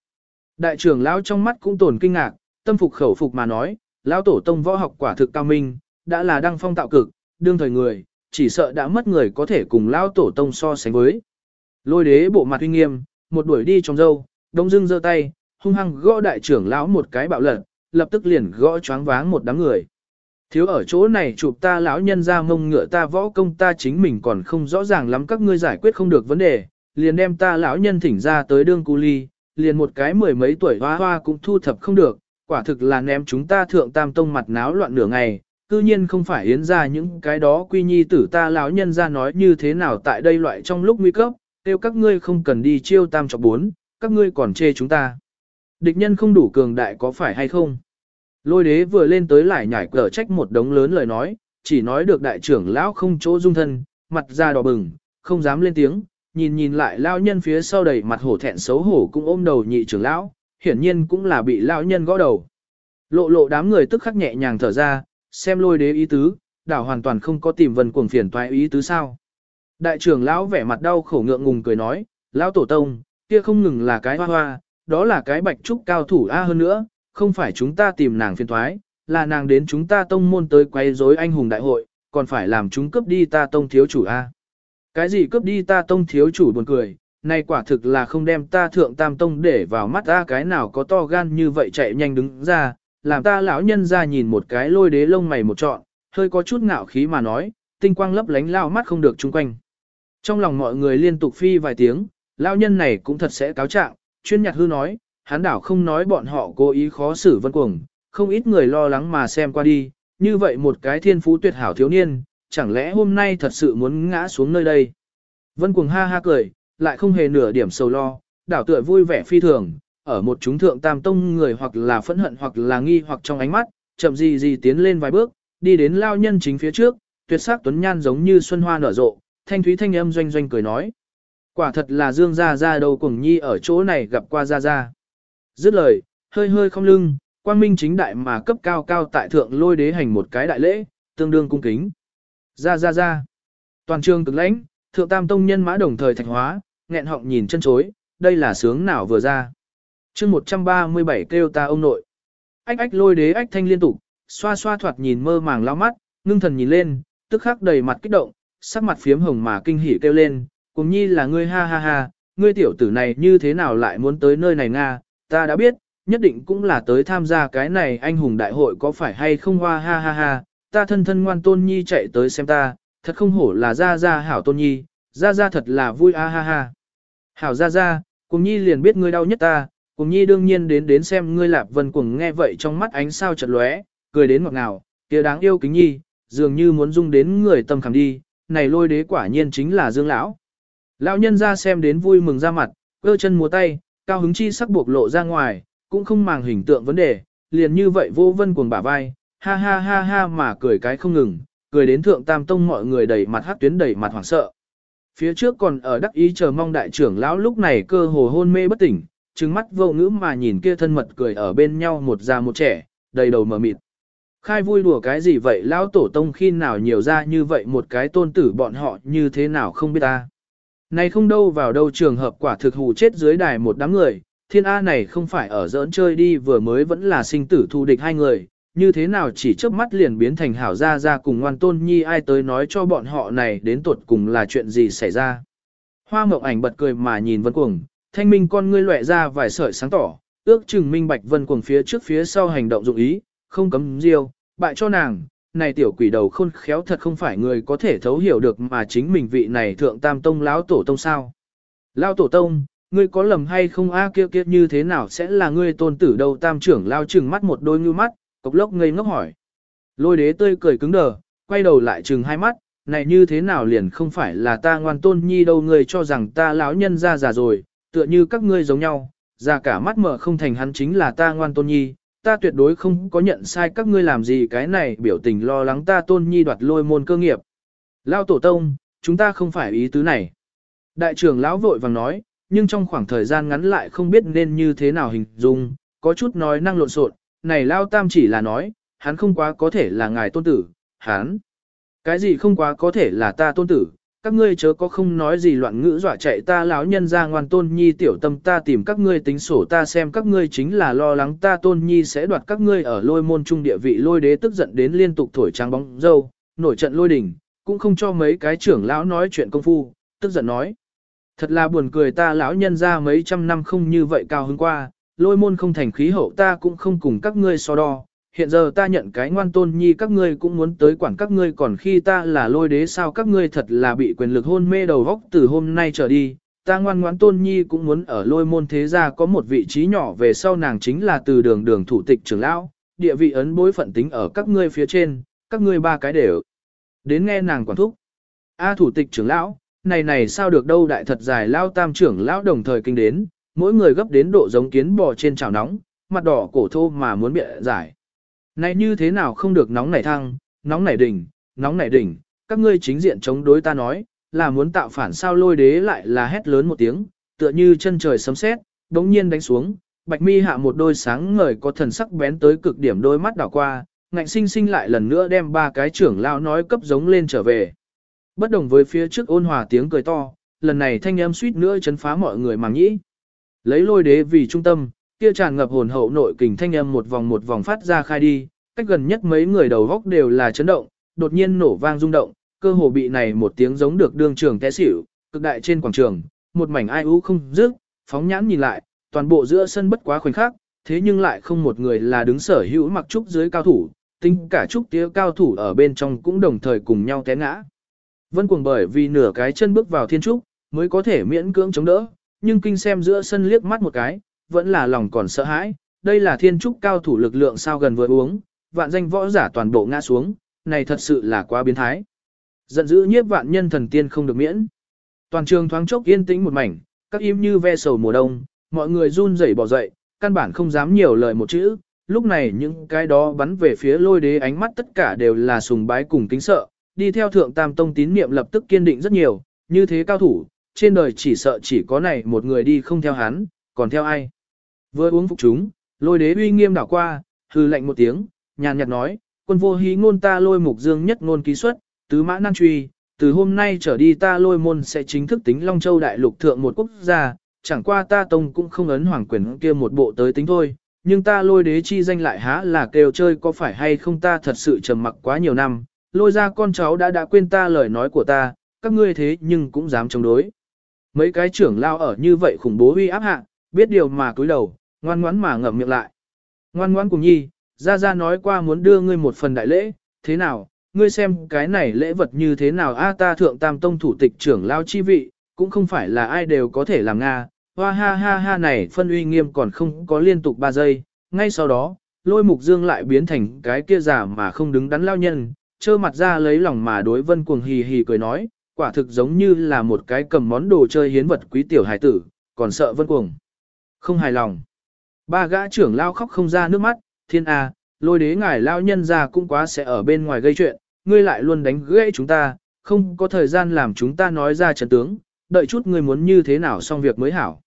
Đại trưởng lão trong mắt cũng tồn kinh ngạc, tâm phục khẩu phục mà nói, lão tổ tông võ học quả thực cao minh, đã là đăng phong tạo cực, đương thời người, chỉ sợ đã mất người có thể cùng lao tổ tông so sánh với. Lôi đế bộ mặt uy nghiêm, một đuổi đi trong dâu, đông dưng giơ tay, hung hăng gõ đại trưởng lão một cái bạo lật, lập tức liền gõ choáng váng một đám người. Thiếu ở chỗ này chụp ta lão nhân ra mông ngựa ta võ công ta chính mình còn không rõ ràng lắm các ngươi giải quyết không được vấn đề, liền đem ta lão nhân thỉnh ra tới đương cu ly, liền một cái mười mấy tuổi hoa hoa cũng thu thập không được, quả thực là ném chúng ta thượng tam tông mặt náo loạn nửa ngày, cư nhiên không phải yến ra những cái đó quy nhi tử ta lão nhân ra nói như thế nào tại đây loại trong lúc nguy cấp, kêu các ngươi không cần đi chiêu tam chọc bốn, các ngươi còn chê chúng ta. Địch nhân không đủ cường đại có phải hay không? Lôi đế vừa lên tới lại nhảy cờ trách một đống lớn lời nói, chỉ nói được đại trưởng lão không chỗ dung thân, mặt ra đỏ bừng, không dám lên tiếng, nhìn nhìn lại lão nhân phía sau đầy mặt hổ thẹn xấu hổ cũng ôm đầu nhị trưởng lão, hiển nhiên cũng là bị lão nhân gõ đầu. Lộ lộ đám người tức khắc nhẹ nhàng thở ra, xem lôi đế ý tứ, đảo hoàn toàn không có tìm vần cuồng phiền toái ý tứ sao. Đại trưởng lão vẻ mặt đau khổ ngượng ngùng cười nói, lão tổ tông, kia không ngừng là cái hoa hoa, đó là cái bạch trúc cao thủ a hơn nữa, không phải chúng ta tìm nàng phiền toái, là nàng đến chúng ta tông môn tới quay rối anh hùng đại hội, còn phải làm chúng cướp đi ta tông thiếu chủ a. Cái gì cướp đi ta tông thiếu chủ buồn cười, này quả thực là không đem ta thượng tam tông để vào mắt ta cái nào có to gan như vậy chạy nhanh đứng ra, làm ta lão nhân ra nhìn một cái lôi đế lông mày một trọn, hơi có chút ngạo khí mà nói, tinh quang lấp lánh lao mắt không được chung quanh. Trong lòng mọi người liên tục phi vài tiếng, lão nhân này cũng thật sẽ cáo trạng, chuyên nhạc hư nói, hắn đảo không nói bọn họ cố ý khó xử vân cuồng, không ít người lo lắng mà xem qua đi, như vậy một cái thiên phú tuyệt hảo thiếu niên, chẳng lẽ hôm nay thật sự muốn ngã xuống nơi đây. Vân cuồng ha ha cười, lại không hề nửa điểm sầu lo, đảo tựa vui vẻ phi thường, ở một chúng thượng tam tông người hoặc là phẫn hận hoặc là nghi hoặc trong ánh mắt, chậm gì gì tiến lên vài bước, đi đến lao nhân chính phía trước, tuyệt sắc tuấn nhan giống như xuân hoa nở rộ, thanh thúy thanh âm doanh doanh cười nói. Quả thật là Dương Gia Gia đâu cùng nhi ở chỗ này gặp qua Gia Gia. Dứt lời, hơi hơi không lưng, quang minh chính đại mà cấp cao cao tại thượng lôi đế hành một cái đại lễ, tương đương cung kính. Gia Gia Gia. Toàn trường cực lãnh, thượng tam tông nhân mã đồng thời thạch hóa, nghẹn họng nhìn chân chối, đây là sướng nào vừa ra chương 137 kêu ta ông nội. Ách ách lôi đế ách thanh liên tục, xoa xoa thoạt nhìn mơ màng lao mắt, ngưng thần nhìn lên, tức khắc đầy mặt kích động, sắc mặt phiếm hồng mà kinh hỉ kêu lên, cùng nhi là ngươi ha ha ha, ngươi tiểu tử này như thế nào lại muốn tới nơi này Nga, ta đã biết, nhất định cũng là tới tham gia cái này anh hùng đại hội có phải hay không hoa ha ha ha, ta thân thân ngoan tôn nhi chạy tới xem ta, thật không hổ là ra ra hảo tôn nhi, ra ra thật là vui a ha ha. Hảo ra ra, cùng nhi liền biết ngươi đau nhất ta, cùng nhi đương nhiên đến đến xem ngươi lạp vân cùng nghe vậy trong mắt ánh sao chật lóe, cười đến ngọt ngào, kia đáng yêu kính nhi, dường như muốn dung đến người tâm khảm đi, này lôi đế quả nhiên chính là dương lão. Lão nhân ra xem đến vui mừng ra mặt, cơ chân múa tay, cao hứng chi sắc buộc lộ ra ngoài, cũng không màng hình tượng vấn đề, liền như vậy vô vân cuồng bả vai, ha ha ha ha mà cười cái không ngừng, cười đến thượng tam tông mọi người đầy mặt hắc tuyến đầy mặt hoảng sợ. Phía trước còn ở đắc ý chờ mong đại trưởng lão lúc này cơ hồ hôn mê bất tỉnh, trừng mắt vô ngữ mà nhìn kia thân mật cười ở bên nhau một già một trẻ, đầy đầu mờ mịt. Khai vui đùa cái gì vậy lão tổ tông khi nào nhiều ra như vậy một cái tôn tử bọn họ như thế nào không biết ta. Này không đâu vào đâu trường hợp quả thực hù chết dưới đài một đám người, thiên A này không phải ở giỡn chơi đi vừa mới vẫn là sinh tử thù địch hai người, như thế nào chỉ chớp mắt liền biến thành hảo gia gia cùng ngoan tôn nhi ai tới nói cho bọn họ này đến tuột cùng là chuyện gì xảy ra. Hoa mộng ảnh bật cười mà nhìn vân cuồng, thanh minh con ngươi lóe ra vài sợi sáng tỏ, ước chừng minh bạch vân cuồng phía trước phía sau hành động dụng ý, không cấm diêu, bại cho nàng, này tiểu quỷ đầu khôn khéo thật không phải người có thể thấu hiểu được mà chính mình vị này thượng tam tông lão tổ tông sao. Lão tổ tông, ngươi có lầm hay không a kia kia như thế nào sẽ là ngươi tôn tử đâu tam trưởng lao chừng mắt một đôi như mắt, cục lốc ngây ngốc hỏi. Lôi đế tươi cười cứng đờ, quay đầu lại chừng hai mắt, này như thế nào liền không phải là ta ngoan tôn nhi đâu ngươi cho rằng ta lão nhân ra già rồi, tựa như các ngươi giống nhau, già cả mắt mở không thành hắn chính là ta ngoan tôn nhi, ta tuyệt đối không có nhận sai các ngươi làm gì cái này biểu tình lo lắng ta tôn nhi đoạt lôi môn cơ nghiệp. Lao tổ tông, chúng ta không phải ý tứ này. Đại trưởng lão vội vàng nói, nhưng trong khoảng thời gian ngắn lại không biết nên như thế nào hình dung, có chút nói năng lộn xộn. này Lao Tam chỉ là nói, hắn không quá có thể là ngài tôn tử, hắn. Cái gì không quá có thể là ta tôn tử, các ngươi chớ có không nói gì loạn ngữ dọa chạy ta lão nhân ra ngoan tôn nhi tiểu tâm ta tìm các ngươi tính sổ ta xem các ngươi chính là lo lắng ta tôn nhi sẽ đoạt các ngươi ở lôi môn trung địa vị lôi đế tức giận đến liên tục thổi trắng bóng dâu, nổi trận lôi đỉnh, cũng không cho mấy cái trưởng lão nói chuyện công phu, tức giận nói. Thật là buồn cười ta lão nhân ra mấy trăm năm không như vậy cao hơn qua, lôi môn không thành khí hậu ta cũng không cùng các ngươi so đo, hiện giờ ta nhận cái ngoan tôn nhi các ngươi cũng muốn tới quản các ngươi còn khi ta là lôi đế sao các ngươi thật là bị quyền lực hôn mê đầu góc từ hôm nay trở đi, ta ngoan ngoãn tôn nhi cũng muốn ở lôi môn thế gia có một vị trí nhỏ về sau nàng chính là từ đường đường thủ tịch trưởng lão, địa vị ấn bối phận tính ở các ngươi phía trên, các ngươi ba cái đều đến nghe nàng quản thúc. A thủ tịch trưởng lão, này này sao được đâu đại thật dài lao tam trưởng lão đồng thời kinh đến, mỗi người gấp đến độ giống kiến bò trên chảo nóng, mặt đỏ cổ thô mà muốn bịa giải. Này như thế nào không được nóng nảy thăng, nóng nảy đỉnh, nóng nảy đỉnh, các ngươi chính diện chống đối ta nói, là muốn tạo phản sao lôi đế lại là hét lớn một tiếng, tựa như chân trời sấm sét, đống nhiên đánh xuống, bạch mi hạ một đôi sáng ngời có thần sắc bén tới cực điểm đôi mắt đảo qua, ngạnh sinh sinh lại lần nữa đem ba cái trưởng lao nói cấp giống lên trở về. Bất đồng với phía trước ôn hòa tiếng cười to, lần này thanh âm suýt nữa chấn phá mọi người màng nhĩ. Lấy lôi đế vì trung tâm, kia tràn ngập hồn hậu nội kình thanh âm một vòng một vòng phát ra khai đi, cách gần nhất mấy người đầu góc đều là chấn động, đột nhiên nổ vang rung động, cơ hồ bị này một tiếng giống được đương trường té xỉu, cực đại trên quảng trường, một mảnh ai u không dứt, phóng nhãn nhìn lại, toàn bộ giữa sân bất quá khoảnh khắc, thế nhưng lại không một người là đứng sở hữu mặc trúc dưới cao thủ, tính cả trúc tía cao thủ ở bên trong cũng đồng thời cùng nhau té ngã. Vân cuồng bởi vì nửa cái chân bước vào thiên trúc, mới có thể miễn cưỡng chống đỡ, nhưng kinh xem giữa sân liếc mắt một cái, vẫn là lòng còn sợ hãi, đây là thiên trúc cao thủ lực lượng sao gần vừa uống, vạn danh võ giả toàn bộ ngã xuống, này thật sự là quá biến thái. Giận dữ nhiếp vạn nhân thần tiên không được miễn. Toàn trường thoáng chốc yên tĩnh một mảnh, các im như ve sầu mùa đông, mọi người run rẩy bỏ dậy, căn bản không dám nhiều lời một chữ. Lúc này những cái đó bắn về phía lôi đế ánh mắt tất cả đều là sùng bái cùng kính sợ, đi theo thượng tam tông tín niệm lập tức kiên định rất nhiều, như thế cao thủ, trên đời chỉ sợ chỉ có này một người đi không theo hắn, còn theo ai. Vừa uống phục chúng, lôi đế uy nghiêm đảo qua, hư lệnh một tiếng, nhàn nhạt nói, quân vô hí ngôn ta lôi mục dương nhất ngôn ký xuất, tứ mã nan truy, từ hôm nay trở đi ta lôi môn sẽ chính thức tính Long Châu đại lục thượng một quốc gia, chẳng qua ta tông cũng không ấn hoàng quyền kia một bộ tới tính thôi, nhưng ta lôi đế chi danh lại há là kêu chơi có phải hay không ta thật sự trầm mặc quá nhiều năm, lôi ra con cháu đã đã quên ta lời nói của ta, các ngươi thế nhưng cũng dám chống đối. Mấy cái trưởng lao ở như vậy khủng bố uy áp hạ, biết điều mà cúi đầu, ngoan ngoãn mà ngậm miệng lại. Ngoan ngoãn cùng nhi, ra ra nói qua muốn đưa ngươi một phần đại lễ, thế nào, ngươi xem cái này lễ vật như thế nào a ta thượng tam tông thủ tịch trưởng lao chi vị, cũng không phải là ai đều có thể làm Nga, hoa ha ha ha này phân uy nghiêm còn không có liên tục 3 giây, ngay sau đó, lôi mục dương lại biến thành cái kia giả mà không đứng đắn lao nhân, trơ mặt ra lấy lòng mà đối vân cuồng hì hì cười nói, quả thực giống như là một cái cầm món đồ chơi hiến vật quý tiểu hải tử, còn sợ vân cuồng. Không hài lòng. Ba gã trưởng lao khóc không ra nước mắt, thiên a, lôi đế ngài lao nhân ra cũng quá sẽ ở bên ngoài gây chuyện, ngươi lại luôn đánh gãy chúng ta, không có thời gian làm chúng ta nói ra trận tướng, đợi chút ngươi muốn như thế nào xong việc mới hảo.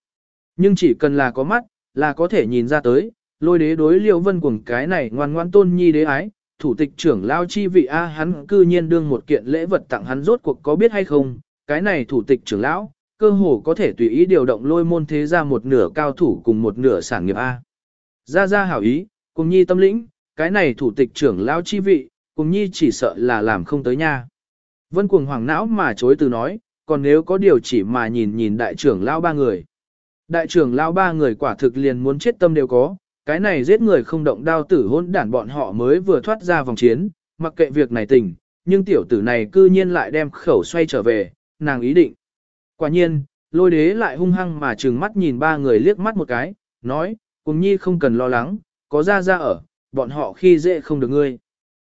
Nhưng chỉ cần là có mắt, là có thể nhìn ra tới, lôi đế đối liêu vân cuồng cái này ngoan ngoan tôn nhi đế ái, thủ tịch trưởng lao chi vị A hắn cư nhiên đương một kiện lễ vật tặng hắn rốt cuộc có biết hay không, cái này thủ tịch trưởng lão, cơ hồ có thể tùy ý điều động lôi môn thế ra một nửa cao thủ cùng một nửa sản nghiệp A. Ra ra hảo ý, cùng nhi tâm lĩnh, cái này thủ tịch trưởng lão chi vị, cùng nhi chỉ sợ là làm không tới nha. Vân cuồng hoàng não mà chối từ nói, còn nếu có điều chỉ mà nhìn nhìn đại trưởng lão ba người. Đại trưởng lão ba người quả thực liền muốn chết tâm đều có, cái này giết người không động đao tử hôn đản bọn họ mới vừa thoát ra vòng chiến, mặc kệ việc này tình, nhưng tiểu tử này cư nhiên lại đem khẩu xoay trở về, nàng ý định. Quả nhiên, lôi đế lại hung hăng mà trừng mắt nhìn ba người liếc mắt một cái, nói, cùng nhi không cần lo lắng, có ra ra ở, bọn họ khi dễ không được ngươi.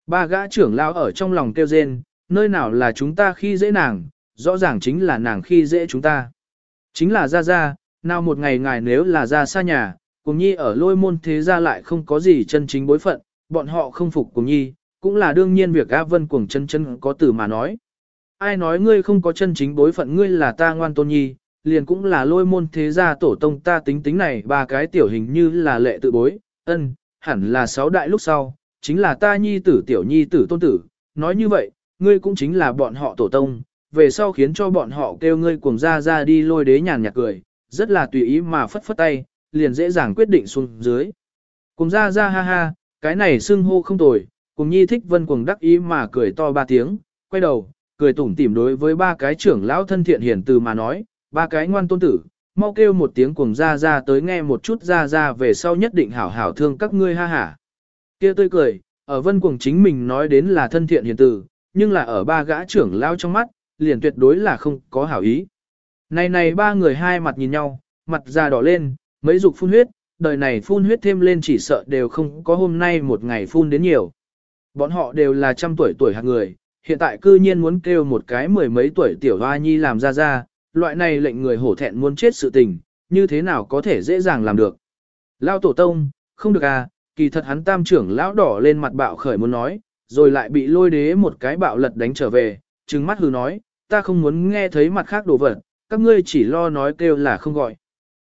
Ba gã trưởng lao ở trong lòng kêu rên, nơi nào là chúng ta khi dễ nàng, rõ ràng chính là nàng khi dễ chúng ta. Chính là ra ra, nào một ngày ngài nếu là ra xa nhà, cùng nhi ở lôi môn thế ra lại không có gì chân chính bối phận, bọn họ không phục cùng nhi, cũng là đương nhiên việc A Vân cuồng chân chân có từ mà nói. Ai nói ngươi không có chân chính bối phận ngươi là ta ngoan tôn nhi, liền cũng là lôi môn thế gia tổ tông ta tính tính này ba cái tiểu hình như là lệ tự bối, ân, hẳn là sáu đại lúc sau, chính là ta nhi tử tiểu nhi tử tôn tử, nói như vậy, ngươi cũng chính là bọn họ tổ tông, về sau khiến cho bọn họ kêu ngươi cùng ra ra đi lôi đế nhàn nhạt cười, rất là tùy ý mà phất phất tay, liền dễ dàng quyết định xuống dưới. Cùng ra ra ha ha, cái này xưng hô không tồi, cùng nhi thích vân cùng đắc ý mà cười to ba tiếng, quay đầu, cười tủm tỉm đối với ba cái trưởng lão thân thiện hiền từ mà nói, ba cái ngoan tôn tử, mau kêu một tiếng cuồng ra ra tới nghe một chút ra ra về sau nhất định hảo hảo thương các ngươi ha hả. Kia tươi cười, ở vân cuồng chính mình nói đến là thân thiện hiền từ, nhưng là ở ba gã trưởng lão trong mắt, liền tuyệt đối là không có hảo ý. Này này ba người hai mặt nhìn nhau, mặt già đỏ lên, mấy dục phun huyết, đời này phun huyết thêm lên chỉ sợ đều không có hôm nay một ngày phun đến nhiều. Bọn họ đều là trăm tuổi tuổi hạt người, hiện tại cư nhiên muốn kêu một cái mười mấy tuổi tiểu hoa nhi làm ra ra, loại này lệnh người hổ thẹn muốn chết sự tình, như thế nào có thể dễ dàng làm được. Lao tổ tông, không được à, kỳ thật hắn tam trưởng lão đỏ lên mặt bạo khởi muốn nói, rồi lại bị lôi đế một cái bạo lật đánh trở về, trừng mắt hừ nói, ta không muốn nghe thấy mặt khác đồ vật, các ngươi chỉ lo nói kêu là không gọi.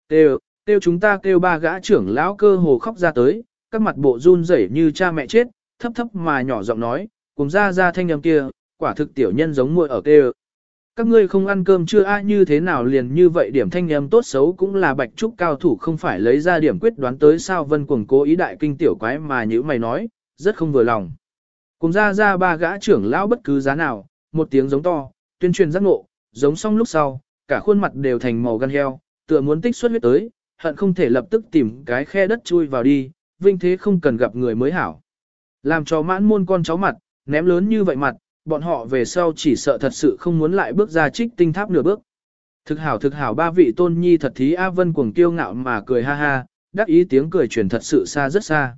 Kêu, kêu chúng ta kêu ba gã trưởng lão cơ hồ khóc ra tới, các mặt bộ run rẩy như cha mẹ chết, thấp thấp mà nhỏ giọng nói, cùng ra ra thanh âm kia, quả thực tiểu nhân giống muội ở kê Các ngươi không ăn cơm chưa a như thế nào liền như vậy điểm thanh âm tốt xấu cũng là bạch trúc cao thủ không phải lấy ra điểm quyết đoán tới sao vân cuồng cố ý đại kinh tiểu quái mà như mày nói, rất không vừa lòng. Cùng ra ra ba gã trưởng lão bất cứ giá nào, một tiếng giống to, tuyên truyền giác ngộ, giống xong lúc sau, cả khuôn mặt đều thành màu gan heo, tựa muốn tích xuất huyết tới, hận không thể lập tức tìm cái khe đất chui vào đi, vinh thế không cần gặp người mới hảo. Làm cho mãn môn con cháu mặt, ném lớn như vậy mặt, bọn họ về sau chỉ sợ thật sự không muốn lại bước ra trích tinh tháp nửa bước. Thực hảo thực hảo ba vị tôn nhi thật thí A Vân cuồng kiêu ngạo mà cười ha ha, đắc ý tiếng cười truyền thật sự xa rất xa.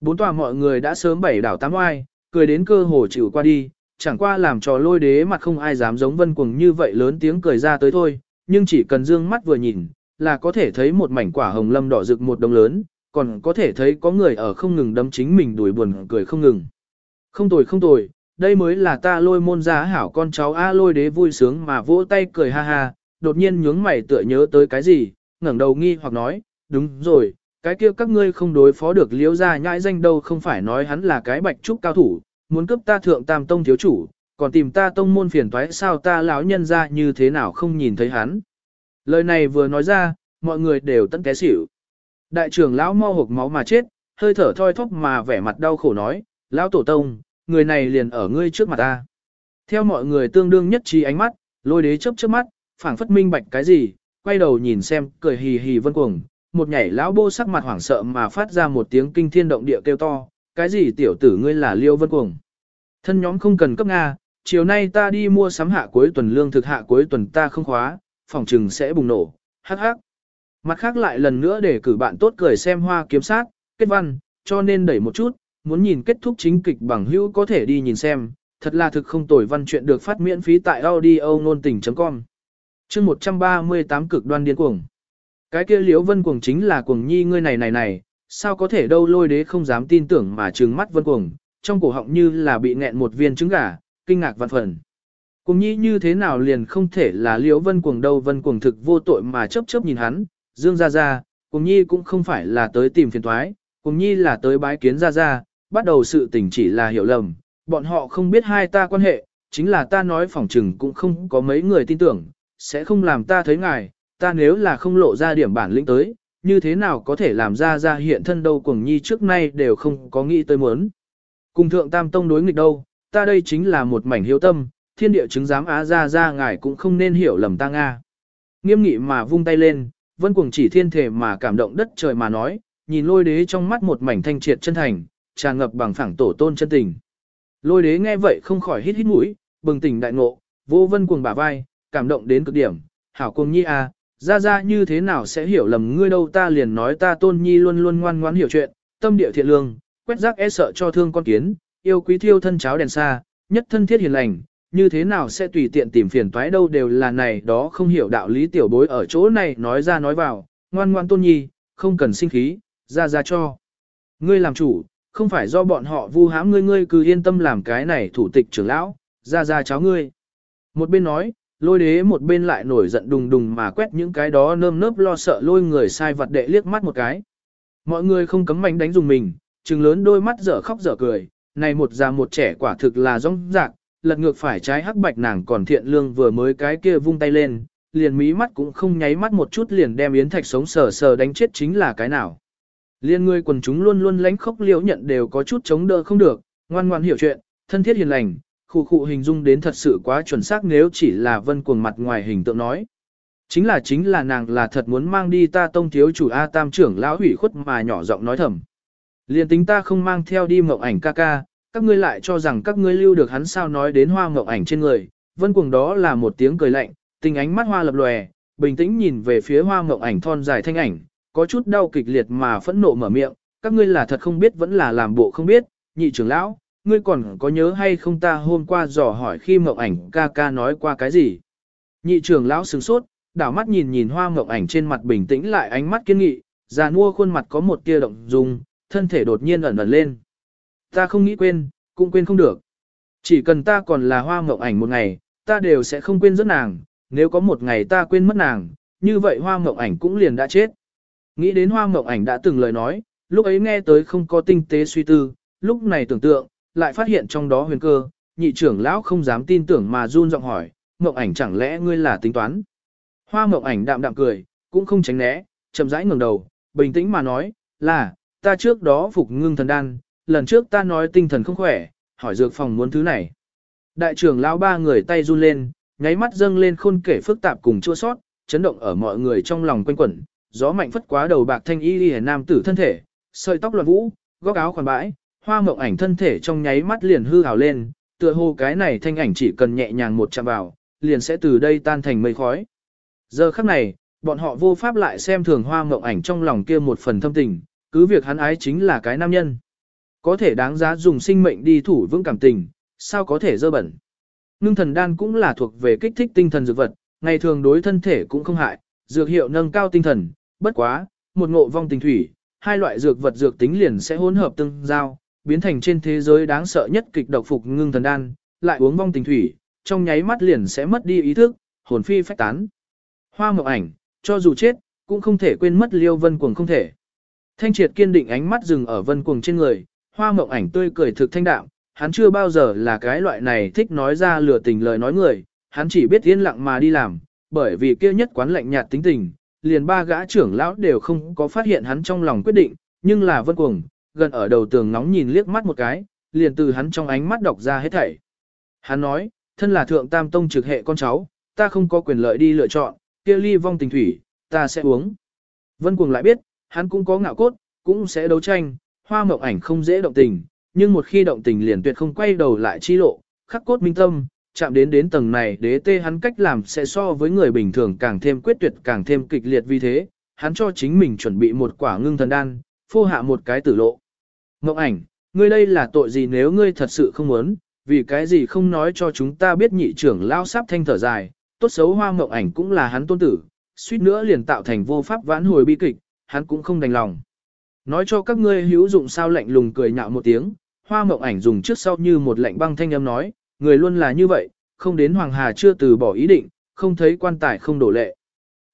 Bốn tòa mọi người đã sớm bảy đảo tám oai, cười đến cơ hồ chịu qua đi, chẳng qua làm trò lôi đế mặt không ai dám giống vân cuồng như vậy lớn tiếng cười ra tới thôi, nhưng chỉ cần dương mắt vừa nhìn, là có thể thấy một mảnh quả hồng lâm đỏ rực một đồng lớn, còn có thể thấy có người ở không ngừng đấm chính mình đuổi buồn cười không ngừng. Không tồi không tồi, đây mới là ta lôi môn giá hảo con cháu A lôi đế vui sướng mà vỗ tay cười ha ha, đột nhiên nhướng mày tựa nhớ tới cái gì, ngẩng đầu nghi hoặc nói, đúng rồi, cái kia các ngươi không đối phó được liễu ra nhãi danh đâu không phải nói hắn là cái bạch trúc cao thủ, muốn cướp ta thượng tam tông thiếu chủ, còn tìm ta tông môn phiền toái sao ta lão nhân ra như thế nào không nhìn thấy hắn. Lời này vừa nói ra, mọi người đều tận té xỉu. Đại trưởng lão mo hộp máu mà chết, hơi thở thoi thóp mà vẻ mặt đau khổ nói, lão tổ tông, người này liền ở ngươi trước mặt ta. Theo mọi người tương đương nhất trí ánh mắt, lôi đế chớp chớp mắt, phảng phất minh bạch cái gì, quay đầu nhìn xem, cười hì hì vân cuồng, một nhảy lão bô sắc mặt hoảng sợ mà phát ra một tiếng kinh thiên động địa kêu to, cái gì tiểu tử ngươi là liêu vân cuồng. Thân nhóm không cần cấp Nga, chiều nay ta đi mua sắm hạ cuối tuần lương thực hạ cuối tuần ta không khóa, phòng trừng sẽ bùng nổ, hắc hắc. Mặt khác lại lần nữa để cử bạn tốt cười xem hoa kiếm sát, kết văn, cho nên đẩy một chút, muốn nhìn kết thúc chính kịch bằng hữu có thể đi nhìn xem, thật là thực không tồi văn chuyện được phát miễn phí tại audio nôn tình.com. chương 138 cực đoan điên cuồng. Cái kia liễu vân cuồng chính là cuồng nhi ngươi này này này, sao có thể đâu lôi đế không dám tin tưởng mà trừng mắt vân cuồng, trong cổ họng như là bị nghẹn một viên trứng gà, kinh ngạc vạn phần. Cuồng nhi như thế nào liền không thể là liễu vân cuồng đâu vân cuồng thực vô tội mà chớp chớp nhìn hắn, dương ra ra, cuồng nhi cũng không phải là tới tìm phiền thoái, cuồng nhi là tới bái kiến ra ra, bắt đầu sự tình chỉ là hiểu lầm, bọn họ không biết hai ta quan hệ, chính là ta nói phỏng trừng cũng không có mấy người tin tưởng, sẽ không làm ta thấy ngài, ta nếu là không lộ ra điểm bản lĩnh tới, như thế nào có thể làm ra ra hiện thân đâu cuồng nhi trước nay đều không có nghĩ tới muốn. Cùng thượng tam tông đối nghịch đâu, ta đây chính là một mảnh hiếu tâm, thiên địa chứng giám á ra ra ngài cũng không nên hiểu lầm ta Nga. Nghiêm nghị mà vung tay lên, vân cuồng chỉ thiên thể mà cảm động đất trời mà nói, nhìn lôi đế trong mắt một mảnh thanh triệt chân thành, tràn ngập bằng phẳng tổ tôn chân tình. Lôi đế nghe vậy không khỏi hít hít mũi, bừng tỉnh đại ngộ, vô vân cuồng bả vai, cảm động đến cực điểm, hảo cuồng nhi à, ra ra như thế nào sẽ hiểu lầm ngươi đâu ta liền nói ta tôn nhi luôn luôn ngoan ngoãn hiểu chuyện, tâm địa thiện lương, quét rác e sợ cho thương con kiến, yêu quý thiêu thân cháo đèn xa, nhất thân thiết hiền lành, như thế nào sẽ tùy tiện tìm phiền toái đâu đều là này đó không hiểu đạo lý tiểu bối ở chỗ này nói ra nói vào, ngoan ngoan tôn nhi, không cần sinh khí, ra ra cho. Ngươi làm chủ, không phải do bọn họ vu hãm ngươi ngươi cứ yên tâm làm cái này thủ tịch trưởng lão, ra ra cháu ngươi. Một bên nói, lôi đế một bên lại nổi giận đùng đùng mà quét những cái đó nơm nớp lo sợ lôi người sai vật đệ liếc mắt một cái. Mọi người không cấm mạnh đánh dùng mình, trừng lớn đôi mắt dở khóc dở cười, này một già một trẻ quả thực là rong rạc, lật ngược phải trái hắc bạch nàng còn thiện lương vừa mới cái kia vung tay lên, liền mí mắt cũng không nháy mắt một chút liền đem yến thạch sống sờ sờ đánh chết chính là cái nào. Liên người quần chúng luôn luôn lánh khóc liễu nhận đều có chút chống đỡ không được, ngoan ngoan hiểu chuyện, thân thiết hiền lành, khu khu hình dung đến thật sự quá chuẩn xác nếu chỉ là vân cuồng mặt ngoài hình tượng nói. Chính là chính là nàng là thật muốn mang đi ta tông thiếu chủ A tam trưởng lão hủy khuất mà nhỏ giọng nói thầm. Liên tính ta không mang theo đi mộng ảnh ca ca, các ngươi lại cho rằng các ngươi lưu được hắn sao nói đến hoa mộng ảnh trên người, vân cuồng đó là một tiếng cười lạnh, tình ánh mắt hoa lập lòe, bình tĩnh nhìn về phía hoa mộng ảnh thon dài thanh ảnh, có chút đau kịch liệt mà phẫn nộ mở miệng, các ngươi là thật không biết vẫn là làm bộ không biết, nhị trưởng lão, ngươi còn có nhớ hay không ta hôm qua dò hỏi khi mộng ảnh ca ca nói qua cái gì. Nhị trưởng lão sửng sốt, đảo mắt nhìn nhìn hoa mộng ảnh trên mặt bình tĩnh lại ánh mắt kiên nghị, già nua khuôn mặt có một tia động dung, thân thể đột nhiên ẩn ẩn lên. Ta không nghĩ quên, cũng quên không được. Chỉ cần ta còn là hoa mộng ảnh một ngày, ta đều sẽ không quên rất nàng, nếu có một ngày ta quên mất nàng, như vậy hoa mộng ảnh cũng liền đã chết. Nghĩ đến hoa mộng ảnh đã từng lời nói, lúc ấy nghe tới không có tinh tế suy tư, lúc này tưởng tượng, lại phát hiện trong đó huyền cơ, nhị trưởng lão không dám tin tưởng mà run giọng hỏi, mộng ảnh chẳng lẽ ngươi là tính toán. Hoa mộng ảnh đạm đạm cười, cũng không tránh né, chậm rãi ngẩng đầu, bình tĩnh mà nói, là, ta trước đó phục ngưng thần đan, lần trước ta nói tinh thần không khỏe, hỏi dược phòng muốn thứ này. Đại trưởng lão ba người tay run lên, nháy mắt dâng lên khôn kể phức tạp cùng chua sót, chấn động ở mọi người trong lòng quanh quẩn, gió mạnh phất quá đầu bạc thanh y lìa nam tử thân thể, sợi tóc loạn vũ, góc áo khoản bãi, hoa mộng ảnh thân thể trong nháy mắt liền hư hào lên, tựa hồ cái này thanh ảnh chỉ cần nhẹ nhàng một chạm vào, liền sẽ từ đây tan thành mây khói. Giờ khắc này, bọn họ vô pháp lại xem thường hoa mộng ảnh trong lòng kia một phần thâm tình, cứ việc hắn ái chính là cái nam nhân. Có thể đáng giá dùng sinh mệnh đi thủ vững cảm tình, sao có thể dơ bẩn. Ngưng thần đan cũng là thuộc về kích thích tinh thần dược vật, ngày thường đối thân thể cũng không hại, dược hiệu nâng cao tinh thần, bất quá, một ngộ vong tình thủy, hai loại dược vật dược tính liền sẽ hỗn hợp tương giao, biến thành trên thế giới đáng sợ nhất kịch độc phục ngưng thần đan, lại uống vong tình thủy, trong nháy mắt liền sẽ mất đi ý thức, hồn phi phách tán. Hoa mộng ảnh, cho dù chết, cũng không thể quên mất liêu vân cuồng không thể. Thanh triệt kiên định ánh mắt dừng ở vân cuồng trên người, hoa mộng ảnh tươi cười thực thanh đạm, hắn chưa bao giờ là cái loại này thích nói ra lừa tình lời nói người, hắn chỉ biết yên lặng mà đi làm, bởi vì kia nhất quán lạnh nhạt tính tình, liền ba gã trưởng lão đều không có phát hiện hắn trong lòng quyết định, nhưng là vân cuồng, gần ở đầu tường ngóng nhìn liếc mắt một cái, liền từ hắn trong ánh mắt đọc ra hết thảy. Hắn nói, thân là thượng tam tông trực hệ con cháu, ta không có quyền lợi đi lựa chọn, kia ly vong tình thủy, ta sẽ uống. Vân cuồng lại biết, hắn cũng có ngạo cốt, cũng sẽ đấu tranh, hoa mộng ảnh không dễ động tình, nhưng một khi động tình liền tuyệt không quay đầu lại chi lộ, khắc cốt minh tâm, chạm đến đến tầng này đế tê hắn cách làm sẽ so với người bình thường càng thêm quyết tuyệt càng thêm kịch liệt vì thế, hắn cho chính mình chuẩn bị một quả ngưng thần đan, phô hạ một cái tử lộ. Ngọc ảnh, ngươi đây là tội gì nếu ngươi thật sự không muốn, vì cái gì không nói cho chúng ta biết nhị trưởng lao sắp thanh thở dài, tốt xấu hoa mộng ảnh cũng là hắn tôn tử, suýt nữa liền tạo thành vô pháp vãn hồi bi kịch, hắn cũng không đành lòng. Nói cho các ngươi hữu dụng sao lạnh lùng cười nhạo một tiếng, hoa mộng ảnh dùng trước sau như một lạnh băng thanh âm nói, người luôn là như vậy, không đến Hoàng Hà chưa từ bỏ ý định, không thấy quan tài không đổ lệ.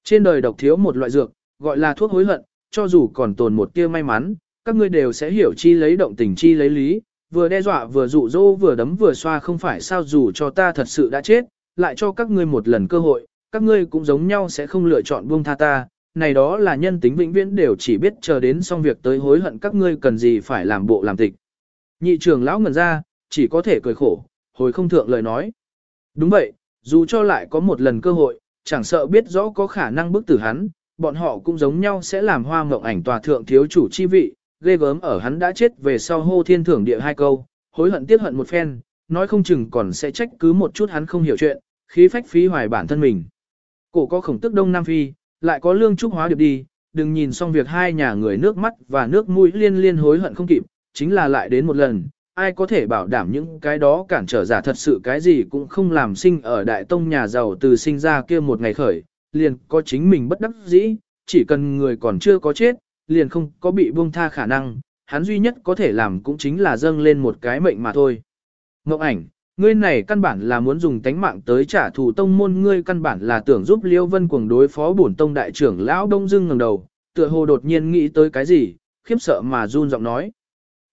Trên đời độc thiếu một loại dược, gọi là thuốc hối hận, cho dù còn tồn một tia may mắn, các ngươi đều sẽ hiểu chi lấy động tình chi lấy lý, vừa đe dọa vừa dụ dỗ vừa đấm vừa xoa không phải sao dù cho ta thật sự đã chết, lại cho các ngươi một lần cơ hội, các ngươi cũng giống nhau sẽ không lựa chọn buông tha ta, này đó là nhân tính vĩnh viễn đều chỉ biết chờ đến xong việc tới hối hận các ngươi cần gì phải làm bộ làm tịch. Nhị trưởng lão ngẩn ra, chỉ có thể cười khổ, hồi không thượng lời nói. Đúng vậy, dù cho lại có một lần cơ hội, chẳng sợ biết rõ có khả năng bức tử hắn, bọn họ cũng giống nhau sẽ làm hoa mộng ảnh tòa thượng thiếu chủ chi vị, ghê gớm ở hắn đã chết về sau hô thiên thưởng địa hai câu, hối hận tiếc hận một phen, nói không chừng còn sẽ trách cứ một chút hắn không hiểu chuyện, khí phách phí hoài bản thân mình. Cổ có khổng tức đông Nam Phi, lại có lương trúc hóa điệp đi, đừng nhìn xong việc hai nhà người nước mắt và nước mũi liên liên hối hận không kịp, chính là lại đến một lần, ai có thể bảo đảm những cái đó cản trở giả thật sự cái gì cũng không làm sinh ở đại tông nhà giàu từ sinh ra kia một ngày khởi, liền có chính mình bất đắc dĩ, chỉ cần người còn chưa có chết, liền không có bị buông tha khả năng, hắn duy nhất có thể làm cũng chính là dâng lên một cái mệnh mà thôi. Ngọc ảnh, ngươi này căn bản là muốn dùng tánh mạng tới trả thù tông môn ngươi căn bản là tưởng giúp Liêu Vân cuồng đối phó bổn tông đại trưởng lão Đông Dương ngẩng đầu, tựa hồ đột nhiên nghĩ tới cái gì, khiếp sợ mà run giọng nói.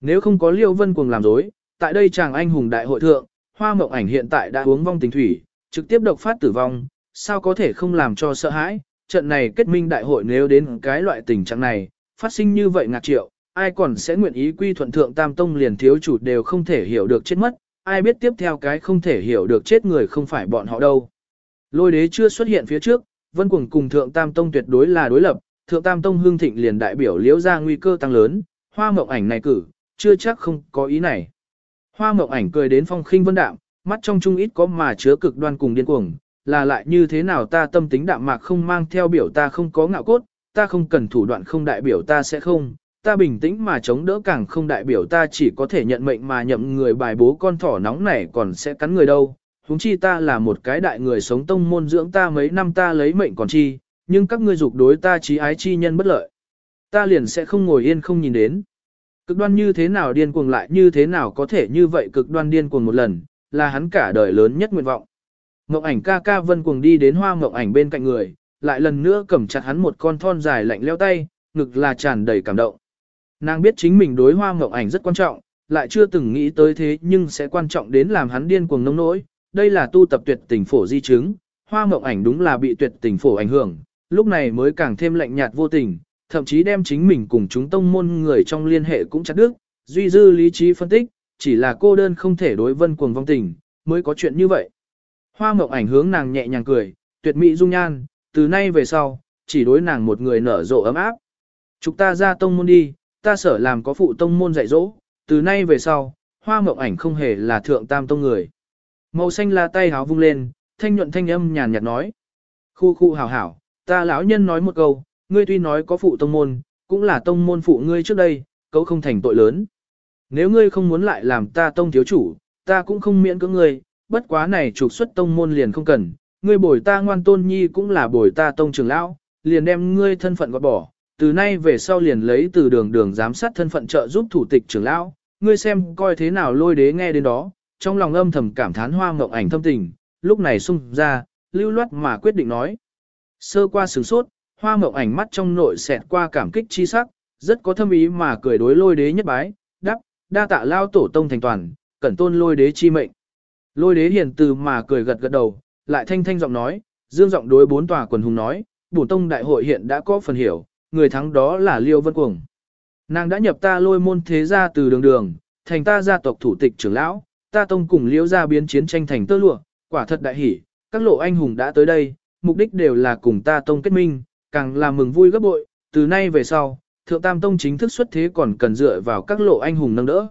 Nếu không có Liêu Vân cuồng làm dối, tại đây chàng anh hùng đại hội thượng, hoa mộng ảnh hiện tại đã uống vong tình thủy, trực tiếp độc phát tử vong, sao có thể không làm cho sợ hãi, trận này kết minh đại hội nếu đến cái loại tình trạng này, phát sinh như vậy ngạc triệu, ai còn sẽ nguyện ý quy thuận thượng tam tông liền thiếu chủ đều không thể hiểu được chết mất, ai biết tiếp theo cái không thể hiểu được chết người không phải bọn họ đâu. Lôi đế chưa xuất hiện phía trước, vân cuồng cùng thượng tam tông tuyệt đối là đối lập, thượng tam tông hương thịnh liền đại biểu liễu ra nguy cơ tăng lớn, hoa mộng ảnh này cử, chưa chắc không có ý này. Hoa mộng ảnh cười đến phong khinh vân đạm, mắt trong trung ít có mà chứa cực đoan cùng điên cuồng, là lại như thế nào ta tâm tính đạm mạc không mang theo biểu ta không có ngạo cốt, ta không cần thủ đoạn không đại biểu ta sẽ không, ta bình tĩnh mà chống đỡ càng không đại biểu ta chỉ có thể nhận mệnh mà nhậm người bài bố con thỏ nóng này còn sẽ cắn người đâu. Húng chi ta là một cái đại người sống tông môn dưỡng ta mấy năm ta lấy mệnh còn chi, nhưng các ngươi dục đối ta trí ái chi nhân bất lợi. Ta liền sẽ không ngồi yên không nhìn đến. Cực đoan như thế nào điên cuồng lại như thế nào có thể như vậy cực đoan điên cuồng một lần, là hắn cả đời lớn nhất nguyện vọng. Ngọc ảnh ca ca vân cuồng đi đến hoa ngọc ảnh bên cạnh người, lại lần nữa cầm chặt hắn một con thon dài lạnh leo tay, ngực là tràn đầy cảm động. Nàng biết chính mình đối hoa ngọc ảnh rất quan trọng, lại chưa từng nghĩ tới thế nhưng sẽ quan trọng đến làm hắn điên cuồng nông nỗi. Đây là tu tập tuyệt tình phổ di chứng, hoa ngọc ảnh đúng là bị tuyệt tình phổ ảnh hưởng, lúc này mới càng thêm lạnh nhạt vô tình, thậm chí đem chính mình cùng chúng tông môn người trong liên hệ cũng chặt đứt, duy dư lý trí phân tích, chỉ là cô đơn không thể đối vân cuồng vong tình, mới có chuyện như vậy. Hoa ngọc ảnh hướng nàng nhẹ nhàng cười, tuyệt mỹ dung nhan, từ nay về sau, chỉ đối nàng một người nở rộ ấm áp. Chúng ta ra tông môn đi, ta sở làm có phụ tông môn dạy dỗ, từ nay về sau, hoa mộng ảnh không hề là thượng tam tông người. Màu xanh là tay háo vung lên, thanh nhuận thanh âm nhàn nhạt nói. Khu khu hảo hảo, ta lão nhân nói một câu, ngươi tuy nói có phụ tông môn, cũng là tông môn phụ ngươi trước đây, cấu không thành tội lớn. Nếu ngươi không muốn lại làm ta tông thiếu chủ, ta cũng không miễn cưỡng ngươi, bất quá này trục xuất tông môn liền không cần, ngươi bồi ta ngoan tôn nhi cũng là bồi ta tông trưởng lão, liền đem ngươi thân phận gọt bỏ, từ nay về sau liền lấy từ đường đường giám sát thân phận trợ giúp thủ tịch trưởng lão, ngươi xem coi thế nào lôi đế nghe đến đó, trong lòng âm thầm cảm thán hoa ngộng ảnh thâm tình, lúc này sung ra, lưu loát mà quyết định nói. Sơ qua sửng sốt, hoa mộng ảnh mắt trong nội xẹt qua cảm kích chi sắc, rất có thâm ý mà cười đối lôi đế nhất bái, đáp, đa tạ lao tổ tông thành toàn, cẩn tôn lôi đế chi mệnh. Lôi đế hiền từ mà cười gật gật đầu, lại thanh thanh giọng nói, dương giọng đối bốn tòa quần hùng nói, bổn tông đại hội hiện đã có phần hiểu, người thắng đó là Liêu Vân Cuồng. Nàng đã nhập ta lôi môn thế gia từ đường đường, thành ta gia tộc thủ tịch trưởng lão, ta tông cùng Liêu gia biến chiến tranh thành tơ lụa, quả thật đại hỷ, các lộ anh hùng đã tới đây, mục đích đều là cùng ta tông kết minh, càng làm mừng vui gấp bội, từ nay về sau, thượng tam tông chính thức xuất thế còn cần dựa vào các lộ anh hùng nâng đỡ.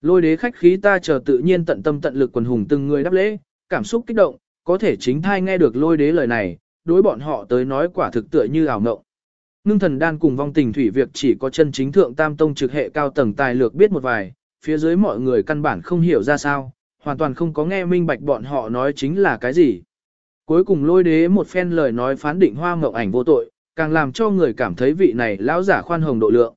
Lôi đế khách khí ta chờ tự nhiên tận tâm tận lực quần hùng từng người đáp lễ, cảm xúc kích động, có thể chính thai nghe được lôi đế lời này, đối bọn họ tới nói quả thực tựa như ảo ngộng. Ngưng thần đan cùng vong tình thủy việc chỉ có chân chính thượng tam tông trực hệ cao tầng tài lược biết một vài, phía dưới mọi người căn bản không hiểu ra sao, hoàn toàn không có nghe minh bạch bọn họ nói chính là cái gì. Cuối cùng lôi đế một phen lời nói phán định hoa mộng ảnh vô tội, càng làm cho người cảm thấy vị này lão giả khoan hồng độ lượng.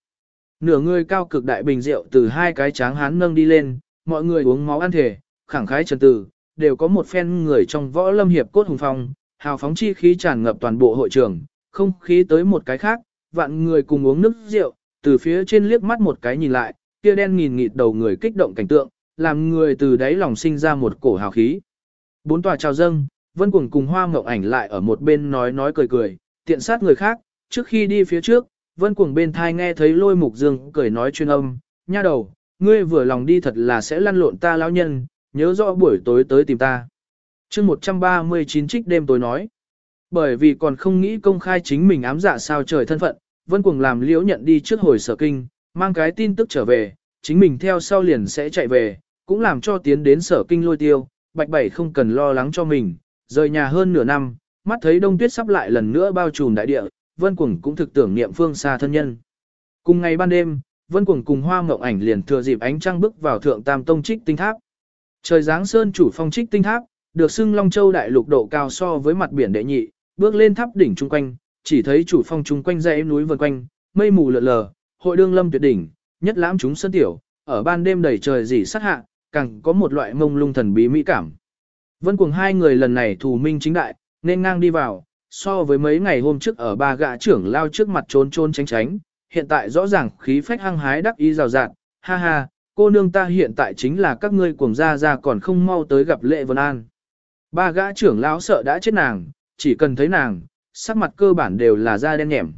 Nửa người cao cực đại bình rượu từ hai cái tráng hán nâng đi lên, mọi người uống máu ăn thể, khẳng khái trần tử, đều có một phen người trong võ lâm hiệp cốt hùng phong, hào phóng chi khí tràn ngập toàn bộ hội trường, không khí tới một cái khác, vạn người cùng uống nước rượu, từ phía trên liếc mắt một cái nhìn lại, kia đen nghìn nghịt đầu người kích động cảnh tượng, làm người từ đáy lòng sinh ra một cổ hào khí. Bốn tòa chào dâng, Vân Cuồng cùng Hoa Ngọc Ảnh lại ở một bên nói nói cười cười, tiện sát người khác, trước khi đi phía trước, Vân Cuồng bên thai nghe thấy Lôi Mục Dương cười nói chuyên âm, nha đầu, ngươi vừa lòng đi thật là sẽ lăn lộn ta lão nhân, nhớ rõ buổi tối tới tìm ta. chương 139 trích đêm tối nói, bởi vì còn không nghĩ công khai chính mình ám dạ sao trời thân phận, Vân Cuồng làm liễu nhận đi trước hồi sở kinh, mang cái tin tức trở về, chính mình theo sau liền sẽ chạy về, cũng làm cho tiến đến sở kinh lôi tiêu, bạch bảy không cần lo lắng cho mình, rời nhà hơn nửa năm, mắt thấy đông tuyết sắp lại lần nữa bao trùm đại địa, Vân Cuồng cũng thực tưởng niệm phương xa thân nhân. Cùng ngày ban đêm, Vân Cuồng cùng Hoa Ngọc Ảnh liền thừa dịp ánh trăng bước vào thượng Tam Tông Trích Tinh Tháp. Trời giáng sơn chủ phong Trích Tinh Tháp, được xưng Long Châu đại lục độ cao so với mặt biển đệ nhị, bước lên tháp đỉnh trung quanh, chỉ thấy chủ phong trung quanh dãy núi vần quanh, mây mù lượn lờ, hội đương lâm tuyệt đỉnh, nhất lãm chúng sơn tiểu, ở ban đêm đầy trời dỉ sát hạ, càng có một loại mông lung thần bí mỹ cảm. Vân Cuồng hai người lần này thù minh chính đại, nên ngang đi vào, so với mấy ngày hôm trước ở ba gã trưởng lao trước mặt trốn trốn tránh tránh, hiện tại rõ ràng khí phách hăng hái đắc ý rào rạt, ha ha, cô nương ta hiện tại chính là các ngươi cuồng gia gia còn không mau tới gặp lệ vân an. Ba gã trưởng lão sợ đã chết nàng, chỉ cần thấy nàng, sắc mặt cơ bản đều là da đen nhẻm.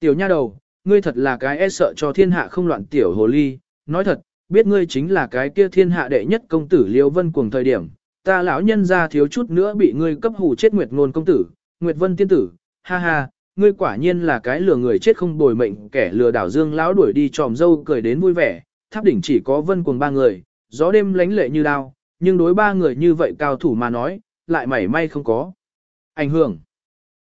Tiểu nha đầu, ngươi thật là cái e sợ cho thiên hạ không loạn tiểu hồ ly, nói thật, biết ngươi chính là cái kia thiên hạ đệ nhất công tử Liêu Vân cuồng thời điểm, ta lão nhân ra thiếu chút nữa bị ngươi cấp hù chết Nguyệt Ngôn công tử, Nguyệt Vân tiên tử, ha ha, ngươi quả nhiên là cái lừa người chết không bồi mệnh, kẻ lừa đảo Dương lão đuổi đi tròm dâu cười đến vui vẻ, tháp đỉnh chỉ có Vân cùng ba người, gió đêm lánh lệ như đao, nhưng đối ba người như vậy cao thủ mà nói, lại mảy may không có. Ảnh hưởng.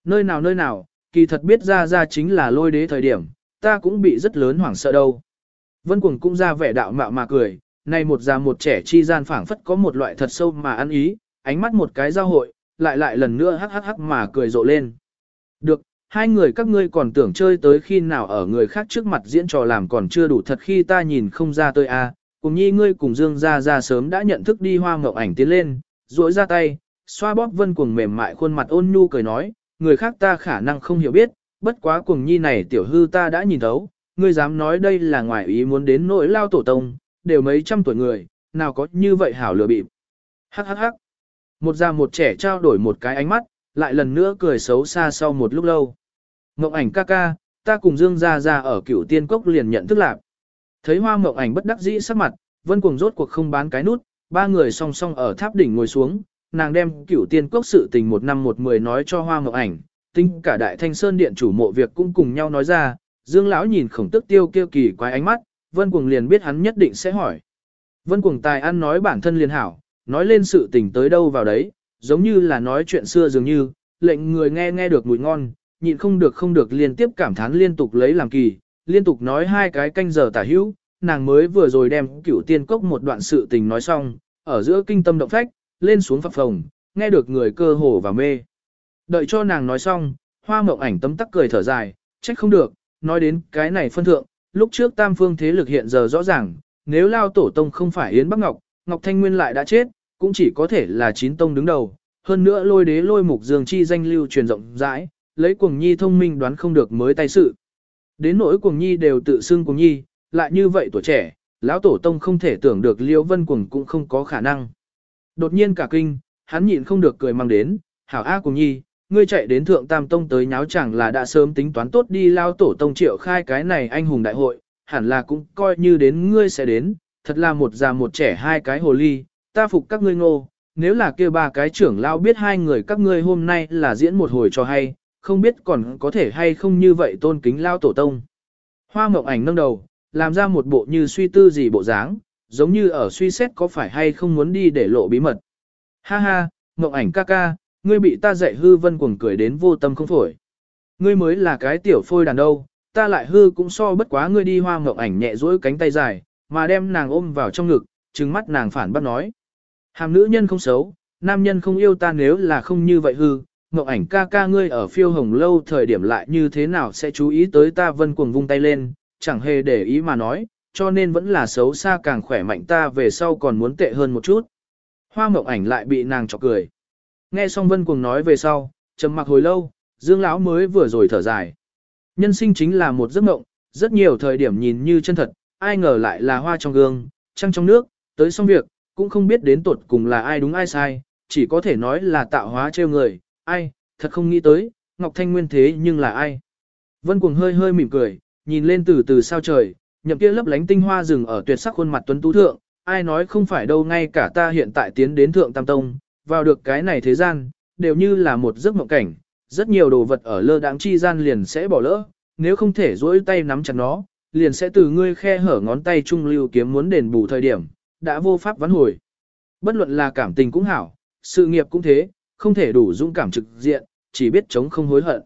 Nơi nào nơi nào, kỳ thật biết ra ra chính là lôi đế thời điểm, ta cũng bị rất lớn hoảng sợ đâu. Vân Cuồng cũng ra vẻ đạo mạo mà cười, này một già một trẻ chi gian phảng phất có một loại thật sâu mà ăn ý, ánh mắt một cái giao hội, lại lại lần nữa hắc hắc hắc mà cười rộ lên. Được, hai người các ngươi còn tưởng chơi tới khi nào ở người khác trước mặt diễn trò làm còn chưa đủ thật khi ta nhìn không ra tôi a. À. cùng nhi ngươi cùng Dương ra ra sớm đã nhận thức đi hoa ngọc ảnh tiến lên, duỗi ra tay, xoa bóp vân cuồng mềm mại khuôn mặt ôn nhu cười nói, người khác ta khả năng không hiểu biết, bất quá cuồng nhi này tiểu hư ta đã nhìn thấu, ngươi dám nói đây là ngoài ý muốn đến nỗi lao tổ tông, đều mấy trăm tuổi người, nào có như vậy hảo lừa bịp. Hắc hắc hắc. Một già một trẻ trao đổi một cái ánh mắt, lại lần nữa cười xấu xa sau một lúc lâu. Ngộng ảnh ca ca, ta cùng Dương gia gia ở cửu tiên cốc liền nhận thức lạc. Thấy hoa ngộng ảnh bất đắc dĩ sắc mặt, vân cuồng rốt cuộc không bán cái nút, ba người song song ở tháp đỉnh ngồi xuống, nàng đem cửu tiên cốc sự tình một năm một mười nói cho hoa ngọc ảnh, tinh cả đại thanh sơn điện chủ mộ việc cũng cùng nhau nói ra, dương lão nhìn khổng tức tiêu kêu kỳ quái ánh mắt, vân cuồng liền biết hắn nhất định sẽ hỏi. Vân Cuồng Tài ăn nói bản thân liền hảo, nói lên sự tình tới đâu vào đấy, giống như là nói chuyện xưa dường như, lệnh người nghe nghe được mùi ngon, nhịn không được không được liên tiếp cảm thán liên tục lấy làm kỳ, liên tục nói hai cái canh giờ tả hữu, nàng mới vừa rồi đem cửu tiên cốc một đoạn sự tình nói xong, ở giữa kinh tâm động phách, lên xuống phập phồng, nghe được người cơ hồ và mê. Đợi cho nàng nói xong, hoa mộng ảnh tấm tắc cười thở dài, trách không được, nói đến cái này phân thượng, lúc trước tam phương thế lực hiện giờ rõ ràng, nếu lao tổ tông không phải Yến Bắc Ngọc, Ngọc Thanh Nguyên lại đã chết, cũng chỉ có thể là chín tông đứng đầu, hơn nữa lôi đế lôi mục dương chi danh lưu truyền rộng rãi, lấy cuồng nhi thông minh đoán không được mới tay sự. Đến nỗi cuồng nhi đều tự xưng cuồng nhi, lại như vậy tuổi trẻ, lão tổ tông không thể tưởng được liễu vân cuồng cũng không có khả năng. Đột nhiên cả kinh, hắn nhịn không được cười mang đến, hảo a cuồng nhi, ngươi chạy đến thượng tam tông tới nháo chẳng là đã sớm tính toán tốt đi lao tổ tông triệu khai cái này anh hùng đại hội, hẳn là cũng coi như đến ngươi sẽ đến, thật là một già một trẻ hai cái hồ ly, ta phục các ngươi ngô, nếu là kia ba cái trưởng lao biết hai người các ngươi hôm nay là diễn một hồi cho hay, không biết còn có thể hay không như vậy tôn kính lao tổ tông. Hoa mộng ảnh nâng đầu, làm ra một bộ như suy tư gì bộ dáng, giống như ở suy xét có phải hay không muốn đi để lộ bí mật. Ha ha, mộng ảnh ca ca, ngươi bị ta dạy hư vân cuồng cười đến vô tâm không phổi. Ngươi mới là cái tiểu phôi đàn đâu, ta lại hư cũng so bất quá ngươi đi hoa mộng ảnh nhẹ duỗi cánh tay dài, mà đem nàng ôm vào trong ngực, trừng mắt nàng phản bác nói. Hàm nữ nhân không xấu, nam nhân không yêu ta nếu là không như vậy hư, mộng ảnh ca ca ngươi ở phiêu hồng lâu thời điểm lại như thế nào sẽ chú ý tới ta vân cuồng vung tay lên, chẳng hề để ý mà nói, cho nên vẫn là xấu xa càng khỏe mạnh ta về sau còn muốn tệ hơn một chút. Hoa mộng ảnh lại bị nàng chọc cười. Nghe xong vân cuồng nói về sau, trầm mặc hồi lâu, dương lão mới vừa rồi thở dài. Nhân sinh chính là một giấc mộng, rất nhiều thời điểm nhìn như chân thật, ai ngờ lại là hoa trong gương, trăng trong nước, tới xong việc, cũng không biết đến tuột cùng là ai đúng ai sai, chỉ có thể nói là tạo hóa trêu người, ai, thật không nghĩ tới, Ngọc Thanh Nguyên thế nhưng là ai. Vân Cuồng hơi hơi mỉm cười, nhìn lên từ từ sao trời, nhậm kia lấp lánh tinh hoa rừng ở tuyệt sắc khuôn mặt tuấn tú thượng, ai nói không phải đâu ngay cả ta hiện tại tiến đến thượng tam tông, vào được cái này thế gian, đều như là một giấc mộng cảnh, rất nhiều đồ vật ở lơ đáng chi gian liền sẽ bỏ lỡ, nếu không thể duỗi tay nắm chặt nó, liền sẽ từ ngươi khe hở ngón tay trung lưu kiếm muốn đền bù thời điểm, đã vô pháp vãn hồi. Bất luận là cảm tình cũng hảo, sự nghiệp cũng thế, không thể đủ dũng cảm trực diện, chỉ biết chống không hối hận.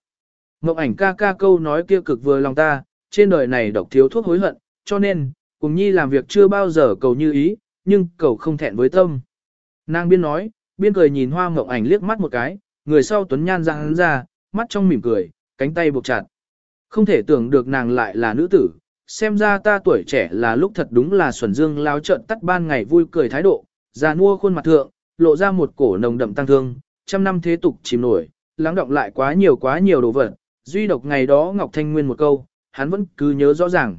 Ngọc ảnh ca ca câu nói kia cực vừa lòng ta, trên đời này độc thiếu thuốc hối hận, cho nên, cùng nhi làm việc chưa bao giờ cầu như ý, nhưng cầu không thẹn với tâm. Nàng biên nói, biên cười nhìn hoa ngọc ảnh liếc mắt một cái, người sau tuấn nhan ra hắn ra, mắt trong mỉm cười, cánh tay buộc chặt. Không thể tưởng được nàng lại là nữ tử, xem ra ta tuổi trẻ là lúc thật đúng là xuẩn dương lao trận tắt ban ngày vui cười thái độ, già nua khuôn mặt thượng, lộ ra một cổ nồng đậm tăng thương, trăm năm thế tục chìm nổi, lắng động lại quá nhiều quá nhiều đồ vật, duy độc ngày đó Ngọc Thanh Nguyên một câu, hắn vẫn cứ nhớ rõ ràng.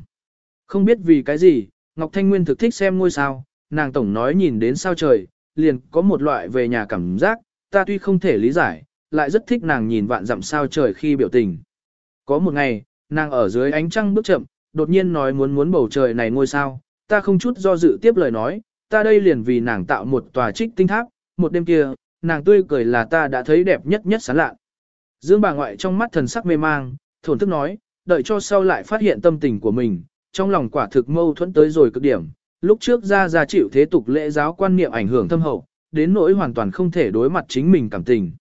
Không biết vì cái gì, Ngọc Thanh Nguyên thực thích xem ngôi sao, nàng tổng nói nhìn đến sao trời, liền có một loại về nhà cảm giác, ta tuy không thể lý giải, lại rất thích nàng nhìn vạn dặm sao trời khi biểu tình. Có một ngày, nàng ở dưới ánh trăng bước chậm, đột nhiên nói muốn muốn bầu trời này ngôi sao, ta không chút do dự tiếp lời nói, ta đây liền vì nàng tạo một tòa trích tinh tháp, một đêm kia, nàng tươi cười là ta đã thấy đẹp nhất nhất sáng lạ. Dương bà ngoại trong mắt thần sắc mê mang, thổn thức nói, đợi cho sau lại phát hiện tâm tình của mình, trong lòng quả thực mâu thuẫn tới rồi cực điểm, lúc trước ra ra chịu thế tục lễ giáo quan niệm ảnh hưởng thâm hậu, đến nỗi hoàn toàn không thể đối mặt chính mình cảm tình.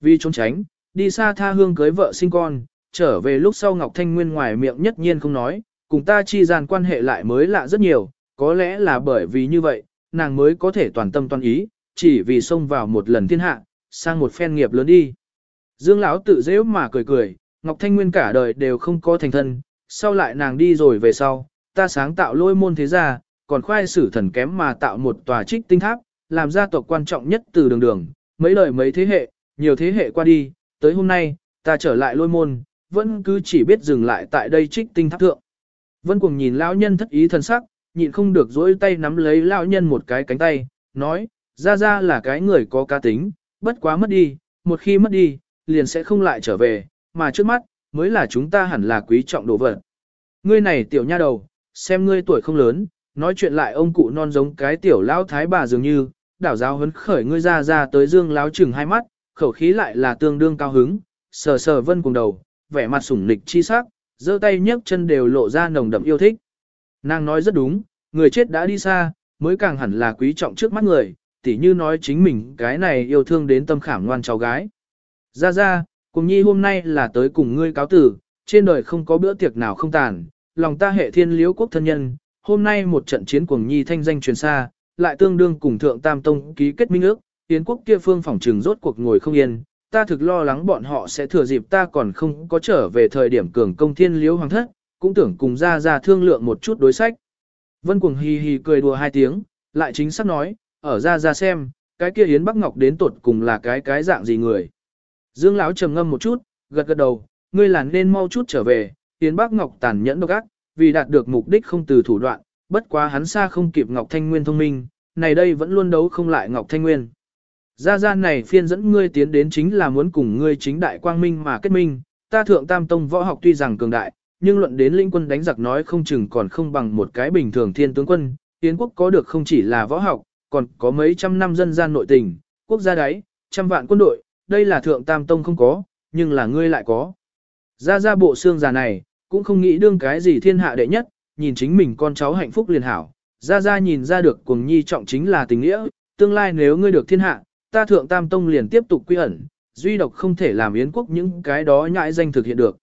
Vì trốn tránh, đi xa tha hương cưới vợ sinh con, trở về lúc sau Ngọc Thanh Nguyên ngoài miệng nhất nhiên không nói, cùng ta chi gian quan hệ lại mới lạ rất nhiều, có lẽ là bởi vì như vậy, nàng mới có thể toàn tâm toàn ý, chỉ vì xông vào một lần thiên hạ, sang một phen nghiệp lớn đi. Dương lão tự dễ mà cười cười, Ngọc Thanh Nguyên cả đời đều không có thành thân, sau lại nàng đi rồi về sau, ta sáng tạo lôi môn thế gia, còn khoai sử thần kém mà tạo một tòa trích tinh tháp, làm gia tộc quan trọng nhất từ đường đường, mấy lời mấy thế hệ, nhiều thế hệ qua đi, tới hôm nay, ta trở lại lôi môn, vẫn cứ chỉ biết dừng lại tại đây trích tinh tháp thượng. Vân cuồng nhìn lão nhân thất ý thần sắc, nhịn không được dỗi tay nắm lấy lão nhân một cái cánh tay, nói, ra ra là cái người có cá tính, bất quá mất đi, một khi mất đi, liền sẽ không lại trở về, mà trước mắt, mới là chúng ta hẳn là quý trọng đồ vật. Ngươi này tiểu nha đầu, xem ngươi tuổi không lớn, nói chuyện lại ông cụ non giống cái tiểu lão thái bà dường như, đảo giáo hấn khởi ngươi ra ra tới dương láo chừng hai mắt, khẩu khí lại là tương đương cao hứng, sờ sờ vân cùng đầu, vẻ mặt sủng nịch chi sắc, giơ tay nhấc chân đều lộ ra nồng đậm yêu thích. Nàng nói rất đúng, người chết đã đi xa, mới càng hẳn là quý trọng trước mắt người, tỉ như nói chính mình cái này yêu thương đến tâm khảm ngoan cháu gái. Ra ra, cùng nhi hôm nay là tới cùng ngươi cáo tử, trên đời không có bữa tiệc nào không tàn, lòng ta hệ thiên liễu quốc thân nhân, hôm nay một trận chiến cuồng nhi thanh danh truyền xa, lại tương đương cùng thượng tam tông ký kết minh ước, Yến quốc kia phương phòng trừng rốt cuộc ngồi không yên, ta thực lo lắng bọn họ sẽ thừa dịp ta còn không có trở về thời điểm cường công thiên liễu hoàng thất, cũng tưởng cùng ra ra thương lượng một chút đối sách. Vân cuồng hì hì cười đùa hai tiếng, lại chính xác nói, ở ra ra xem, cái kia Yến Bắc Ngọc đến tột cùng là cái cái dạng gì người. Dương Lão trầm ngâm một chút, gật gật đầu, ngươi là nên mau chút trở về, Yến Bắc Ngọc tàn nhẫn độc ác, vì đạt được mục đích không từ thủ đoạn, bất quá hắn xa không kịp Ngọc Thanh Nguyên thông minh, này đây vẫn luôn đấu không lại Ngọc Thanh Nguyên. Gia Gia này phiên dẫn ngươi tiến đến chính là muốn cùng ngươi chính đại quang minh mà kết minh, ta thượng tam tông võ học tuy rằng cường đại, nhưng luận đến linh quân đánh giặc nói không chừng còn không bằng một cái bình thường thiên tướng quân, Yến quốc có được không chỉ là võ học, còn có mấy trăm năm dân gian nội tình, quốc gia đấy, trăm vạn quân đội, đây là thượng tam tông không có, nhưng là ngươi lại có. Gia Gia bộ xương già này, cũng không nghĩ đương cái gì thiên hạ đệ nhất, nhìn chính mình con cháu hạnh phúc liền hảo. Gia Gia nhìn ra được cuồng nhi trọng chính là tình nghĩa, tương lai nếu ngươi được thiên hạ, ta thượng tam tông liền tiếp tục quy ẩn, duy độc không thể làm yến quốc những cái đó nhãi danh thực hiện được.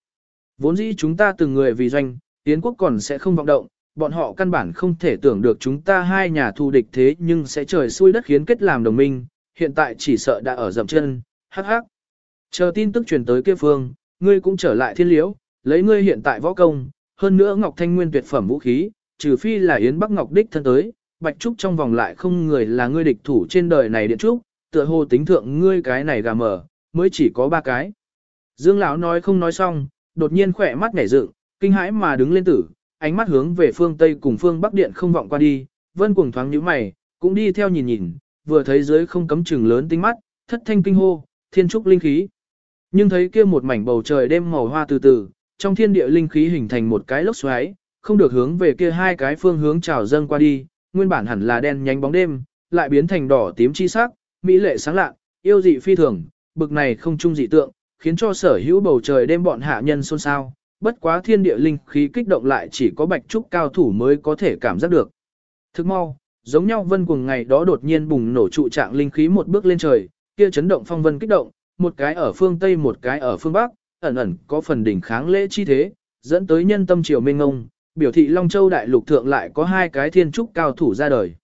Vốn dĩ chúng ta từng người vì doanh, yến quốc còn sẽ không vọng động, bọn họ căn bản không thể tưởng được chúng ta hai nhà thù địch thế nhưng sẽ trời xui đất khiến kết làm đồng minh, hiện tại chỉ sợ đã ở dậm chân, hắc hắc. Chờ tin tức truyền tới kia phương, ngươi cũng trở lại thiên liễu, lấy ngươi hiện tại võ công, hơn nữa Ngọc Thanh Nguyên tuyệt phẩm vũ khí, trừ phi là Yến Bắc Ngọc đích thân tới, Bạch Trúc trong vòng lại không người là ngươi địch thủ trên đời này điện trúc, tựa hồ tính thượng ngươi cái này gà mở, mới chỉ có ba cái. Dương lão nói không nói xong, đột nhiên khỏe mắt nhảy dựng, kinh hãi mà đứng lên tử, ánh mắt hướng về phương Tây cùng phương Bắc điện không vọng qua đi, vân cuồng thoáng nhíu mày, cũng đi theo nhìn nhìn, vừa thấy dưới không cấm chừng lớn tinh mắt, thất thanh kinh hô, thiên trúc linh khí. Nhưng thấy kia một mảnh bầu trời đêm màu hoa từ từ, trong thiên địa linh khí hình thành một cái lốc xoáy, không được hướng về kia hai cái phương hướng trào dâng qua đi, nguyên bản hẳn là đen nhánh bóng đêm, lại biến thành đỏ tím chi sắc, mỹ lệ sáng lạ, yêu dị phi thường, bực này không chung dị tượng, khiến cho sở hữu bầu trời đêm bọn hạ nhân xôn xao, bất quá thiên địa linh khí kích động lại chỉ có bạch trúc cao thủ mới có thể cảm giác được. Thức mau, giống nhau vân cùng ngày đó đột nhiên bùng nổ trụ trạng linh khí một bước lên trời, kia chấn động phong vân kích động, một cái ở phương Tây một cái ở phương Bắc, ẩn ẩn có phần đỉnh kháng lễ chi thế, dẫn tới nhân tâm triều mênh ngông, biểu thị Long Châu đại lục thượng lại có hai cái thiên trúc cao thủ ra đời.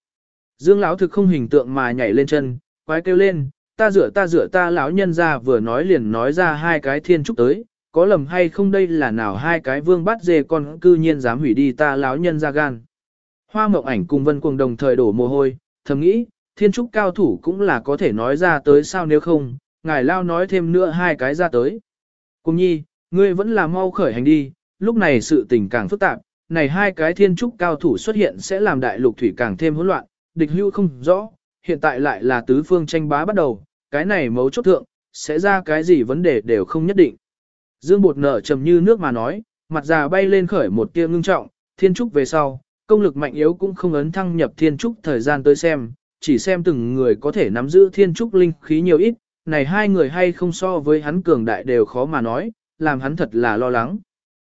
Dương lão thực không hình tượng mà nhảy lên chân, quái kêu lên, ta rửa ta rửa ta lão nhân ra vừa nói liền nói ra hai cái thiên trúc tới, có lầm hay không đây là nào hai cái vương bắt dê con cư nhiên dám hủy đi ta lão nhân ra gan. Hoa mộng ảnh cùng vân cuồng đồng thời đổ mồ hôi, thầm nghĩ, thiên trúc cao thủ cũng là có thể nói ra tới sao nếu không, ngài lao nói thêm nữa hai cái ra tới. Cùng nhi, ngươi vẫn là mau khởi hành đi, lúc này sự tình càng phức tạp, này hai cái thiên trúc cao thủ xuất hiện sẽ làm đại lục thủy càng thêm hỗn loạn, địch hưu không rõ, hiện tại lại là tứ phương tranh bá bắt đầu, cái này mấu chốt thượng, sẽ ra cái gì vấn đề đều không nhất định. Dương bột nở trầm như nước mà nói, mặt già bay lên khởi một tia ngưng trọng, thiên trúc về sau, công lực mạnh yếu cũng không ấn thăng nhập thiên trúc thời gian tới xem, chỉ xem từng người có thể nắm giữ thiên trúc linh khí nhiều ít, này hai người hay không so với hắn cường đại đều khó mà nói, làm hắn thật là lo lắng.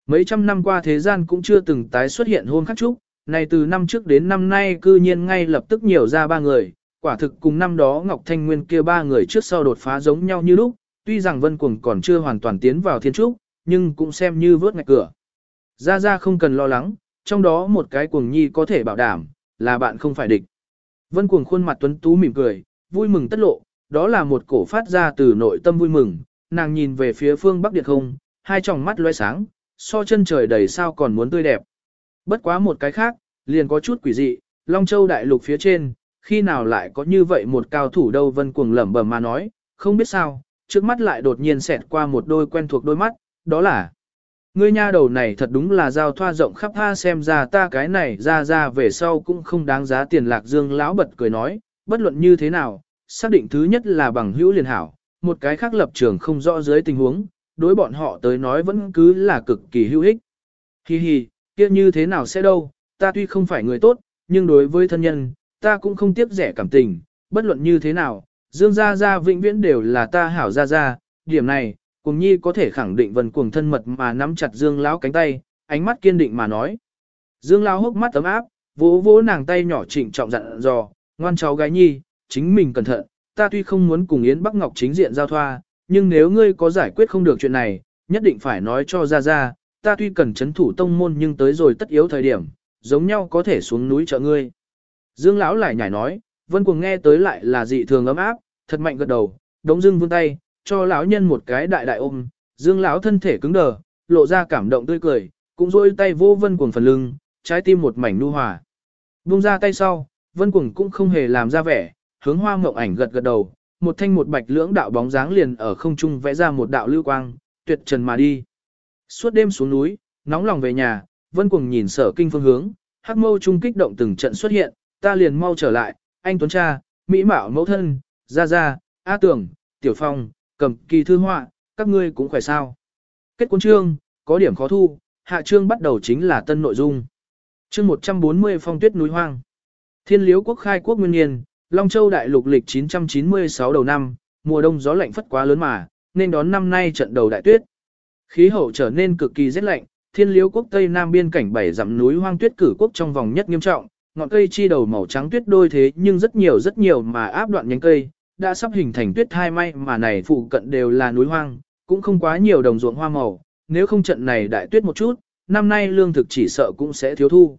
Mấy trăm năm qua thế gian cũng chưa từng tái xuất hiện hôn khắc trúc, này từ năm trước đến năm nay cư nhiên ngay lập tức nhiều ra ba người, quả thực cùng năm đó Ngọc Thanh Nguyên kia ba người trước sau đột phá giống nhau như lúc, tuy rằng Vân Cuồng còn chưa hoàn toàn tiến vào thiên trúc, nhưng cũng xem như vớt ngạch cửa. Ra ra không cần lo lắng, trong đó một cái cuồng nhi có thể bảo đảm, là bạn không phải địch. Vân Cuồng khuôn mặt tuấn tú mỉm cười, vui mừng tất lộ, đó là một cổ phát ra từ nội tâm vui mừng, nàng nhìn về phía phương Bắc Điện không, hai tròng mắt loe sáng, so chân trời đầy sao còn muốn tươi đẹp. Bất quá một cái khác, liền có chút quỷ dị, Long Châu đại lục phía trên, khi nào lại có như vậy một cao thủ đâu vân cuồng lẩm bẩm mà nói, không biết sao, trước mắt lại đột nhiên xẹt qua một đôi quen thuộc đôi mắt, đó là Ngươi nha đầu này thật đúng là giao thoa rộng khắp tha xem ra ta cái này ra ra về sau cũng không đáng giá tiền lạc dương lão bật cười nói, bất luận như thế nào, xác định thứ nhất là bằng hữu liền hảo, một cái khác lập trường không rõ dưới tình huống, đối bọn họ tới nói vẫn cứ là cực kỳ hữu ích. Hi hi, kia như thế nào sẽ đâu, ta tuy không phải người tốt, nhưng đối với thân nhân, ta cũng không tiếc rẻ cảm tình, bất luận như thế nào, Dương Gia Gia vĩnh viễn đều là ta hảo Gia Gia, điểm này, cùng nhi có thể khẳng định vần cuồng thân mật mà nắm chặt Dương Lão cánh tay, ánh mắt kiên định mà nói. Dương Lão hốc mắt ấm áp, vỗ vỗ nàng tay nhỏ trịnh trọng dặn dò, ngoan cháu gái nhi, chính mình cẩn thận, ta tuy không muốn cùng Yến Bắc Ngọc chính diện giao thoa, nhưng nếu ngươi có giải quyết không được chuyện này, nhất định phải nói cho ra ra, ta tuy cần chấn thủ tông môn nhưng tới rồi tất yếu thời điểm, giống nhau có thể xuống núi trợ ngươi. Dương lão lại nhảy nói, Vân Cuồng nghe tới lại là dị thường ấm áp, thật mạnh gật đầu, đống dưng vươn tay, cho lão nhân một cái đại đại ôm, Dương lão thân thể cứng đờ, lộ ra cảm động tươi cười, cũng rôi tay vô Vân Cuồng phần lưng, trái tim một mảnh nu hòa. Buông ra tay sau, Vân Cuồng cũng không hề làm ra vẻ, hướng Hoa Ngộng Ảnh gật gật đầu, một thanh một bạch lưỡng đạo bóng dáng liền ở không trung vẽ ra một đạo lưu quang, tuyệt trần mà đi. Suốt đêm xuống núi, nóng lòng về nhà, Vân Cuồng nhìn Sở Kinh phương hướng, hắc mâu trung kích động từng trận xuất hiện, ta liền mau trở lại, anh Tuấn Cha, Mỹ Mạo Mẫu Thân, Gia Gia, A Tưởng, Tiểu Phong, Cầm Kỳ Thư Họa, các ngươi cũng khỏe sao. Kết cuốn chương, có điểm khó thu, hạ chương bắt đầu chính là tân nội dung. Chương 140 Phong Tuyết núi hoang. Thiên Liễu quốc khai quốc nguyên niên, Long Châu đại lục lịch 996 đầu năm, mùa đông gió lạnh phất quá lớn mà, nên đón năm nay trận đầu đại tuyết. Khí hậu trở nên cực kỳ rét lạnh, Thiên liếu quốc Tây Nam biên cảnh bảy dặm núi hoang tuyết cử quốc trong vòng nhất nghiêm trọng, ngọn cây chi đầu màu trắng tuyết đôi thế nhưng rất nhiều rất nhiều mà áp đoạn nhánh cây, đã sắp hình thành tuyết hai may mà này phụ cận đều là núi hoang, cũng không quá nhiều đồng ruộng hoa màu, nếu không trận này đại tuyết một chút, năm nay lương thực chỉ sợ cũng sẽ thiếu thu.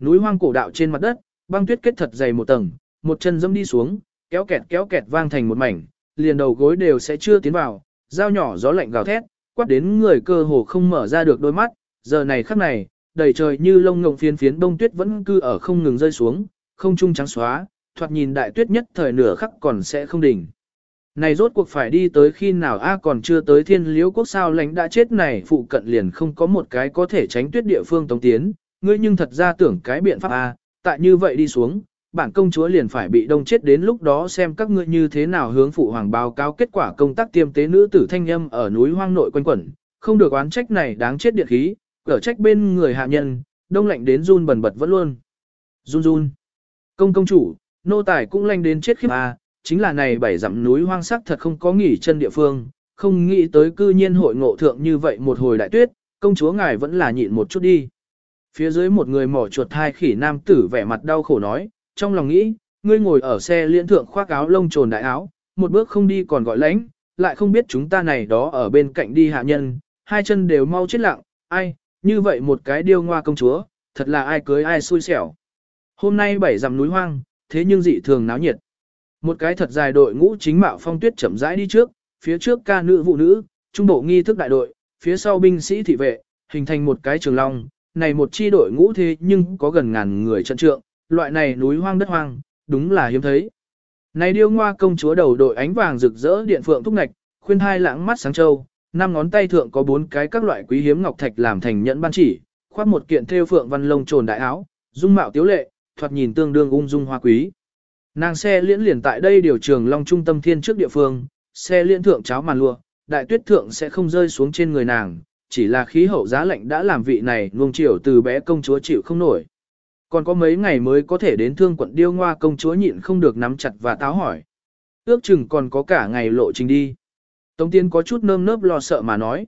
Núi hoang cổ đạo trên mặt đất, băng tuyết kết thật dày một tầng, một chân dẫm đi xuống, kéo kẹt kéo kẹt vang thành một mảnh, liền đầu gối đều sẽ chưa tiến vào, dao nhỏ gió lạnh gào thét, quát đến người cơ hồ không mở ra được đôi mắt, giờ này khắc này, đầy trời như lông ngộng phiến phiến bông tuyết vẫn cư ở không ngừng rơi xuống, không trung trắng xóa, thoạt nhìn đại tuyết nhất thời nửa khắc còn sẽ không đỉnh. Này rốt cuộc phải đi tới khi nào a còn chưa tới thiên liễu quốc sao lãnh đã chết này phụ cận liền không có một cái có thể tránh tuyết địa phương tống tiến, ngươi nhưng thật ra tưởng cái biện pháp a tại như vậy đi xuống, bản công chúa liền phải bị đông chết đến lúc đó xem các ngươi như thế nào hướng phụ hoàng báo cáo kết quả công tác tiêm tế nữ tử thanh âm ở núi hoang nội quanh quẩn, không được oán trách này đáng chết điện khí, ở trách bên người hạ nhân, đông lạnh đến run bần bật vẫn luôn. Run run. Công công chủ, nô tài cũng lanh đến chết khiếp à, chính là này bảy dặm núi hoang sắc thật không có nghỉ chân địa phương, không nghĩ tới cư nhiên hội ngộ thượng như vậy một hồi đại tuyết, công chúa ngài vẫn là nhịn một chút đi. Phía dưới một người mỏ chuột hai khỉ nam tử vẻ mặt đau khổ nói, trong lòng nghĩ, ngươi ngồi ở xe liên thượng khoác áo lông trồn đại áo, một bước không đi còn gọi lãnh, lại không biết chúng ta này đó ở bên cạnh đi hạ nhân, hai chân đều mau chết lặng, ai, như vậy một cái điêu ngoa công chúa, thật là ai cưới ai xui xẻo. Hôm nay bảy dặm núi hoang, thế nhưng dị thường náo nhiệt. Một cái thật dài đội ngũ chính mạo phong tuyết chậm rãi đi trước, phía trước ca nữ vụ nữ, trung bộ nghi thức đại đội, phía sau binh sĩ thị vệ, hình thành một cái trường long, này một chi đội ngũ thế nhưng có gần ngàn người trận trượng, loại này núi hoang đất hoang, đúng là hiếm thấy. Này điêu ngoa công chúa đầu đội ánh vàng rực rỡ điện phượng thúc ngạch, khuyên hai lãng mắt sáng châu, năm ngón tay thượng có bốn cái các loại quý hiếm ngọc thạch làm thành nhẫn ban chỉ, khoác một kiện thêu phượng văn lông trồn đại áo, dung mạo tiếu lệ, thoạt nhìn tương đương ung dung hoa quý. Nàng xe liễn liền tại đây điều trường long trung tâm thiên trước địa phương, xe liễn thượng cháo màn lụa, đại tuyết thượng sẽ không rơi xuống trên người nàng, chỉ là khí hậu giá lạnh đã làm vị này nuông chiều từ bé công chúa chịu không nổi. Còn có mấy ngày mới có thể đến thương quận điêu ngoa công chúa nhịn không được nắm chặt và táo hỏi. Ước chừng còn có cả ngày lộ trình đi. Tống Tiên có chút nơm nớp lo sợ mà nói.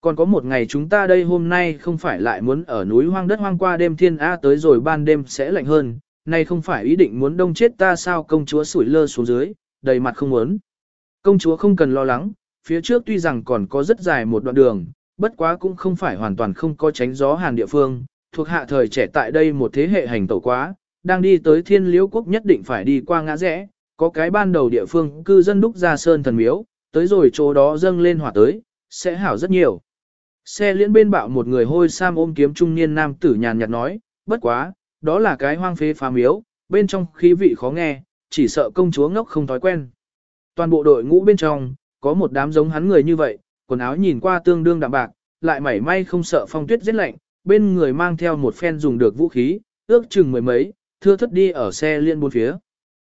Còn có một ngày chúng ta đây hôm nay không phải lại muốn ở núi hoang đất hoang qua đêm thiên A tới rồi ban đêm sẽ lạnh hơn, nay không phải ý định muốn đông chết ta sao công chúa sủi lơ xuống dưới, đầy mặt không muốn. Công chúa không cần lo lắng, phía trước tuy rằng còn có rất dài một đoạn đường, bất quá cũng không phải hoàn toàn không có tránh gió hàn địa phương, thuộc hạ thời trẻ tại đây một thế hệ hành tẩu quá, đang đi tới thiên liễu quốc nhất định phải đi qua ngã rẽ, có cái ban đầu địa phương cư dân đúc ra sơn thần miếu, tới rồi chỗ đó dâng lên hỏa tới, sẽ hảo rất nhiều. Xe liễn bên bạo một người hôi sam ôm kiếm trung niên nam tử nhàn nhạt nói, bất quá, đó là cái hoang phế phá miếu, bên trong khí vị khó nghe, chỉ sợ công chúa ngốc không thói quen. Toàn bộ đội ngũ bên trong, có một đám giống hắn người như vậy, quần áo nhìn qua tương đương đạm bạc, lại mảy may không sợ phong tuyết rất lạnh, bên người mang theo một phen dùng được vũ khí, ước chừng mười mấy, thưa thất đi ở xe liên bốn phía.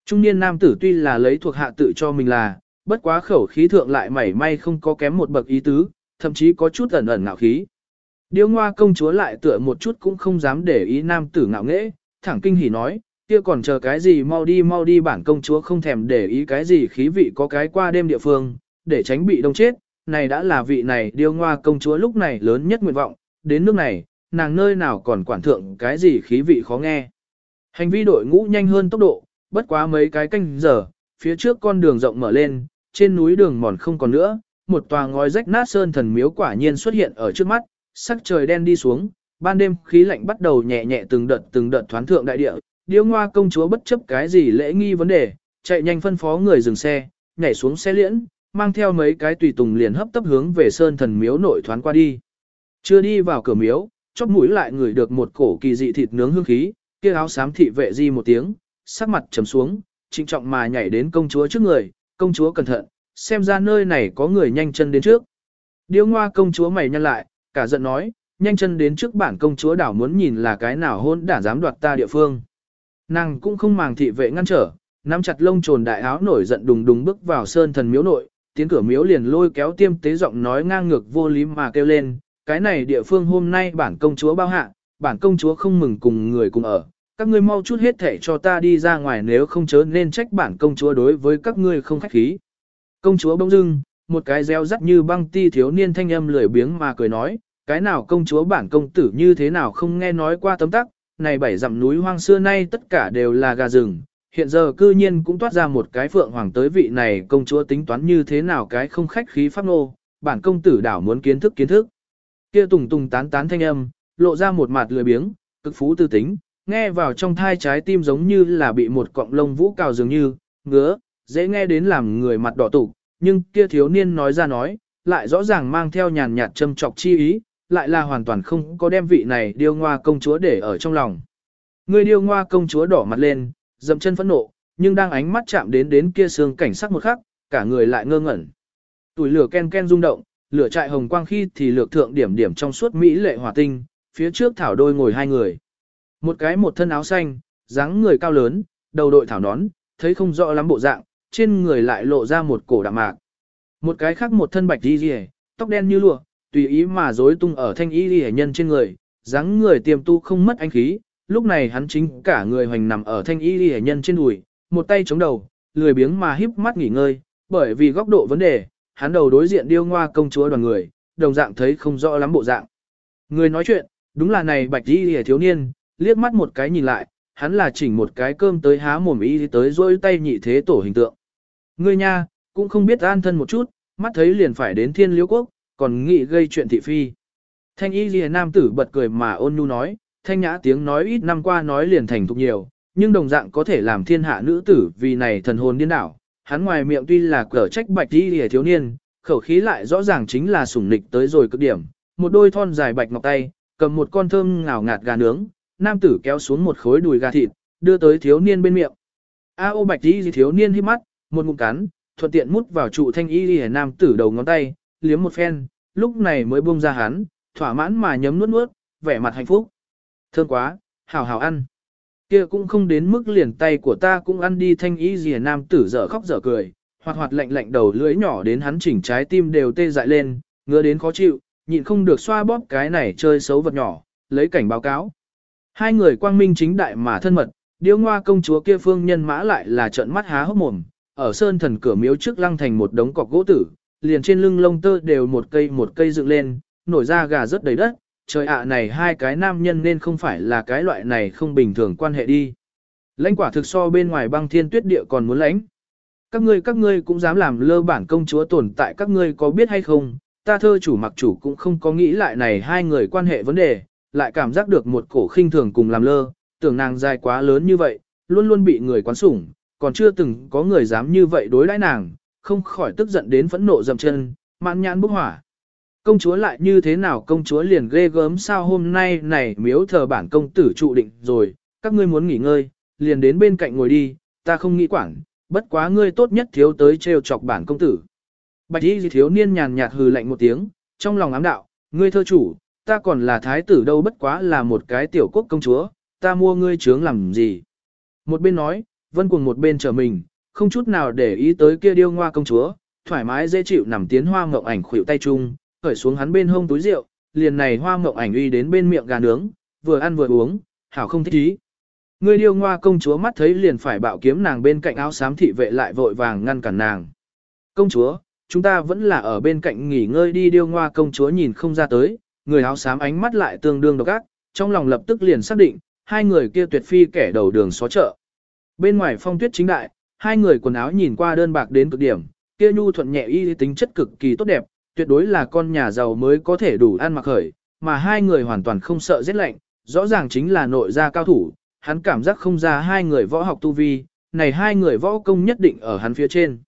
Trung niên nam tử tuy là lấy thuộc hạ tự cho mình là, bất quá khẩu khí thượng lại mảy may không có kém một bậc ý tứ, thậm chí có chút ẩn ẩn ngạo khí. Điêu ngoa công chúa lại tựa một chút cũng không dám để ý nam tử ngạo nghễ, thẳng kinh hỉ nói, kia còn chờ cái gì mau đi mau đi bản công chúa không thèm để ý cái gì khí vị có cái qua đêm địa phương, để tránh bị đông chết, này đã là vị này điêu ngoa công chúa lúc này lớn nhất nguyện vọng, đến nước này, nàng nơi nào còn quản thượng cái gì khí vị khó nghe. Hành vi đội ngũ nhanh hơn tốc độ, bất quá mấy cái canh giờ, phía trước con đường rộng mở lên, trên núi đường mòn không còn nữa, một tòa ngói rách nát sơn thần miếu quả nhiên xuất hiện ở trước mắt, sắc trời đen đi xuống, ban đêm khí lạnh bắt đầu nhẹ nhẹ từng đợt từng đợt thoán thượng đại địa, điêu ngoa công chúa bất chấp cái gì lễ nghi vấn đề, chạy nhanh phân phó người dừng xe, nhảy xuống xe liễn, mang theo mấy cái tùy tùng liền hấp tấp hướng về sơn thần miếu nội thoán qua đi. Chưa đi vào cửa miếu, chóp mũi lại ngửi được một cổ kỳ dị thịt nướng hương khí, kia áo xám thị vệ di một tiếng, sắc mặt trầm xuống, trịnh trọng mà nhảy đến công chúa trước người, công chúa cẩn thận, xem ra nơi này có người nhanh chân đến trước. Điêu ngoa công chúa mày nhăn lại, cả giận nói, nhanh chân đến trước bản công chúa đảo muốn nhìn là cái nào hôn đã dám đoạt ta địa phương. Nàng cũng không màng thị vệ ngăn trở, nắm chặt lông trồn đại áo nổi giận đùng đùng bước vào sơn thần miếu nội, tiến cửa miếu liền lôi kéo tiêm tế giọng nói ngang ngược vô lý mà kêu lên, cái này địa phương hôm nay bản công chúa bao hạ, bản công chúa không mừng cùng người cùng ở, các ngươi mau chút hết thể cho ta đi ra ngoài nếu không chớ nên trách bản công chúa đối với các ngươi không khách khí. Công chúa bỗng dưng, một cái reo rắt như băng ti thiếu niên thanh âm lười biếng mà cười nói, cái nào công chúa bản công tử như thế nào không nghe nói qua tấm tắc, này bảy dặm núi hoang xưa nay tất cả đều là gà rừng, hiện giờ cư nhiên cũng toát ra một cái phượng hoàng tới vị này công chúa tính toán như thế nào cái không khách khí pháp nô, bản công tử đảo muốn kiến thức kiến thức. Kia tùng tùng tán tán thanh âm, lộ ra một mặt lười biếng, cực phú tư tính, nghe vào trong thai trái tim giống như là bị một cọng lông vũ cào dường như, ngứa, dễ nghe đến làm người mặt đỏ tụ, nhưng kia thiếu niên nói ra nói, lại rõ ràng mang theo nhàn nhạt châm trọc chi ý, lại là hoàn toàn không có đem vị này điêu ngoa công chúa để ở trong lòng. Người điêu ngoa công chúa đỏ mặt lên, dậm chân phẫn nộ, nhưng đang ánh mắt chạm đến đến kia xương cảnh sắc một khắc, cả người lại ngơ ngẩn. Tuổi lửa ken ken rung động, lửa trại hồng quang khi thì lược thượng điểm điểm trong suốt mỹ lệ hỏa tinh, phía trước thảo đôi ngồi hai người. Một cái một thân áo xanh, dáng người cao lớn, đầu đội thảo nón, thấy không rõ lắm bộ dạng, trên người lại lộ ra một cổ đạm mạc. Một cái khác một thân bạch đi rìa, tóc đen như lụa, tùy ý mà rối tung ở thanh y rìa nhân trên người, dáng người tiềm tu không mất anh khí. Lúc này hắn chính cả người hoành nằm ở thanh y rìa nhân trên đùi, một tay chống đầu, lười biếng mà híp mắt nghỉ ngơi, bởi vì góc độ vấn đề, hắn đầu đối diện điêu ngoa công chúa đoàn người, đồng dạng thấy không rõ lắm bộ dạng. Người nói chuyện, đúng là này bạch y hề thiếu niên, liếc mắt một cái nhìn lại, hắn là chỉnh một cái cơm tới há mồm y tới rôi tay nhị thế tổ hình tượng. Ngươi nha, cũng không biết an thân một chút, mắt thấy liền phải đến thiên liễu quốc, còn nghĩ gây chuyện thị phi. Thanh y lìa nam tử bật cười mà ôn nhu nói, thanh nhã tiếng nói ít năm qua nói liền thành thục nhiều, nhưng đồng dạng có thể làm thiên hạ nữ tử vì này thần hồn điên đảo. Hắn ngoài miệng tuy là cở trách bạch đi hề thiếu niên, khẩu khí lại rõ ràng chính là sủng nịch tới rồi cực điểm. Một đôi thon dài bạch ngọc tay, cầm một con thơm ngào ngạt gà nướng, nam tử kéo xuống một khối đùi gà thịt, đưa tới thiếu niên bên miệng. A ô bạch y thiếu niên hít mắt, một ngụm cắn, thuận tiện mút vào trụ thanh y lìa nam tử đầu ngón tay, liếm một phen, lúc này mới buông ra hắn, thỏa mãn mà nhấm nuốt nuốt, vẻ mặt hạnh phúc. Thơm quá, hảo hảo ăn. Kia cũng không đến mức liền tay của ta cũng ăn đi thanh ý gì, à, nam tử dở khóc dở cười, hoạt hoạt lạnh lạnh đầu lưỡi nhỏ đến hắn chỉnh trái tim đều tê dại lên, ngứa đến khó chịu, nhịn không được xoa bóp cái này chơi xấu vật nhỏ, lấy cảnh báo cáo. Hai người quang minh chính đại mà thân mật, điêu ngoa công chúa kia phương nhân mã lại là trợn mắt há hốc mồm, ở sơn thần cửa miếu trước lăng thành một đống cọc gỗ tử, liền trên lưng lông tơ đều một cây một cây dựng lên, nổi ra gà rất đầy đất, trời ạ này hai cái nam nhân nên không phải là cái loại này không bình thường quan hệ đi. Lãnh quả thực so bên ngoài băng thiên tuyết địa còn muốn lãnh. Các ngươi các ngươi cũng dám làm lơ bản công chúa tồn tại các ngươi có biết hay không, ta thơ chủ mặc chủ cũng không có nghĩ lại này hai người quan hệ vấn đề, lại cảm giác được một cổ khinh thường cùng làm lơ, tưởng nàng dài quá lớn như vậy, luôn luôn bị người quán sủng, còn chưa từng có người dám như vậy đối đãi nàng, không khỏi tức giận đến phẫn nộ dầm chân, mạn nhãn bốc hỏa. Công chúa lại như thế nào công chúa liền ghê gớm sao hôm nay này miếu thờ bản công tử trụ định rồi, các ngươi muốn nghỉ ngơi, liền đến bên cạnh ngồi đi, ta không nghĩ quản, bất quá ngươi tốt nhất thiếu tới trêu chọc bản công tử. Bạch y thiếu niên nhàn nhạt hừ lạnh một tiếng, trong lòng ám đạo, ngươi thơ chủ, ta còn là thái tử đâu bất quá là một cái tiểu quốc công chúa, ta mua ngươi trướng làm gì. Một bên nói, vân cùng một bên chờ mình, không chút nào để ý tới kia điêu ngoa công chúa, thoải mái dễ chịu nằm tiến hoa ngộng ảnh khuỷu tay chung, khởi xuống hắn bên hông túi rượu, liền này hoa mộng ảnh uy đến bên miệng gà nướng, vừa ăn vừa uống, hảo không thích ý. Người điêu ngoa công chúa mắt thấy liền phải bạo kiếm nàng bên cạnh áo xám thị vệ lại vội vàng ngăn cản nàng. Công chúa, chúng ta vẫn là ở bên cạnh nghỉ ngơi đi điêu ngoa công chúa nhìn không ra tới, người áo xám ánh mắt lại tương đương độc ác, trong lòng lập tức liền xác định, hai người kia tuyệt phi kẻ đầu đường xó chợ. Bên ngoài phong tuyết chính đại, hai người quần áo nhìn qua đơn bạc đến cực điểm, kia nhu thuận nhẹ y tính chất cực kỳ tốt đẹp, tuyệt đối là con nhà giàu mới có thể đủ ăn mặc khởi, mà hai người hoàn toàn không sợ rét lạnh, rõ ràng chính là nội gia cao thủ, hắn cảm giác không ra hai người võ học tu vi, này hai người võ công nhất định ở hắn phía trên.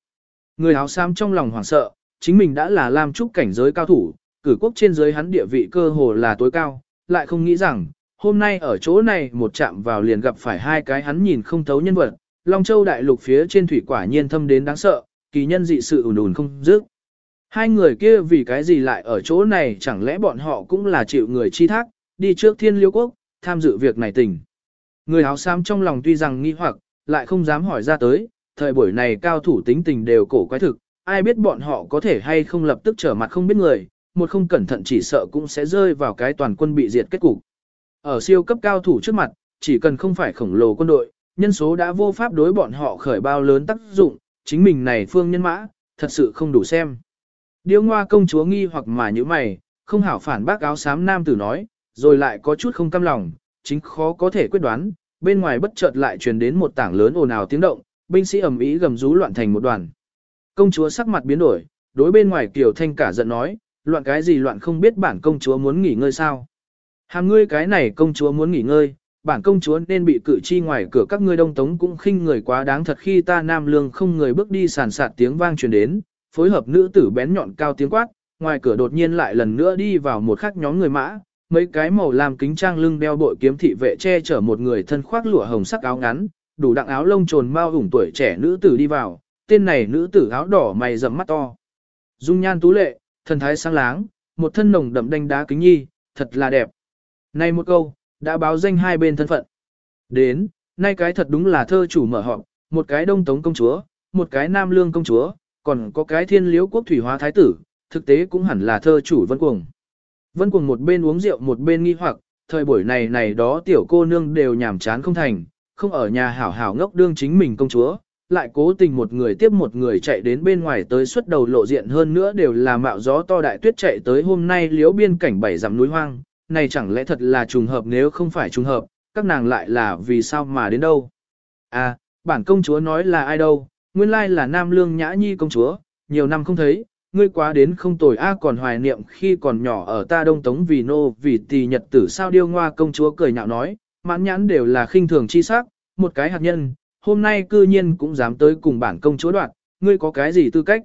Người áo xám trong lòng hoảng sợ, chính mình đã là Lam Trúc cảnh giới cao thủ, cử quốc trên giới hắn địa vị cơ hồ là tối cao, lại không nghĩ rằng, hôm nay ở chỗ này một chạm vào liền gặp phải hai cái hắn nhìn không thấu nhân vật, Long Châu đại lục phía trên thủy quả nhiên thâm đến đáng sợ, kỳ nhân dị sự ùn ùn không dứt. Hai người kia vì cái gì lại ở chỗ này chẳng lẽ bọn họ cũng là chịu người chi thác, đi trước thiên liêu quốc, tham dự việc này tình. Người áo xám trong lòng tuy rằng nghi hoặc, lại không dám hỏi ra tới, thời buổi này cao thủ tính tình đều cổ quái thực, ai biết bọn họ có thể hay không lập tức trở mặt không biết người, một không cẩn thận chỉ sợ cũng sẽ rơi vào cái toàn quân bị diệt kết cục. Ở siêu cấp cao thủ trước mặt, chỉ cần không phải khổng lồ quân đội, nhân số đã vô pháp đối bọn họ khởi bao lớn tác dụng, chính mình này phương nhân mã, thật sự không đủ xem. Điêu ngoa công chúa nghi hoặc mà như mày, không hảo phản bác áo xám nam tử nói, rồi lại có chút không cam lòng, chính khó có thể quyết đoán, bên ngoài bất chợt lại truyền đến một tảng lớn ồn ào tiếng động, binh sĩ ầm ĩ gầm rú loạn thành một đoàn. Công chúa sắc mặt biến đổi, đối bên ngoài Kiều Thanh cả giận nói, loạn cái gì loạn không biết bản công chúa muốn nghỉ ngơi sao? Hàm ngươi cái này công chúa muốn nghỉ ngơi, bản công chúa nên bị cử chi ngoài cửa các ngươi đông tống cũng khinh người quá đáng thật khi ta nam lương không người bước đi sàn sạt tiếng vang truyền đến, phối hợp nữ tử bén nhọn cao tiếng quát, ngoài cửa đột nhiên lại lần nữa đi vào một khắc nhóm người mã, mấy cái màu làm kính trang lưng đeo bội kiếm thị vệ che chở một người thân khoác lụa hồng sắc áo ngắn, đủ đặng áo lông trồn mau ủng tuổi trẻ nữ tử đi vào, tên này nữ tử áo đỏ mày rậm mắt to. Dung nhan tú lệ, thần thái sáng láng, một thân nồng đậm đanh đá kính nhi, thật là đẹp. nay một câu, đã báo danh hai bên thân phận. Đến, nay cái thật đúng là thơ chủ mở họ một cái đông tống công chúa, một cái nam lương công chúa, còn có cái thiên liễu quốc thủy hóa thái tử, thực tế cũng hẳn là thơ chủ vân cuồng. Vân cuồng một bên uống rượu một bên nghi hoặc, thời buổi này này đó tiểu cô nương đều nhảm chán không thành, không ở nhà hảo hảo ngốc đương chính mình công chúa, lại cố tình một người tiếp một người chạy đến bên ngoài tới xuất đầu lộ diện hơn nữa đều là mạo gió to đại tuyết chạy tới hôm nay liếu biên cảnh bảy dặm núi hoang, này chẳng lẽ thật là trùng hợp nếu không phải trùng hợp, các nàng lại là vì sao mà đến đâu. À, bản công chúa nói là ai đâu, nguyên lai là Nam Lương Nhã Nhi công chúa, nhiều năm không thấy, ngươi quá đến không tồi a còn hoài niệm khi còn nhỏ ở ta đông tống vì nô vì tỳ nhật tử sao điêu ngoa công chúa cười nhạo nói, mãn nhãn đều là khinh thường chi sắc, một cái hạt nhân, hôm nay cư nhiên cũng dám tới cùng bản công chúa đoạt, ngươi có cái gì tư cách?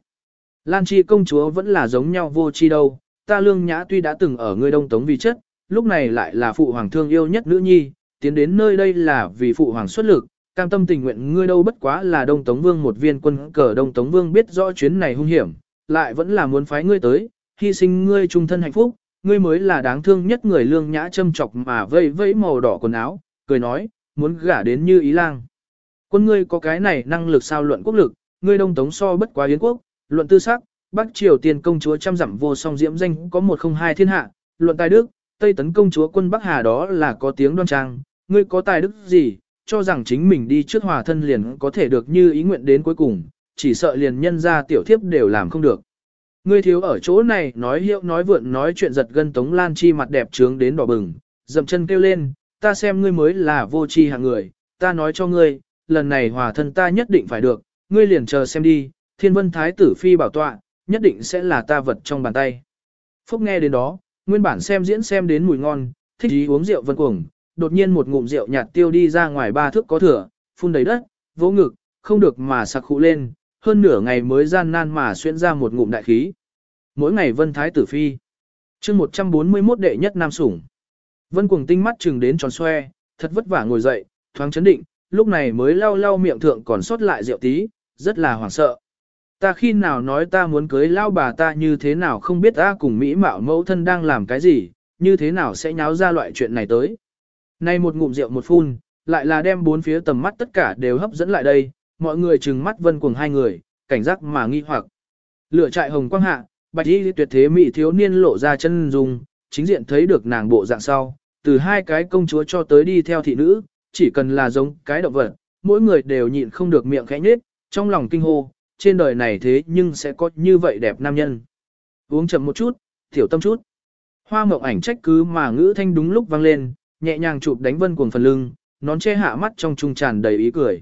Lan chi công chúa vẫn là giống nhau vô chi đâu, ta lương nhã tuy đã từng ở ngươi đông tống vì chất, lúc này lại là phụ hoàng thương yêu nhất nữ nhi, tiến đến nơi đây là vì phụ hoàng xuất lực, cam tâm tình nguyện ngươi đâu bất quá là đông tống vương một viên quân cờ đông tống vương biết rõ chuyến này hung hiểm, lại vẫn là muốn phái ngươi tới, hy sinh ngươi trung thân hạnh phúc, ngươi mới là đáng thương nhất người lương nhã châm chọc mà vây vẫy màu đỏ quần áo, cười nói, muốn gả đến như ý lang. Quân ngươi có cái này năng lực sao luận quốc lực, ngươi đông tống so bất quá yến quốc, luận tư sắc, Bắc Triều tiền công chúa trăm dặm vô song diễm danh có một không hai thiên hạ, luận tài đức, Tây tấn công chúa quân Bắc Hà đó là có tiếng đoan trang, ngươi có tài đức gì, cho rằng chính mình đi trước hòa thân liền có thể được như ý nguyện đến cuối cùng, chỉ sợ liền nhân ra tiểu thiếp đều làm không được. Ngươi thiếu ở chỗ này nói hiệu nói vượn nói chuyện giật gân Tống Lan Chi mặt đẹp trướng đến đỏ bừng, dậm chân kêu lên, ta xem ngươi mới là vô tri hạng người, ta nói cho ngươi, lần này hòa thân ta nhất định phải được, ngươi liền chờ xem đi, thiên vân thái tử phi bảo tọa, nhất định sẽ là ta vật trong bàn tay. Phúc nghe đến đó, nguyên bản xem diễn xem đến mùi ngon, thích ý uống rượu vân cuồng, đột nhiên một ngụm rượu nhạt tiêu đi ra ngoài ba thước có thừa, phun đầy đất, vỗ ngực, không được mà sặc khụ lên, hơn nửa ngày mới gian nan mà xuyên ra một ngụm đại khí. Mỗi ngày vân thái tử phi. chương 141 đệ nhất nam sủng. Vân cuồng tinh mắt chừng đến tròn xoe, thật vất vả ngồi dậy, thoáng chấn định, lúc này mới lau lau miệng thượng còn sót lại rượu tí, rất là hoảng sợ. Ta khi nào nói ta muốn cưới lao bà ta như thế nào không biết ta cùng Mỹ mạo mẫu thân đang làm cái gì, như thế nào sẽ nháo ra loại chuyện này tới. Nay một ngụm rượu một phun, lại là đem bốn phía tầm mắt tất cả đều hấp dẫn lại đây, mọi người trừng mắt vân cuồng hai người, cảnh giác mà nghi hoặc. Lửa trại hồng quang hạ, bạch y tuyệt thế mỹ thiếu niên lộ ra chân dung, chính diện thấy được nàng bộ dạng sau, từ hai cái công chúa cho tới đi theo thị nữ, chỉ cần là giống cái động vật, mỗi người đều nhịn không được miệng khẽ nhếch, trong lòng kinh hô, trên đời này thế nhưng sẽ có như vậy đẹp nam nhân. Uống chậm một chút, tiểu tâm chút. Hoa mộng ảnh trách cứ mà ngữ thanh đúng lúc vang lên, nhẹ nhàng chụp đánh vân cuồng phần lưng, nón che hạ mắt trong trung tràn đầy ý cười.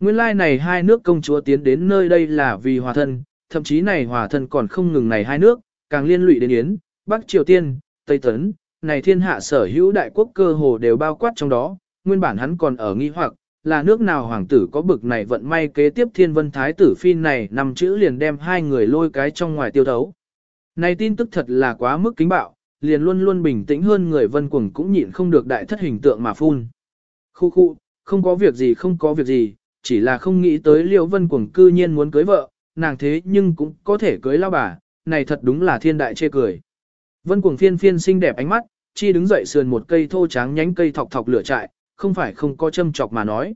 Nguyên lai like này hai nước công chúa tiến đến nơi đây là vì hòa thân, thậm chí này hòa thân còn không ngừng này hai nước, càng liên lụy đến Yến, Bắc Triều Tiên, Tây Tấn, này thiên hạ sở hữu đại quốc cơ hồ đều bao quát trong đó, nguyên bản hắn còn ở nghi hoặc, là nước nào hoàng tử có bực này vận may kế tiếp thiên vân thái tử phi này nằm chữ liền đem hai người lôi cái trong ngoài tiêu thấu. Này tin tức thật là quá mức kính bạo, liền luôn luôn bình tĩnh hơn người vân cuồng cũng nhịn không được đại thất hình tượng mà phun. Khu khu, không có việc gì không có việc gì, chỉ là không nghĩ tới liêu vân cuồng cư nhiên muốn cưới vợ, nàng thế nhưng cũng có thể cưới lao bà, này thật đúng là thiên đại chê cười. Vân cuồng phiên phiên xinh đẹp ánh mắt, chi đứng dậy sườn một cây thô tráng nhánh cây thọc thọc lửa trại, không phải không có châm chọc mà nói.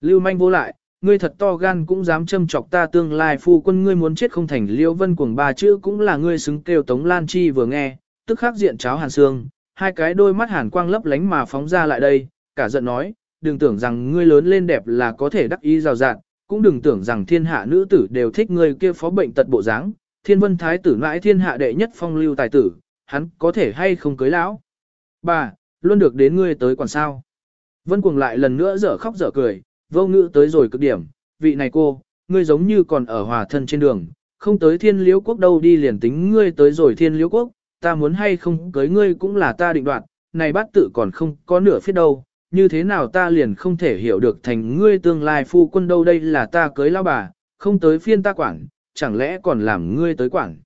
Lưu manh vô lại, ngươi thật to gan cũng dám châm chọc ta tương lai phu quân ngươi muốn chết không thành liêu vân cuồng ba chữ cũng là ngươi xứng kêu Tống Lan Chi vừa nghe, tức khắc diện cháo hàn xương, hai cái đôi mắt hàn quang lấp lánh mà phóng ra lại đây, cả giận nói, đừng tưởng rằng ngươi lớn lên đẹp là có thể đắc ý rào rạt, cũng đừng tưởng rằng thiên hạ nữ tử đều thích ngươi kia phó bệnh tật bộ dáng, thiên vân thái tử mãi thiên hạ đệ nhất phong lưu tài tử, hắn có thể hay không cưới lão. Bà, luôn được đến ngươi tới còn sao. Vân cuồng lại lần nữa dở khóc dở cười, vô ngữ tới rồi cực điểm, vị này cô, ngươi giống như còn ở hòa thân trên đường, không tới thiên liễu quốc đâu đi liền tính ngươi tới rồi thiên liễu quốc, ta muốn hay không cưới ngươi cũng là ta định đoạt, này bát tự còn không có nửa phía đâu, như thế nào ta liền không thể hiểu được thành ngươi tương lai phu quân đâu đây là ta cưới lao bà, không tới phiên ta quản, chẳng lẽ còn làm ngươi tới quản.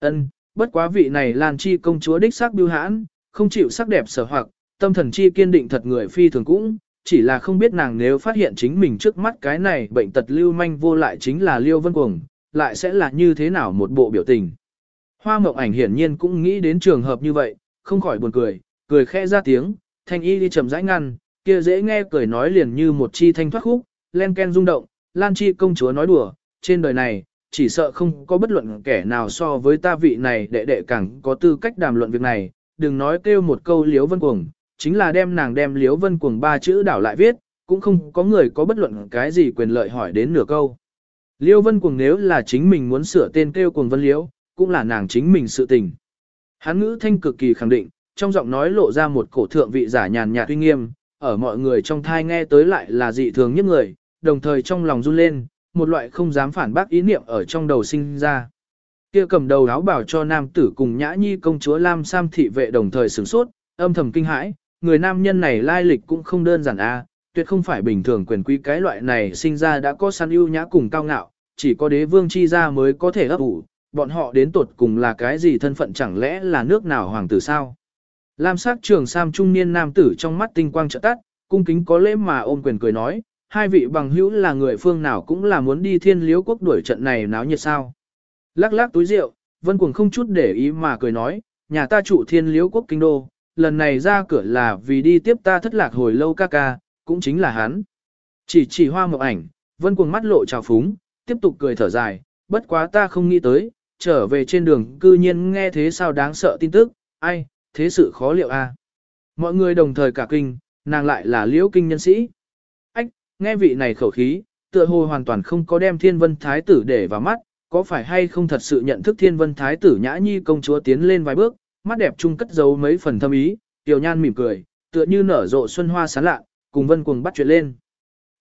Ân, bất quá vị này Lan Chi công chúa đích xác biêu hãn, không chịu sắc đẹp sở hoặc, tâm thần chi kiên định thật người phi thường cũng, chỉ là không biết nàng nếu phát hiện chính mình trước mắt cái này bệnh tật lưu manh vô lại chính là liêu vân cuồng, lại sẽ là như thế nào một bộ biểu tình. Hoa mộng ảnh hiển nhiên cũng nghĩ đến trường hợp như vậy, không khỏi buồn cười, cười khẽ ra tiếng, thanh y đi chậm rãi ngăn, kia dễ nghe cười nói liền như một chi thanh thoát khúc, len ken rung động, lan chi công chúa nói đùa, trên đời này, chỉ sợ không có bất luận kẻ nào so với ta vị này đệ đệ càng có tư cách đàm luận việc này, đừng nói kêu một câu liếu vân cuồng, chính là đem nàng đem liếu vân cuồng ba chữ đảo lại viết, cũng không có người có bất luận cái gì quyền lợi hỏi đến nửa câu. Liêu vân cuồng nếu là chính mình muốn sửa tên kêu cuồng vân liếu, cũng là nàng chính mình sự tình. Hán ngữ thanh cực kỳ khẳng định, trong giọng nói lộ ra một cổ thượng vị giả nhàn nhạt uy nghiêm, ở mọi người trong thai nghe tới lại là dị thường nhất người, đồng thời trong lòng run lên, một loại không dám phản bác ý niệm ở trong đầu sinh ra. Kia cầm đầu áo bảo cho nam tử cùng nhã nhi công chúa Lam Sam thị vệ đồng thời sửng sốt, âm thầm kinh hãi, người nam nhân này lai lịch cũng không đơn giản a, tuyệt không phải bình thường quyền quý cái loại này sinh ra đã có săn ưu nhã cùng cao ngạo, chỉ có đế vương chi gia mới có thể ấp ủ, bọn họ đến tột cùng là cái gì thân phận chẳng lẽ là nước nào hoàng tử sao? Lam sắc trường sam trung niên nam tử trong mắt tinh quang trợ tắt, cung kính có lễ mà ôm quyền cười nói, hai vị bằng hữu là người phương nào cũng là muốn đi thiên liếu quốc đuổi trận này náo nhiệt sao. Lắc lắc túi rượu, vân cuồng không chút để ý mà cười nói, nhà ta chủ thiên liếu quốc kinh đô, lần này ra cửa là vì đi tiếp ta thất lạc hồi lâu ca ca, cũng chính là hắn. Chỉ chỉ hoa mộng ảnh, vân cuồng mắt lộ trào phúng, tiếp tục cười thở dài, bất quá ta không nghĩ tới, trở về trên đường cư nhiên nghe thế sao đáng sợ tin tức, ai, thế sự khó liệu a. Mọi người đồng thời cả kinh, nàng lại là liễu kinh nhân sĩ. Ách, nghe vị này khẩu khí, tựa hồ hoàn toàn không có đem thiên vân thái tử để vào mắt, có phải hay không thật sự nhận thức thiên vân thái tử nhã nhi công chúa tiến lên vài bước, mắt đẹp trung cất giấu mấy phần thâm ý, tiểu nhan mỉm cười, tựa như nở rộ xuân hoa sáng lạ, cùng vân cuồng bắt chuyện lên.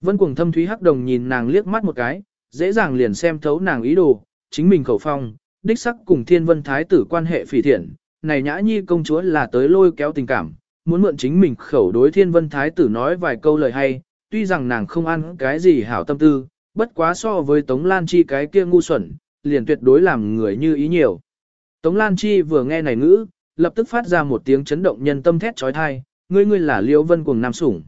Vân cuồng thâm thúy hắc đồng nhìn nàng liếc mắt một cái, dễ dàng liền xem thấu nàng ý đồ, chính mình khẩu phong, đích sắc cùng thiên vân thái tử quan hệ phỉ thiện, này nhã nhi công chúa là tới lôi kéo tình cảm, muốn mượn chính mình khẩu đối thiên vân thái tử nói vài câu lời hay, tuy rằng nàng không ăn cái gì hảo tâm tư, bất quá so với Tống Lan Chi cái kia ngu xuẩn, liền tuyệt đối làm người như ý nhiều. Tống Lan Chi vừa nghe này ngữ, lập tức phát ra một tiếng chấn động nhân tâm thét trói thai, ngươi ngươi là Liễu Vân cuồng nam sủng.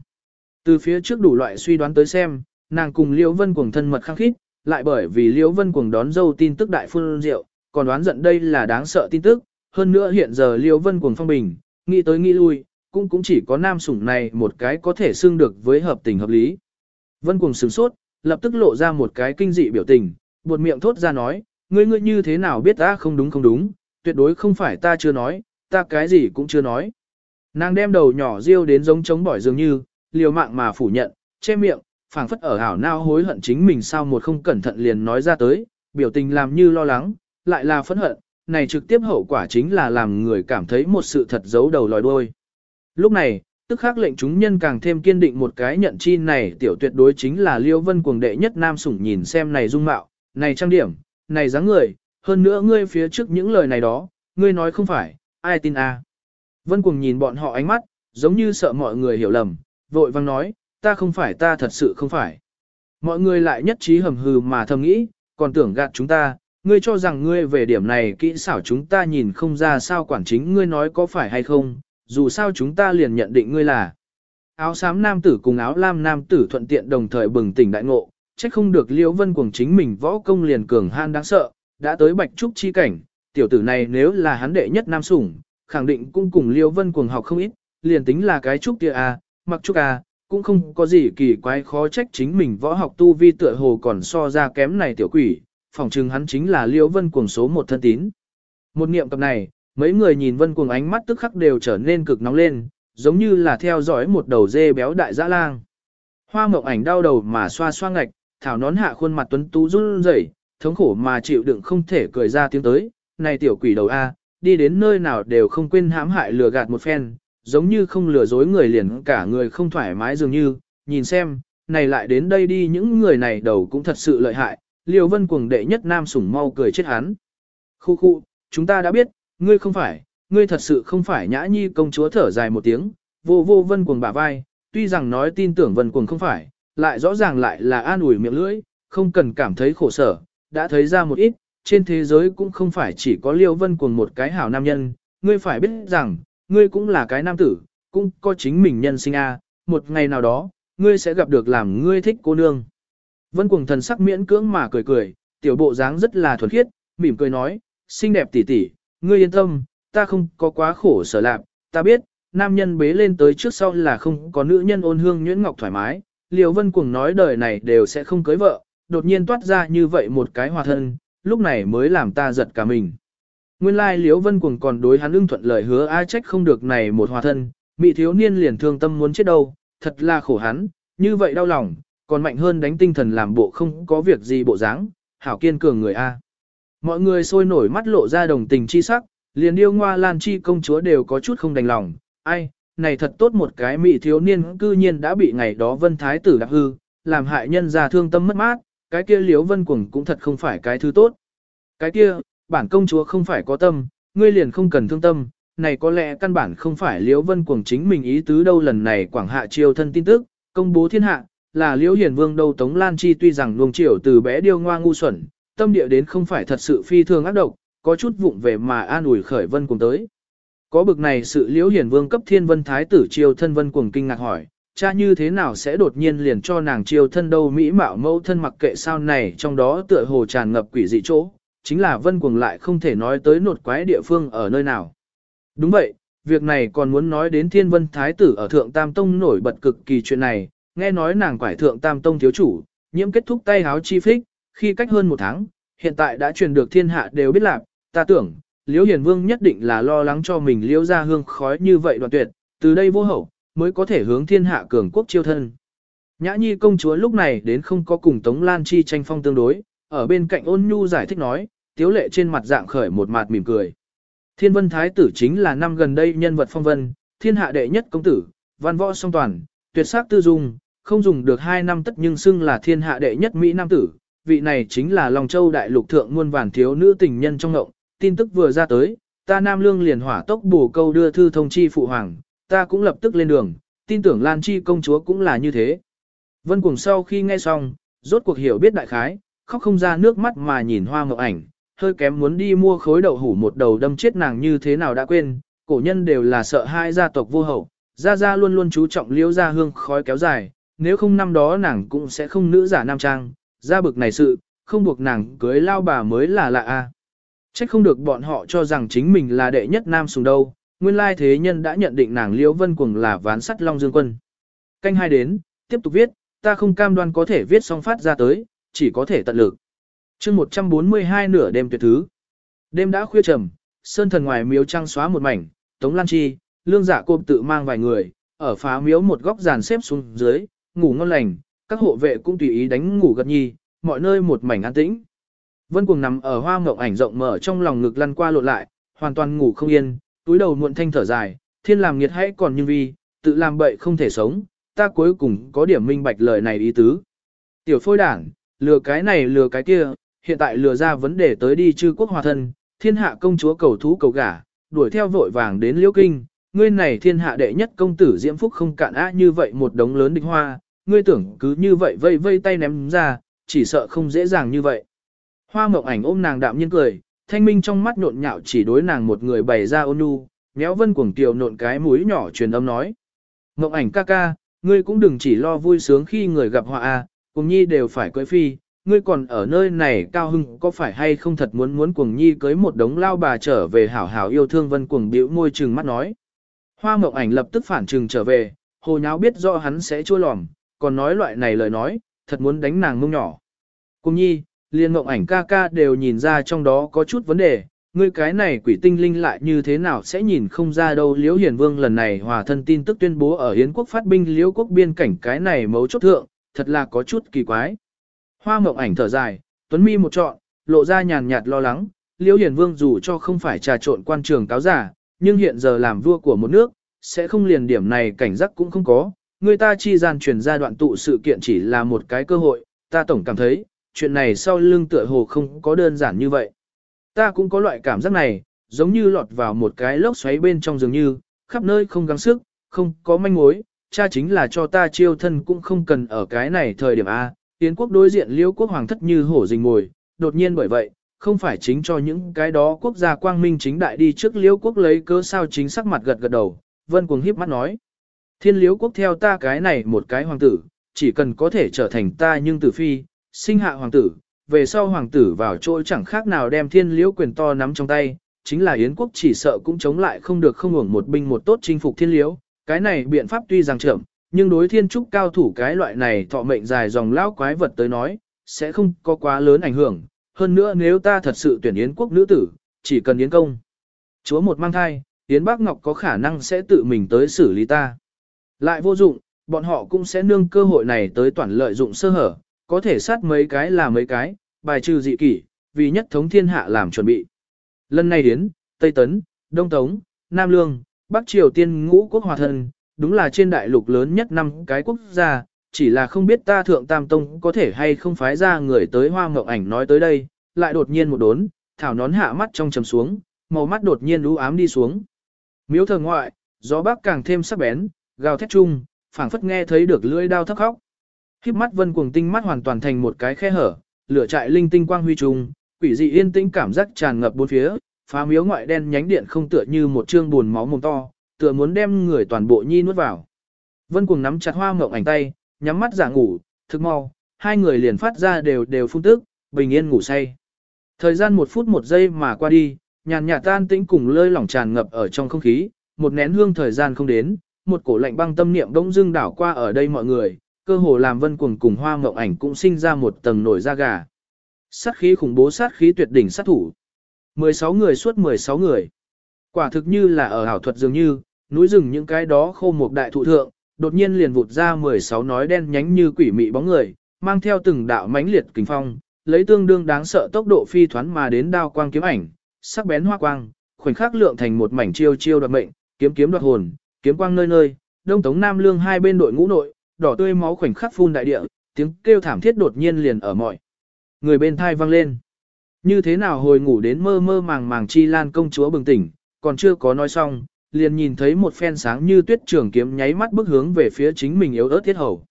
Từ phía trước đủ loại suy đoán tới xem, nàng cùng Liễu Vân cuồng thân mật khăng khít, lại bởi vì Liễu Vân cuồng đón dâu tin tức đại phương rượu, còn đoán giận đây là đáng sợ tin tức, hơn nữa hiện giờ Liêu Vân cuồng phong bình, nghĩ tới nghĩ lui, cũng cũng chỉ có nam sủng này một cái có thể xưng được với hợp tình hợp lý. Vân cuồng sửng sốt, lập tức lộ ra một cái kinh dị biểu tình, buột miệng thốt ra nói, ngươi ngươi như thế nào biết ta không đúng không đúng, tuyệt đối không phải ta chưa nói, ta cái gì cũng chưa nói. Nàng đem đầu nhỏ riêu đến giống trống bỏi dường như, liều mạng mà phủ nhận, che miệng, phảng phất ở hảo nao hối hận chính mình sao một không cẩn thận liền nói ra tới, biểu tình làm như lo lắng, lại là phẫn hận, này trực tiếp hậu quả chính là làm người cảm thấy một sự thật giấu đầu lòi đuôi. Lúc này, tức khắc lệnh chúng nhân càng thêm kiên định một cái nhận chi này tiểu tuyệt đối chính là Liêu Vân cuồng đệ nhất nam sủng nhìn xem này dung mạo, này trang điểm, này dáng người, hơn nữa ngươi phía trước những lời này đó, ngươi nói không phải, ai tin a? Vân cuồng nhìn bọn họ ánh mắt, giống như sợ mọi người hiểu lầm, vội vang nói, ta không phải ta thật sự không phải. Mọi người lại nhất trí hầm hừ mà thầm nghĩ, còn tưởng gạt chúng ta, ngươi cho rằng ngươi về điểm này kỹ xảo chúng ta nhìn không ra sao quản chính ngươi nói có phải hay không, dù sao chúng ta liền nhận định ngươi là. Áo xám nam tử cùng áo lam nam tử thuận tiện đồng thời bừng tỉnh đại ngộ, trách không được liễu vân cuồng chính mình võ công liền cường han đáng sợ, đã tới bạch trúc chi cảnh, tiểu tử này nếu là hắn đệ nhất nam sủng, khẳng định cũng cùng liễu vân cuồng học không ít, liền tính là cái trúc kia a, mặc trúc a, cũng không có gì kỳ quái khó trách chính mình võ học tu vi tựa hồ còn so ra kém này tiểu quỷ, phỏng chừng hắn chính là liễu vân cuồng số một thân tín. Một niệm cập này, mấy người nhìn vân cuồng ánh mắt tức khắc đều trở nên cực nóng lên, giống như là theo dõi một đầu dê béo đại dã lang. Hoa mộng ảnh đau đầu mà xoa xoa ngạch, thảo nón hạ khuôn mặt tuấn tú run rẩy, thống khổ mà chịu đựng không thể cười ra tiếng tới, này tiểu quỷ đầu A, đi đến nơi nào đều không quên hãm hại lừa gạt một phen, giống như không lừa dối người liền cả người không thoải mái dường như, nhìn xem, này lại đến đây đi những người này đầu cũng thật sự lợi hại, Liêu vân cuồng đệ nhất nam sủng mau cười chết hắn. Khu khu, chúng ta đã biết, ngươi không phải, ngươi thật sự không phải nhã nhi công chúa thở dài một tiếng, vô vô vân cuồng bả vai, tuy rằng nói tin tưởng vân cuồng không phải, lại rõ ràng lại là an ủi miệng lưỡi, không cần cảm thấy khổ sở, đã thấy ra một ít, trên thế giới cũng không phải chỉ có liêu vân cuồng một cái hảo nam nhân, ngươi phải biết rằng, ngươi cũng là cái nam tử, cũng có chính mình nhân sinh a, một ngày nào đó, ngươi sẽ gặp được làm ngươi thích cô nương. Vân cuồng thần sắc miễn cưỡng mà cười cười, tiểu bộ dáng rất là thuần khiết, mỉm cười nói, xinh đẹp tỷ tỷ, ngươi yên tâm, ta không có quá khổ sở lạc, ta biết, nam nhân bế lên tới trước sau là không có nữ nhân ôn hương nhuyễn ngọc thoải mái, liều vân cuồng nói đời này đều sẽ không cưới vợ, đột nhiên toát ra như vậy một cái hòa thân, lúc này mới làm ta giật cả mình. Nguyên lai Liễu vân cuồng còn đối hắn ưng thuận lời hứa ai trách không được này một hòa thân, mị thiếu niên liền thương tâm muốn chết đâu, thật là khổ hắn, như vậy đau lòng, còn mạnh hơn đánh tinh thần làm bộ không có việc gì bộ dáng, hảo kiên cường người A. Mọi người sôi nổi mắt lộ ra đồng tình chi sắc, liền điêu ngoa lan chi công chúa đều có chút không đành lòng, ai, này thật tốt một cái mị thiếu niên cư nhiên đã bị ngày đó vân thái tử đạp hư, làm hại nhân ra thương tâm mất mát, cái kia liếu vân cuồng cũng thật không phải cái thứ tốt. Cái kia, bản công chúa không phải có tâm, ngươi liền không cần thương tâm, này có lẽ căn bản không phải liếu vân cuồng chính mình ý tứ đâu lần này quảng hạ triều thân tin tức, công bố thiên hạ, là liễu hiền vương đâu tống lan chi tuy rằng luồng triều từ bé điêu ngoa ngu xuẩn, tâm địa đến không phải thật sự phi thường ác độc, có chút vụng về mà an ủi khởi vân cùng tới. Có bực này sự liễu hiển vương cấp thiên vân thái tử triều thân vân cuồng kinh ngạc hỏi, cha như thế nào sẽ đột nhiên liền cho nàng triều thân đâu mỹ mạo mẫu thân mặc kệ sao này trong đó tựa hồ tràn ngập quỷ dị chỗ, chính là vân cuồng lại không thể nói tới nột quái địa phương ở nơi nào. Đúng vậy, việc này còn muốn nói đến thiên vân thái tử ở thượng tam tông nổi bật cực kỳ chuyện này, nghe nói nàng quải thượng tam tông thiếu chủ, nhiễm kết thúc tay háo chi phích, khi cách hơn một tháng, hiện tại đã truyền được thiên hạ đều biết lạc, ta tưởng, Liễu Hiền Vương nhất định là lo lắng cho mình liễu ra hương khói như vậy đoạn tuyệt, từ đây vô hậu, mới có thể hướng thiên hạ cường quốc chiêu thân. Nhã Nhi công chúa lúc này đến không có cùng Tống Lan Chi tranh phong tương đối, ở bên cạnh ôn nhu giải thích nói, tiếu lệ trên mặt dạng khởi một mặt mỉm cười. Thiên vân thái tử chính là năm gần đây nhân vật phong vân, thiên hạ đệ nhất công tử, văn võ song toàn, tuyệt sắc tư dung, không dùng được hai năm tất nhưng xưng là thiên hạ đệ nhất Mỹ Nam tử, vị này chính là Long Châu đại lục thượng muôn vàn thiếu nữ tình nhân trong ngộng, tin tức vừa ra tới, ta Nam Lương liền hỏa tốc bổ câu đưa thư thông chi phụ hoàng, ta cũng lập tức lên đường, tin tưởng Lan Chi công chúa cũng là như thế. Vân cùng sau khi nghe xong, rốt cuộc hiểu biết đại khái, khóc không ra nước mắt mà nhìn hoa ngọc ảnh, hơi kém muốn đi mua khối đậu hủ một đầu đâm chết nàng như thế nào đã quên, cổ nhân đều là sợ hai gia tộc vô hậu, gia gia luôn luôn chú trọng liễu gia hương khói kéo dài, nếu không năm đó nàng cũng sẽ không nữ giả nam trang, ra bực này sự, không buộc nàng cưới lao bà mới là lạ a. À. Trách không được bọn họ cho rằng chính mình là đệ nhất nam sùng đâu, nguyên lai thế nhân đã nhận định nàng Liễu Vân Cuồng là ván sắt Long Dương Quân. Canh hai đến, tiếp tục viết, ta không cam đoan có thể viết xong phát ra tới, chỉ có thể tận lực. chương 142 nửa đêm tuyệt thứ. Đêm đã khuya trầm, sơn thần ngoài miếu trăng xóa một mảnh, Tống Lan Chi, lương dạ giả côm tự mang vài người, ở phá miếu một góc giàn xếp xuống dưới, ngủ ngon lành, các hộ vệ cũng tùy ý đánh ngủ gật nhi, mọi nơi một mảnh an tĩnh. Vân Cuồng nằm ở hoa ngộng ảnh rộng mở trong lòng ngực lăn qua lộn lại, hoàn toàn ngủ không yên, túi đầu muộn thanh thở dài, thiên làm nghiệt hãy còn như vi, tự làm bậy không thể sống, ta cuối cùng có điểm minh bạch lời này ý tứ. Tiểu phôi đảng, lừa cái này lừa cái kia, hiện tại lừa ra vấn đề tới đi chư quốc hòa thân, thiên hạ công chúa cầu thú cầu gả, đuổi theo vội vàng đến liễu kinh, ngươi này thiên hạ đệ nhất công tử diễm phúc không cạn á như vậy một đống lớn địch hoa, ngươi tưởng cứ như vậy vây vây tay ném ra, chỉ sợ không dễ dàng như vậy. Hoa mộng ảnh ôm nàng đạm nhiên cười, thanh minh trong mắt nhộn nhạo chỉ đối nàng một người bày ra ôn nhu, méo vân cuồng tiểu nộn cái mũi nhỏ truyền âm nói. Mộng ảnh ca ca, ngươi cũng đừng chỉ lo vui sướng khi người gặp họa à, a, cùng nhi đều phải cưới phi, ngươi còn ở nơi này cao hưng có phải hay không thật muốn muốn cuồng nhi cưới một đống lao bà trở về hảo hảo yêu thương vân cuồng biểu môi trừng mắt nói. Hoa mộng ảnh lập tức phản trừng trở về, hồ nháo biết rõ hắn sẽ chua lòm, còn nói loại này lời nói, thật muốn đánh nàng mông nhỏ. Cùng nhi, liên mộng ảnh ca ca đều nhìn ra trong đó có chút vấn đề, ngươi cái này quỷ tinh linh lại như thế nào sẽ nhìn không ra đâu. Liễu Hiền Vương lần này hòa thân tin tức tuyên bố ở Hiến quốc phát binh Liễu quốc biên cảnh cái này mấu chốt thượng, thật là có chút kỳ quái. Hoa mộng ảnh thở dài, Tuấn Mi một trọn, lộ ra nhàn nhạt lo lắng, Liễu Hiền Vương dù cho không phải trà trộn quan trường cáo giả, nhưng hiện giờ làm vua của một nước, sẽ không liền điểm này cảnh giác cũng không có. Người ta chi gian truyền ra đoạn tụ sự kiện chỉ là một cái cơ hội, ta tổng cảm thấy, chuyện này sau lưng tựa hồ không có đơn giản như vậy. Ta cũng có loại cảm giác này, giống như lọt vào một cái lốc xoáy bên trong dường như, khắp nơi không gắng sức, không có manh mối, cha chính là cho ta chiêu thân cũng không cần ở cái này thời điểm A, tiến quốc đối diện liêu quốc hoàng thất như hổ rình ngồi, đột nhiên bởi vậy, không phải chính cho những cái đó quốc gia quang minh chính đại đi trước Liễu quốc lấy cớ sao chính sắc mặt gật gật đầu, vân cuồng híp mắt nói. Thiên Liễu quốc theo ta cái này một cái hoàng tử, chỉ cần có thể trở thành ta nhưng tử phi, sinh hạ hoàng tử, về sau hoàng tử vào chỗ chẳng khác nào đem thiên liễu quyền to nắm trong tay, chính là Yến quốc chỉ sợ cũng chống lại không được không hưởng một binh một tốt chinh phục thiên liễu, cái này biện pháp tuy rằng chậm, nhưng đối thiên trúc cao thủ cái loại này thọ mệnh dài dòng lão quái vật tới nói, sẽ không có quá lớn ảnh hưởng, hơn nữa nếu ta thật sự tuyển Yến quốc nữ tử, chỉ cần Yến công. Chúa một mang thai, Yến Bác Ngọc có khả năng sẽ tự mình tới xử lý ta. Lại vô dụng, bọn họ cũng sẽ nương cơ hội này tới toàn lợi dụng sơ hở, có thể sát mấy cái là mấy cái, bài trừ dị kỷ, vì nhất thống thiên hạ làm chuẩn bị. Lần này đến, Tây Tấn, Đông Tống, Nam Lương, Bắc Triều Tiên ngũ quốc hòa thân, đúng là trên đại lục lớn nhất năm cái quốc gia, chỉ là không biết ta thượng tam tông có thể hay không phái ra người tới hoa mộng ảnh nói tới đây, lại đột nhiên một đốn, thảo nón hạ mắt trong trầm xuống, màu mắt đột nhiên lũ ám đi xuống. Miếu thờ ngoại, gió bắc càng thêm sắc bén, gào thét chung, phảng phất nghe thấy được lưỡi đao thấp khóc. Khiếp mắt vân cuồng tinh mắt hoàn toàn thành một cái khe hở, lửa trại linh tinh quang huy trùng, quỷ dị yên tĩnh cảm giác tràn ngập bốn phía, phá miếu ngoại đen nhánh điện không tựa như một trương buồn máu mồm to, tựa muốn đem người toàn bộ nhi nuốt vào. Vân cuồng nắm chặt hoa ngọc ảnh tay, nhắm mắt giả ngủ, thức mau, hai người liền phát ra đều đều phun tức, bình yên ngủ say. Thời gian một phút một giây mà qua đi, nhàn nhạt tan tĩnh cùng lơi lỏng tràn ngập ở trong không khí, một nén hương thời gian không đến, một cổ lạnh băng tâm niệm đông dưng đảo qua ở đây mọi người, cơ hồ làm vân cuồng cùng hoa mộng ảnh cũng sinh ra một tầng nổi da gà. Sát khí khủng bố sát khí tuyệt đỉnh sát thủ. 16 người suốt 16 người. Quả thực như là ở ảo thuật dường như, núi rừng những cái đó khô một đại thụ thượng, đột nhiên liền vụt ra 16 nói đen nhánh như quỷ mị bóng người, mang theo từng đạo mãnh liệt kình phong, lấy tương đương đáng sợ tốc độ phi thoán mà đến đao quang kiếm ảnh, sắc bén hoa quang, khoảnh khắc lượng thành một mảnh chiêu chiêu đoạt mệnh, kiếm kiếm đoạt hồn, kiếm quang nơi nơi, đông tống nam lương hai bên đội ngũ nội, đỏ tươi máu khoảnh khắc phun đại địa, tiếng kêu thảm thiết đột nhiên liền ở mọi. Người bên thai vang lên. Như thế nào hồi ngủ đến mơ mơ màng màng chi lan công chúa bừng tỉnh, còn chưa có nói xong, liền nhìn thấy một phen sáng như tuyết trường kiếm nháy mắt bước hướng về phía chính mình yếu ớt thiết hầu.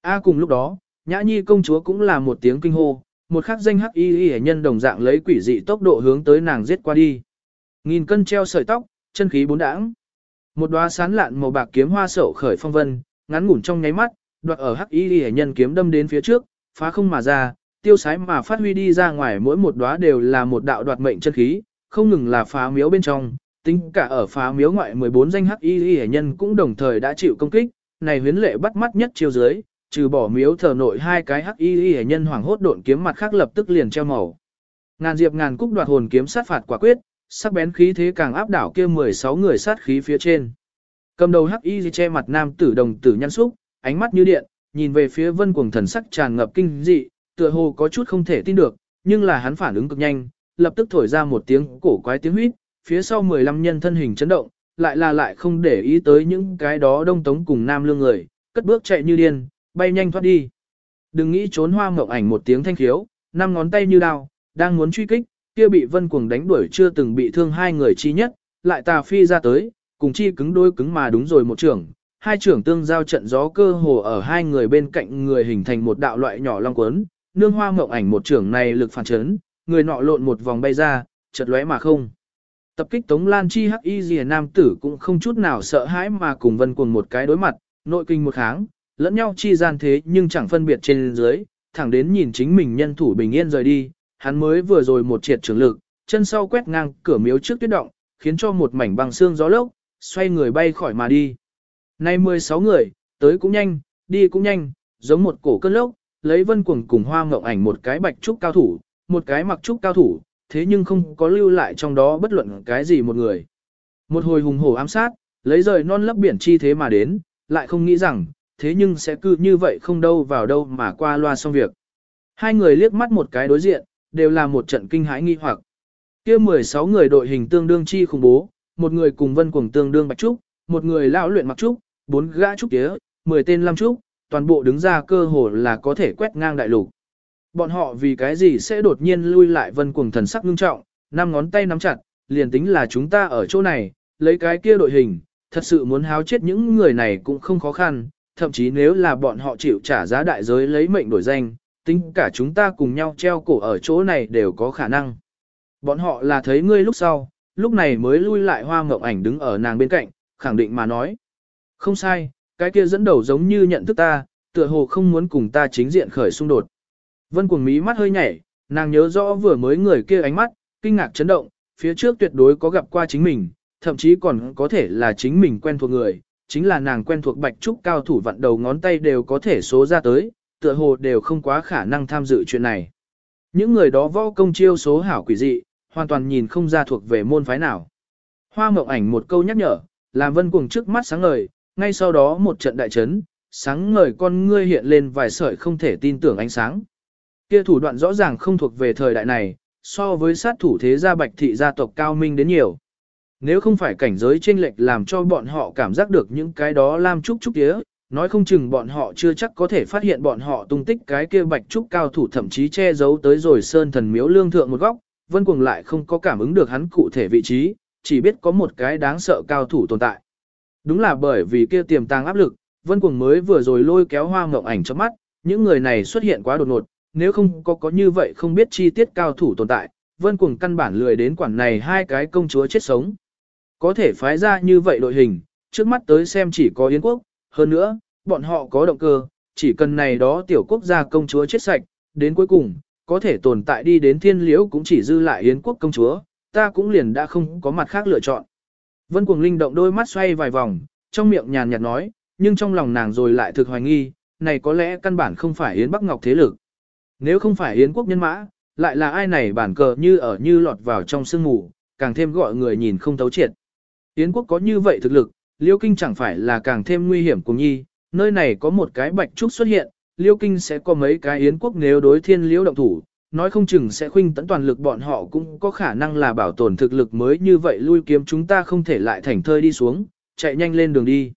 A cùng lúc đó, nhã nhi công chúa cũng là một tiếng kinh hô, một khắc danh hắc y y nhân đồng dạng lấy quỷ dị tốc độ hướng tới nàng giết qua đi. Nghìn cân treo sợi tóc, chân khí bốn đãng. Một đóa sán lạn màu bạc kiếm hoa sậu khởi phong vân, ngắn ngủn trong nháy mắt, đoạt ở hắc y hệ nhân kiếm đâm đến phía trước, phá không mà ra, tiêu sái mà phát huy đi ra ngoài mỗi một đóa đều là một đạo đoạt mệnh chân khí, không ngừng là phá miếu bên trong, tính cả ở phá miếu ngoại 14 danh hắc y hệ nhân cũng đồng thời đã chịu công kích, này huyến lệ bắt mắt nhất chiêu dưới, trừ bỏ miếu thờ nội hai cái hắc y hệ nhân hoảng hốt độn kiếm mặt khác lập tức liền treo màu. Ngàn diệp ngàn cúc đoạt hồn kiếm sát phạt quả quyết, sắc bén khí thế càng áp đảo kia 16 người sát khí phía trên. Cầm đầu hắc y che mặt nam tử đồng tử nhăn xúc, ánh mắt như điện, nhìn về phía vân cuồng thần sắc tràn ngập kinh dị, tựa hồ có chút không thể tin được, nhưng là hắn phản ứng cực nhanh, lập tức thổi ra một tiếng cổ quái tiếng huýt, phía sau 15 nhân thân hình chấn động, lại là lại không để ý tới những cái đó đông tống cùng nam lương người, cất bước chạy như điên, bay nhanh thoát đi. Đừng nghĩ trốn hoa mộng ảnh một tiếng thanh khiếu, năm ngón tay như đao, đang muốn truy kích, kia bị vân cuồng đánh đuổi chưa từng bị thương hai người chi nhất, lại tà phi ra tới, cùng chi cứng đôi cứng mà đúng rồi một trưởng, hai trưởng tương giao trận gió cơ hồ ở hai người bên cạnh người hình thành một đạo loại nhỏ long cuốn, nương hoa mộng ảnh một trưởng này lực phản chấn, người nọ lộn một vòng bay ra, chợt lóe mà không. Tập kích Tống Lan Chi hắc y rìa nam tử cũng không chút nào sợ hãi mà cùng vân cuồng một cái đối mặt, nội kinh một kháng, lẫn nhau chi gian thế nhưng chẳng phân biệt trên dưới, thẳng đến nhìn chính mình nhân thủ bình yên rời đi, hắn mới vừa rồi một triệt trường lực, chân sau quét ngang cửa miếu trước tuyết động, khiến cho một mảnh băng xương gió lốc, xoay người bay khỏi mà đi. Nay 16 người, tới cũng nhanh, đi cũng nhanh, giống một cổ cơn lốc, lấy vân cuồng cùng hoa ngộng ảnh một cái bạch trúc cao thủ, một cái mặc trúc cao thủ, thế nhưng không có lưu lại trong đó bất luận cái gì một người. Một hồi hùng hổ ám sát, lấy rời non lấp biển chi thế mà đến, lại không nghĩ rằng, thế nhưng sẽ cứ như vậy không đâu vào đâu mà qua loa xong việc. Hai người liếc mắt một cái đối diện, đều là một trận kinh hãi nghi hoặc. kia 16 người đội hình tương đương chi khủng bố, một người cùng vân cuồng tương đương bạch trúc, một người lão luyện mặc trúc, bốn gã trúc tía, 10 tên lam trúc, toàn bộ đứng ra cơ hồ là có thể quét ngang đại lục. Bọn họ vì cái gì sẽ đột nhiên lui lại vân cuồng thần sắc ngưng trọng, năm ngón tay nắm chặt, liền tính là chúng ta ở chỗ này, lấy cái kia đội hình, thật sự muốn háo chết những người này cũng không khó khăn, thậm chí nếu là bọn họ chịu trả giá đại giới lấy mệnh đổi danh, tính cả chúng ta cùng nhau treo cổ ở chỗ này đều có khả năng. Bọn họ là thấy ngươi lúc sau, lúc này mới lui lại hoa ngọc ảnh đứng ở nàng bên cạnh, khẳng định mà nói. Không sai, cái kia dẫn đầu giống như nhận thức ta, tựa hồ không muốn cùng ta chính diện khởi xung đột. Vân cuồng mí mắt hơi nhảy, nàng nhớ rõ vừa mới người kia ánh mắt, kinh ngạc chấn động, phía trước tuyệt đối có gặp qua chính mình, thậm chí còn có thể là chính mình quen thuộc người, chính là nàng quen thuộc bạch trúc cao thủ vặn đầu ngón tay đều có thể số ra tới, tựa hồ đều không quá khả năng tham dự chuyện này. Những người đó võ công chiêu số hảo quỷ dị, hoàn toàn nhìn không ra thuộc về môn phái nào. Hoa mộng ảnh một câu nhắc nhở, làm vân cuồng trước mắt sáng ngời, ngay sau đó một trận đại chấn, sáng ngời con ngươi hiện lên vài sợi không thể tin tưởng ánh sáng. Kia thủ đoạn rõ ràng không thuộc về thời đại này, so với sát thủ thế gia bạch thị gia tộc cao minh đến nhiều. Nếu không phải cảnh giới chênh lệch làm cho bọn họ cảm giác được những cái đó lam trúc trúc tía, nói không chừng bọn họ chưa chắc có thể phát hiện bọn họ tung tích cái kia bạch trúc cao thủ thậm chí che giấu tới rồi sơn thần miếu lương thượng một góc, vân cuồng lại không có cảm ứng được hắn cụ thể vị trí, chỉ biết có một cái đáng sợ cao thủ tồn tại. Đúng là bởi vì kia tiềm tàng áp lực, vân cuồng mới vừa rồi lôi kéo hoa ngộng ảnh cho mắt, những người này xuất hiện quá đột ngột, nếu không có có như vậy không biết chi tiết cao thủ tồn tại, vân cuồng căn bản lười đến quản này hai cái công chúa chết sống. Có thể phái ra như vậy đội hình, trước mắt tới xem chỉ có Yến quốc, hơn nữa, bọn họ có động cơ, chỉ cần này đó tiểu quốc gia công chúa chết sạch, đến cuối cùng, có thể tồn tại đi đến thiên liễu cũng chỉ dư lại Yến quốc công chúa, ta cũng liền đã không có mặt khác lựa chọn. Vân Cuồng Linh động đôi mắt xoay vài vòng, trong miệng nhàn nhạt nói, nhưng trong lòng nàng rồi lại thực hoài nghi, này có lẽ căn bản không phải Yến Bắc Ngọc thế lực. Nếu không phải Yến quốc nhân mã, lại là ai này bản cờ như ở như lọt vào trong sương mù, càng thêm gọi người nhìn không thấu triệt. Yến quốc có như vậy thực lực, Liêu Kinh chẳng phải là càng thêm nguy hiểm cùng nhi, nơi này có một cái bạch trúc xuất hiện, Liêu Kinh sẽ có mấy cái Yến quốc nếu đối thiên liễu động thủ, nói không chừng sẽ khuynh tấn toàn lực bọn họ cũng có khả năng là bảo tồn thực lực mới như vậy lui kiếm chúng ta không thể lại thành thơi đi xuống, chạy nhanh lên đường đi.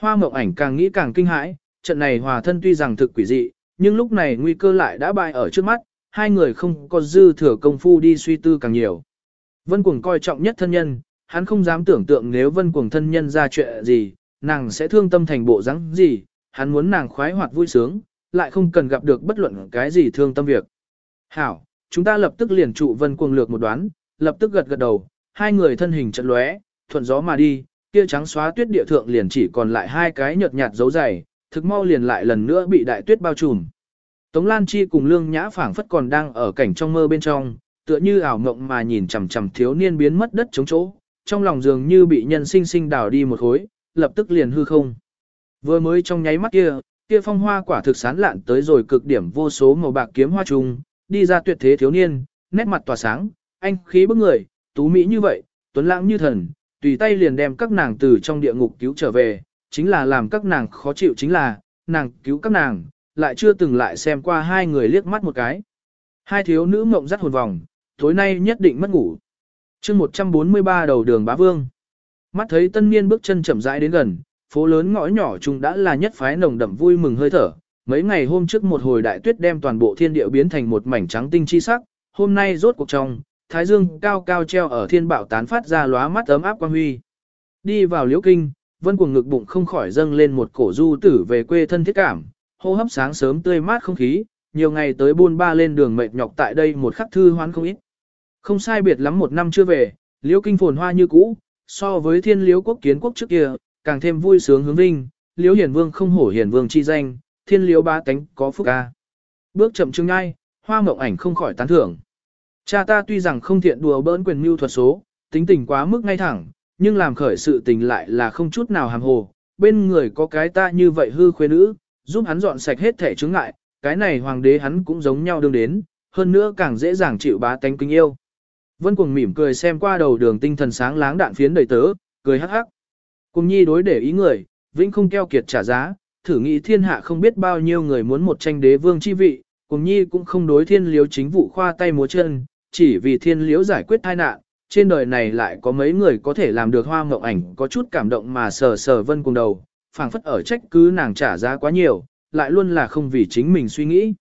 Hoa mộng ảnh càng nghĩ càng kinh hãi, trận này hòa thân tuy rằng thực quỷ dị, nhưng lúc này nguy cơ lại đã bại ở trước mắt, hai người không có dư thừa công phu đi suy tư càng nhiều. Vân Cuồng coi trọng nhất thân nhân, hắn không dám tưởng tượng nếu Vân Cuồng thân nhân ra chuyện gì, nàng sẽ thương tâm thành bộ rắn gì, hắn muốn nàng khoái hoạt vui sướng, lại không cần gặp được bất luận cái gì thương tâm việc. Hảo, chúng ta lập tức liền trụ Vân Cuồng lược một đoán, lập tức gật gật đầu, hai người thân hình chật lóe, thuận gió mà đi, kia trắng xóa tuyết địa thượng liền chỉ còn lại hai cái nhợt nhạt dấu dày, thực mau liền lại lần nữa bị đại tuyết bao trùm. Tống Lan Chi cùng Lương Nhã phảng phất còn đang ở cảnh trong mơ bên trong, tựa như ảo ngộng mà nhìn chằm chằm thiếu niên biến mất đất chống chỗ, trong lòng dường như bị nhân sinh sinh đào đi một khối, lập tức liền hư không. Vừa mới trong nháy mắt kia, kia phong hoa quả thực sán lạn tới rồi cực điểm vô số màu bạc kiếm hoa trùng, đi ra tuyệt thế thiếu niên, nét mặt tỏa sáng, anh khí bức người, tú mỹ như vậy, tuấn lãng như thần, tùy tay liền đem các nàng từ trong địa ngục cứu trở về, chính là làm các nàng khó chịu chính là, nàng cứu các nàng, lại chưa từng lại xem qua hai người liếc mắt một cái. Hai thiếu nữ mộng dắt hồn vòng, tối nay nhất định mất ngủ. chương 143 đầu đường bá vương. Mắt thấy tân niên bước chân chậm rãi đến gần, phố lớn ngõ nhỏ chung đã là nhất phái nồng đậm vui mừng hơi thở. Mấy ngày hôm trước một hồi đại tuyết đem toàn bộ thiên địa biến thành một mảnh trắng tinh chi sắc, hôm nay rốt cuộc trong, thái dương cao cao treo ở thiên bạo tán phát ra lóa mắt ấm áp quang huy. Đi vào liễu kinh, vân cuồng ngực bụng không khỏi dâng lên một cổ du tử về quê thân thiết cảm, hô hấp sáng sớm tươi mát không khí, nhiều ngày tới buôn ba lên đường mệt nhọc tại đây một khắc thư hoán không ít. Không sai biệt lắm một năm chưa về, liễu kinh phồn hoa như cũ, so với thiên liễu quốc kiến quốc trước kia, càng thêm vui sướng hướng vinh, liễu hiển vương không hổ hiển vương chi danh, thiên liễu ba tánh có phúc ca. Bước chậm chương ngay, hoa mộng ảnh không khỏi tán thưởng. Cha ta tuy rằng không thiện đùa bỡn quyền mưu thuật số, tính tình quá mức ngay thẳng, nhưng làm khởi sự tình lại là không chút nào hàm hồ, bên người có cái ta như vậy hư khuê nữ, giúp hắn dọn sạch hết thể chứng ngại, cái này hoàng đế hắn cũng giống nhau đương đến, hơn nữa càng dễ dàng chịu bá tánh kính yêu. Vân Cuồng mỉm cười xem qua đầu đường tinh thần sáng láng đạn phiến đầy tớ, cười hắc hắc. Cùng nhi đối để ý người, vĩnh không keo kiệt trả giá, thử nghĩ thiên hạ không biết bao nhiêu người muốn một tranh đế vương chi vị, cùng nhi cũng không đối thiên liếu chính vụ khoa tay múa chân, chỉ vì thiên liếu giải quyết tai nạn, trên đời này lại có mấy người có thể làm được hoa mộng ảnh có chút cảm động mà sờ sờ vân cùng đầu, phảng phất ở trách cứ nàng trả giá quá nhiều, lại luôn là không vì chính mình suy nghĩ.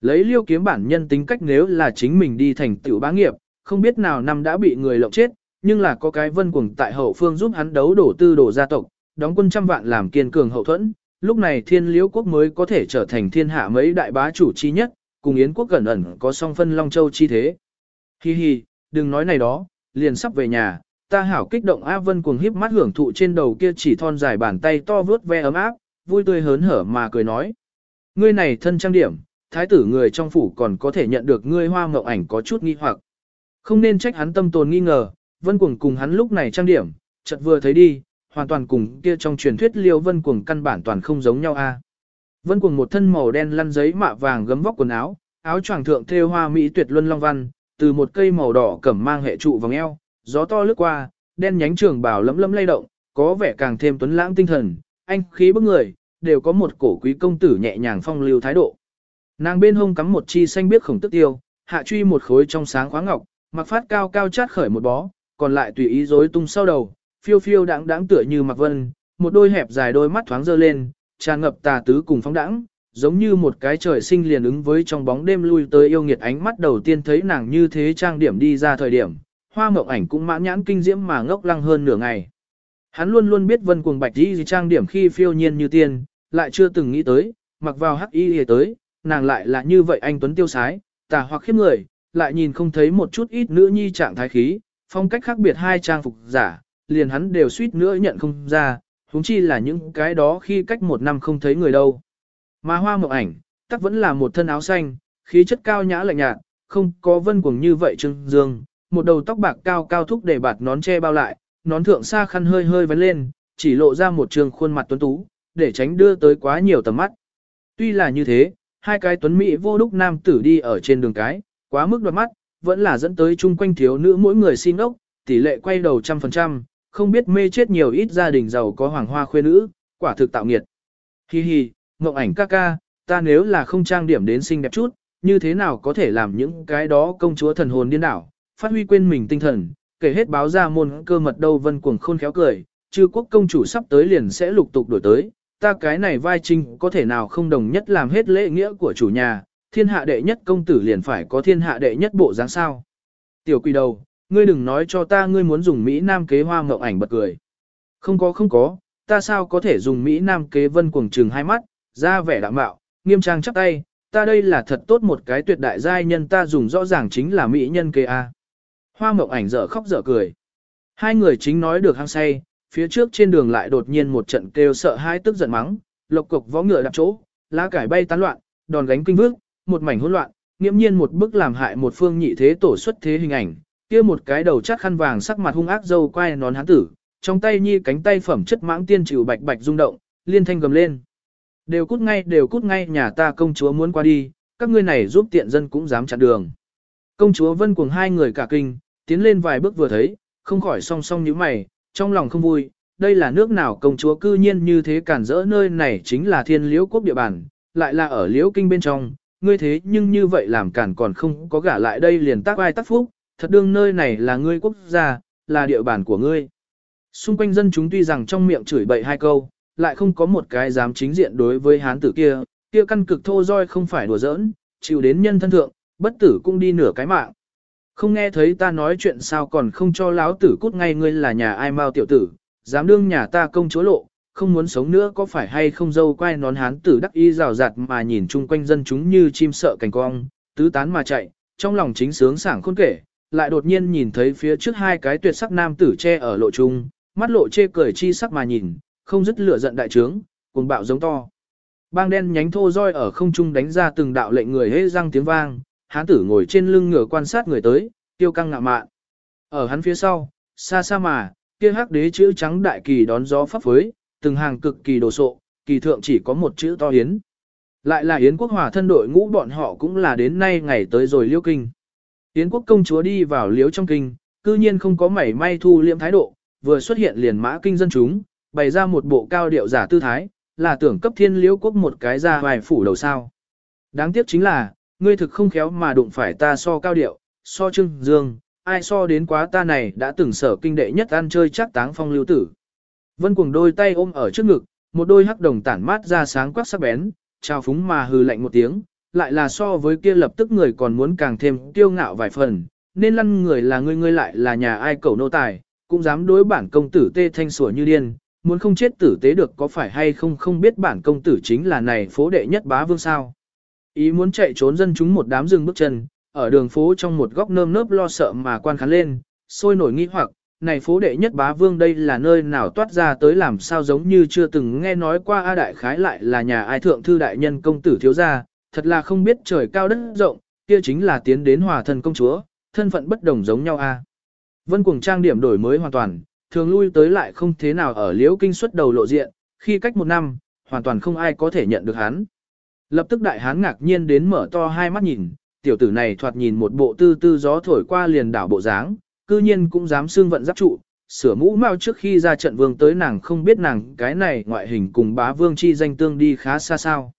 Lấy liêu kiếm bản nhân tính cách nếu là chính mình đi thành tiểu bá nghiệp, không biết nào năm đã bị người lộng chết, nhưng là có cái vân cuồng tại hậu phương giúp hắn đấu đổ tư đổ gia tộc, đóng quân trăm vạn làm kiên cường hậu thuẫn, lúc này thiên liễu quốc mới có thể trở thành thiên hạ mấy đại bá chủ chi nhất, cùng yến quốc gần ẩn có song phân long châu chi thế. Hi hi, đừng nói này đó, liền sắp về nhà, ta hảo kích động A Vân cuồng híp mắt hưởng thụ trên đầu kia chỉ thon dài bàn tay to vướt ve ấm áp, vui tươi hớn hở mà cười nói. Ngươi này thân trang điểm, thái tử người trong phủ còn có thể nhận được ngươi hoa mộng ảnh có chút nghi hoặc. Không nên trách hắn tâm tồn nghi ngờ, Vân cuồng cùng hắn lúc này trang điểm, chợt vừa thấy đi, hoàn toàn cùng kia trong truyền thuyết liêu Vân cuồng căn bản toàn không giống nhau a. Vân cuồng một thân màu đen lăn giấy mạ vàng gấm vóc quần áo, áo choàng thượng thêu hoa mỹ tuyệt luân long văn, từ một cây màu đỏ cẩm mang hệ trụ vòng eo, gió to lướt qua, đen nhánh trường bào lấm lấm lay động, có vẻ càng thêm tuấn lãng tinh thần, anh khí bức người, đều có một cổ quý công tử nhẹ nhàng phong lưu thái độ. Nàng bên hông cắm một chi xanh biếc khổng tức tiêu, hạ truy một khối trong sáng khoáng ngọc, mặc phát cao cao chát khởi một bó, còn lại tùy ý rối tung sau đầu, phiêu phiêu đáng đáng tựa như mặc vân, một đôi hẹp dài đôi mắt thoáng dơ lên, tràn ngập tà tứ cùng phóng đãng, giống như một cái trời sinh liền ứng với trong bóng đêm lui tới yêu nghiệt ánh mắt đầu tiên thấy nàng như thế trang điểm đi ra thời điểm, hoa mộng ảnh cũng mãn nhãn kinh diễm mà ngốc lăng hơn nửa ngày. Hắn luôn luôn biết vân cuồng bạch y trang điểm khi phiêu nhiên như tiên, lại chưa từng nghĩ tới, mặc vào hắc y tới, nàng lại là như vậy anh tuấn tiêu sái, tà hoặc khiếp người, lại nhìn không thấy một chút ít nữ nhi trạng thái khí, phong cách khác biệt hai trang phục giả, liền hắn đều suýt nữa nhận không ra, huống chi là những cái đó khi cách một năm không thấy người đâu. Mà hoa mộng ảnh, tắc vẫn là một thân áo xanh, khí chất cao nhã lạnh nhạt, không có vân cuồng như vậy trưng dương, một đầu tóc bạc cao cao thúc để bạt nón che bao lại, nón thượng xa khăn hơi hơi vấn lên, chỉ lộ ra một trường khuôn mặt tuấn tú, để tránh đưa tới quá nhiều tầm mắt. Tuy là như thế, hai cái tuấn mỹ vô đúc nam tử đi ở trên đường cái, quá mức đoạt mắt, vẫn là dẫn tới chung quanh thiếu nữ mỗi người xin ốc, tỷ lệ quay đầu trăm phần trăm, không biết mê chết nhiều ít gia đình giàu có hoàng hoa khuê nữ, quả thực tạo nghiệt. Hi hi, mộng ảnh ca ca, ta nếu là không trang điểm đến xinh đẹp chút, như thế nào có thể làm những cái đó công chúa thần hồn điên đảo, phát huy quên mình tinh thần, kể hết báo ra môn cơ mật đâu vân cuồng khôn khéo cười, chư quốc công chủ sắp tới liền sẽ lục tục đổi tới, ta cái này vai trinh có thể nào không đồng nhất làm hết lễ nghĩa của chủ nhà, thiên hạ đệ nhất công tử liền phải có thiên hạ đệ nhất bộ dáng sao. Tiểu quỷ đầu, ngươi đừng nói cho ta ngươi muốn dùng Mỹ Nam kế hoa mộng ảnh bật cười. Không có không có, ta sao có thể dùng Mỹ Nam kế vân cuồng trừng hai mắt, ra vẻ đạm mạo, nghiêm trang chắp tay, ta đây là thật tốt một cái tuyệt đại giai nhân ta dùng rõ ràng chính là mỹ nhân kê a. Hoa mộng ảnh dở khóc dở cười. Hai người chính nói được hăng say, phía trước trên đường lại đột nhiên một trận kêu sợ hai tức giận mắng, lộc cục võ ngựa đạp chỗ, lá cải bay tán loạn, đòn gánh kinh vước, một mảnh hỗn loạn, nghiễm nhiên một bức làm hại một phương nhị thế tổ xuất thế hình ảnh, kia một cái đầu chắc khăn vàng sắc mặt hung ác dâu quay nón hán tử, trong tay nhi cánh tay phẩm chất mãng tiên chịu bạch bạch rung động, liên thanh gầm lên. Đều cút ngay, đều cút ngay nhà ta công chúa muốn qua đi, các ngươi này giúp tiện dân cũng dám chặn đường. Công chúa vân cuồng hai người cả kinh, tiến lên vài bước vừa thấy, không khỏi song song như mày, trong lòng không vui, đây là nước nào công chúa cư nhiên như thế cản rỡ nơi này chính là thiên liễu quốc địa bàn, lại là ở liễu kinh bên trong, ngươi thế nhưng như vậy làm cản còn không có gả lại đây liền tác ai tác phúc, thật đương nơi này là ngươi quốc gia, là địa bàn của ngươi. Xung quanh dân chúng tuy rằng trong miệng chửi bậy hai câu, lại không có một cái dám chính diện đối với hán tử kia, kia căn cực thô roi không phải đùa giỡn, chịu đến nhân thân thượng, bất tử cũng đi nửa cái mạng. Không nghe thấy ta nói chuyện sao còn không cho láo tử cút ngay ngươi là nhà ai mau tiểu tử, dám đương nhà ta công chúa lộ, không muốn sống nữa có phải hay không dâu quay nón hán tử đắc y rào rạt mà nhìn chung quanh dân chúng như chim sợ cành cong, tứ tán mà chạy, trong lòng chính sướng sảng khôn kể, lại đột nhiên nhìn thấy phía trước hai cái tuyệt sắc nam tử che ở lộ trung, mắt lộ chê cười chi sắc mà nhìn, không dứt lửa giận đại trướng, cuồng bạo giống to. Bang đen nhánh thô roi ở không trung đánh ra từng đạo lệnh người hế răng tiếng vang, hán tử ngồi trên lưng ngựa quan sát người tới, tiêu căng ngạ mạn. Ở hắn phía sau, xa xa mà, kia hắc đế chữ trắng đại kỳ đón gió pháp phối, từng hàng cực kỳ đồ sộ, kỳ thượng chỉ có một chữ to hiến. Lại là Yến quốc hòa thân đội ngũ bọn họ cũng là đến nay ngày tới rồi liêu kinh. Yến quốc công chúa đi vào liếu trong kinh, cư nhiên không có mảy may thu liêm thái độ, vừa xuất hiện liền mã kinh dân chúng, bày ra một bộ cao điệu giả tư thái, là tưởng cấp thiên liễu quốc một cái ra vài phủ đầu sao. Đáng tiếc chính là, ngươi thực không khéo mà đụng phải ta so cao điệu, so trưng, dương, ai so đến quá ta này đã từng sở kinh đệ nhất ăn chơi chắc táng phong lưu tử. Vân cuồng đôi tay ôm ở trước ngực, một đôi hắc đồng tản mát ra sáng quắc sắc bén, trao phúng mà hừ lạnh một tiếng, lại là so với kia lập tức người còn muốn càng thêm kiêu ngạo vài phần, nên lăn người là ngươi ngươi lại là nhà ai cầu nô tài, cũng dám đối bản công tử tê thanh sủa như điên, muốn không chết tử tế được có phải hay không không biết bản công tử chính là này phố đệ nhất bá vương sao. Ý muốn chạy trốn dân chúng một đám dừng bước chân, ở đường phố trong một góc nơm nớp lo sợ mà quan khán lên, sôi nổi nghi hoặc, này phố đệ nhất bá vương đây là nơi nào toát ra tới làm sao giống như chưa từng nghe nói qua A Đại Khái lại là nhà ai thượng thư đại nhân công tử thiếu gia, thật là không biết trời cao đất rộng, kia chính là tiến đến hòa thân công chúa, thân phận bất đồng giống nhau A. Vân cuồng trang điểm đổi mới hoàn toàn, thường lui tới lại không thế nào ở liễu kinh xuất đầu lộ diện, khi cách một năm, hoàn toàn không ai có thể nhận được hắn. Lập tức đại hán ngạc nhiên đến mở to hai mắt nhìn, tiểu tử này thoạt nhìn một bộ tư tư gió thổi qua liền đảo bộ dáng, cư nhiên cũng dám xương vận giáp trụ, sửa mũ mau trước khi ra trận vương tới nàng không biết nàng cái này ngoại hình cùng bá vương chi danh tương đi khá xa sao.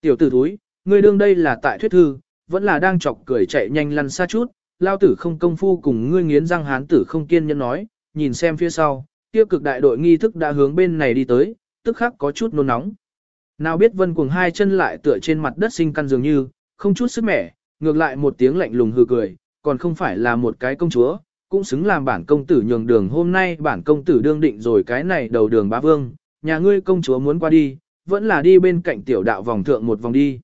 Tiểu tử thúi, ngươi đương đây là tại thuyết thư, vẫn là đang chọc cười chạy nhanh lăn xa chút, lao tử không công phu cùng ngươi nghiến răng hán tử không kiên nhẫn nói, nhìn xem phía sau, tiêu cực đại đội nghi thức đã hướng bên này đi tới, tức khắc có chút nôn nóng. Nào biết vân cuồng hai chân lại tựa trên mặt đất sinh căn dường như, không chút sức mẻ, ngược lại một tiếng lạnh lùng hừ cười, còn không phải là một cái công chúa, cũng xứng làm bản công tử nhường đường hôm nay bản công tử đương định rồi cái này đầu đường bá vương, nhà ngươi công chúa muốn qua đi, vẫn là đi bên cạnh tiểu đạo vòng thượng một vòng đi.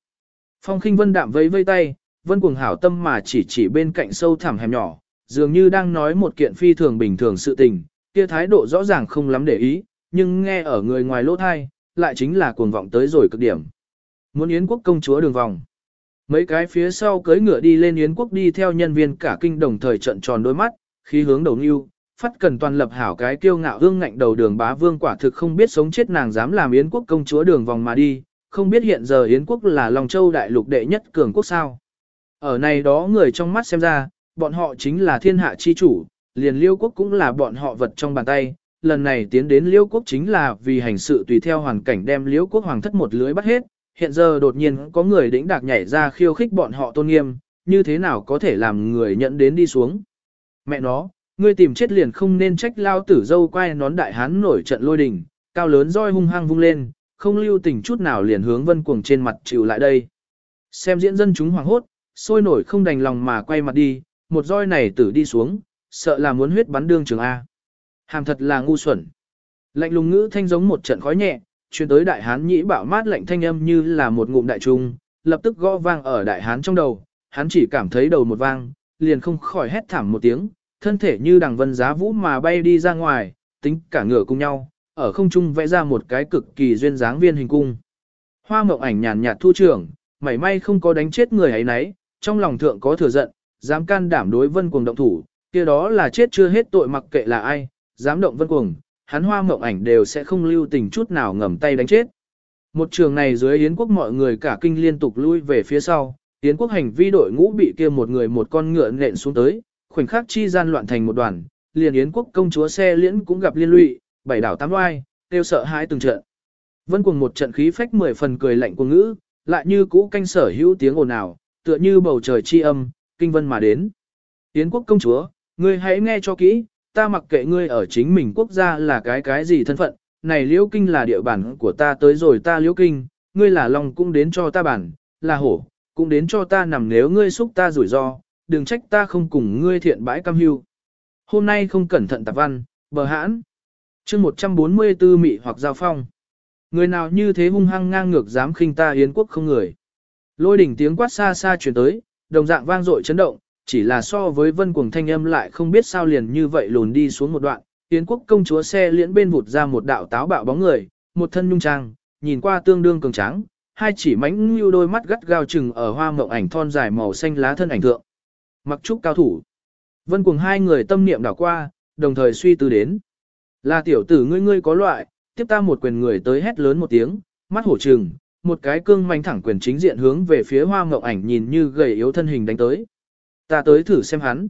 Phong khinh vân đạm vẫy vây tay, vân cuồng hảo tâm mà chỉ chỉ bên cạnh sâu thẳm hẻm nhỏ, dường như đang nói một kiện phi thường bình thường sự tình, kia thái độ rõ ràng không lắm để ý, nhưng nghe ở người ngoài lỗ thai, lại chính là cuồng vọng tới rồi cực điểm. Muốn Yến quốc công chúa đường vòng. Mấy cái phía sau cưới ngựa đi lên Yến quốc đi theo nhân viên cả kinh đồng thời trận tròn đôi mắt, khi hướng đầu nưu, phát cần toàn lập hảo cái kiêu ngạo hương ngạnh đầu đường bá vương quả thực không biết sống chết nàng dám làm Yến quốc công chúa đường vòng mà đi, không biết hiện giờ Yến quốc là Long Châu đại lục đệ nhất cường quốc sao. Ở này đó người trong mắt xem ra, bọn họ chính là thiên hạ chi chủ, liền liêu quốc cũng là bọn họ vật trong bàn tay. Lần này tiến đến liêu quốc chính là vì hành sự tùy theo hoàn cảnh đem liêu quốc hoàng thất một lưới bắt hết. Hiện giờ đột nhiên có người đĩnh đạc nhảy ra khiêu khích bọn họ tôn nghiêm, như thế nào có thể làm người nhận đến đi xuống. Mẹ nó, ngươi tìm chết liền không nên trách lao tử dâu quay nón đại hán nổi trận lôi đình, cao lớn roi hung hăng vung lên, không lưu tình chút nào liền hướng vân cuồng trên mặt chịu lại đây. Xem diễn dân chúng hoảng hốt, sôi nổi không đành lòng mà quay mặt đi, một roi này tử đi xuống, sợ là muốn huyết bắn đương trường A. Hàm thật là ngu xuẩn. Lạnh lùng ngữ thanh giống một trận khói nhẹ, truyền tới đại hán nhĩ bạo mát lạnh thanh âm như là một ngụm đại trung, lập tức gõ vang ở đại hán trong đầu, hắn chỉ cảm thấy đầu một vang, liền không khỏi hét thảm một tiếng, thân thể như đằng vân giá vũ mà bay đi ra ngoài, tính cả ngựa cùng nhau, ở không trung vẽ ra một cái cực kỳ duyên dáng viên hình cung. Hoa mộng ảnh nhàn nhạt thu trưởng, mảy may không có đánh chết người ấy nấy, trong lòng thượng có thừa giận, dám can đảm đối vân cuồng động thủ, kia đó là chết chưa hết tội mặc kệ là ai, dám động vân cuồng, hắn hoa mộng ảnh đều sẽ không lưu tình chút nào ngầm tay đánh chết. Một trường này dưới Yến quốc mọi người cả kinh liên tục lui về phía sau, Yến quốc hành vi đội ngũ bị kia một người một con ngựa nện xuống tới, khoảnh khắc chi gian loạn thành một đoàn, liền Yến quốc công chúa xe liễn cũng gặp liên lụy, bảy đảo tám oai, tiêu sợ hãi từng trận. Vân cuồng một trận khí phách mười phần cười lạnh của ngữ, lại như cũ canh sở hữu tiếng ồn ào, tựa như bầu trời chi âm, kinh vân mà đến. Yến quốc công chúa, ngươi hãy nghe cho kỹ, ta mặc kệ ngươi ở chính mình quốc gia là cái cái gì thân phận, này liễu kinh là địa bàn của ta tới rồi ta liễu kinh, ngươi là lòng cũng đến cho ta bản, là hổ, cũng đến cho ta nằm nếu ngươi xúc ta rủi ro, đừng trách ta không cùng ngươi thiện bãi cam hưu. Hôm nay không cẩn thận tạp văn, bờ hãn. chương 144 mị hoặc giao phong. Người nào như thế hung hăng ngang ngược dám khinh ta hiến quốc không người. Lôi đỉnh tiếng quát xa xa truyền tới, đồng dạng vang dội chấn động, chỉ là so với vân cuồng thanh âm lại không biết sao liền như vậy lùn đi xuống một đoạn. Yến quốc công chúa xe liễn bên vụt ra một đạo táo bạo bóng người, một thân nhung trang, nhìn qua tương đương cường tráng, hai chỉ mánh như đôi mắt gắt gao chừng ở hoa mộng ảnh thon dài màu xanh lá thân ảnh thượng. Mặc trúc cao thủ. Vân cùng hai người tâm niệm đảo qua, đồng thời suy tư đến. Là tiểu tử ngươi ngươi có loại, tiếp ta một quyền người tới hét lớn một tiếng, mắt hổ trừng, một cái cương manh thẳng quyền chính diện hướng về phía hoa ngọc ảnh nhìn như gầy yếu thân hình đánh tới. Ta tới thử xem hắn.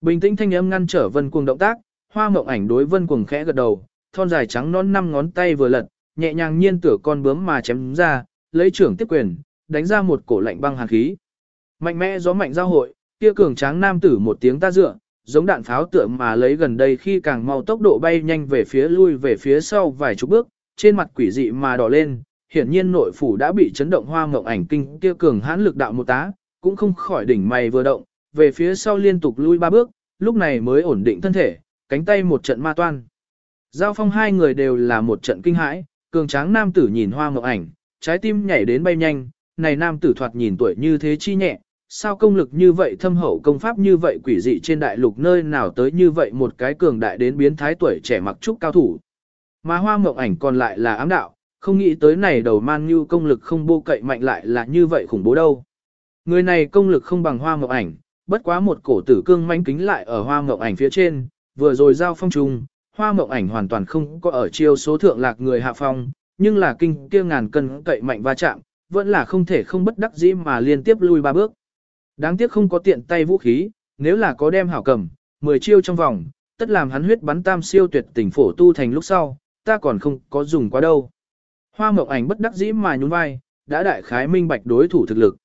Bình tĩnh thanh âm ngăn trở vân cuồng động tác, hoa ngọc ảnh đối vân cuồng khẽ gật đầu, thon dài trắng non năm ngón tay vừa lật, nhẹ nhàng nhiên tửa con bướm mà chém ra, lấy trưởng tiếp quyền, đánh ra một cổ lạnh băng hàn khí. Mạnh mẽ gió mạnh giao hội, kia cường tráng nam tử một tiếng ta dựa, giống đạn pháo tựa mà lấy gần đây khi càng mau tốc độ bay nhanh về phía lui về phía sau vài chục bước, trên mặt quỷ dị mà đỏ lên, hiển nhiên nội phủ đã bị chấn động hoa ngộng ảnh kinh kia cường hãn lực đạo một tá, cũng không khỏi đỉnh mày vừa động, về phía sau liên tục lui ba bước, lúc này mới ổn định thân thể, cánh tay một trận ma toan. Giao phong hai người đều là một trận kinh hãi, cường tráng nam tử nhìn hoa ngộng ảnh, trái tim nhảy đến bay nhanh, này nam tử thoạt nhìn tuổi như thế chi nhẹ, sao công lực như vậy thâm hậu công pháp như vậy quỷ dị trên đại lục nơi nào tới như vậy một cái cường đại đến biến thái tuổi trẻ mặc trúc cao thủ. Mà hoa mộng ảnh còn lại là ám đạo, không nghĩ tới này đầu man như công lực không bô cậy mạnh lại là như vậy khủng bố đâu. Người này công lực không bằng hoa mộng ảnh, bất quá một cổ tử cương manh kính lại ở hoa mộng ảnh phía trên, vừa rồi giao phong trùng, hoa mộng ảnh hoàn toàn không có ở chiêu số thượng lạc người hạ phong, nhưng là kinh kia ngàn cân cậy mạnh va chạm, vẫn là không thể không bất đắc dĩ mà liên tiếp lui ba bước. Đáng tiếc không có tiện tay vũ khí, nếu là có đem hảo cầm, 10 chiêu trong vòng, tất làm hắn huyết bắn tam siêu tuyệt tình phổ tu thành lúc sau, ta còn không có dùng quá đâu. Hoa mộng ảnh bất đắc dĩ mà nhún vai, đã đại khái minh bạch đối thủ thực lực.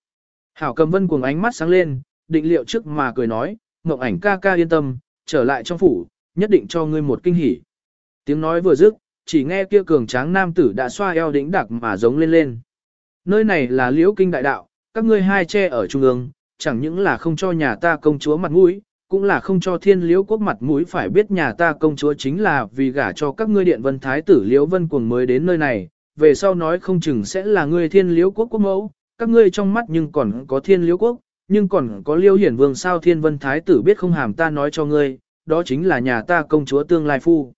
Hảo cầm vân cuồng ánh mắt sáng lên, định liệu trước mà cười nói, mộng ảnh ca ca yên tâm, trở lại trong phủ, nhất định cho ngươi một kinh hỉ. Tiếng nói vừa dứt, chỉ nghe kia cường tráng nam tử đã xoa eo đỉnh đặc mà giống lên lên. Nơi này là liễu kinh đại đạo, các ngươi hai che ở trung ương, chẳng những là không cho nhà ta công chúa mặt mũi, cũng là không cho thiên liễu quốc mặt mũi phải biết nhà ta công chúa chính là vì gả cho các ngươi điện vân thái tử liễu vân cuồng mới đến nơi này, về sau nói không chừng sẽ là ngươi thiên liễu quốc quốc mẫu, các ngươi trong mắt nhưng còn có thiên liễu quốc, nhưng còn có liêu hiển vương sao thiên vân thái tử biết không hàm ta nói cho ngươi, đó chính là nhà ta công chúa tương lai phu.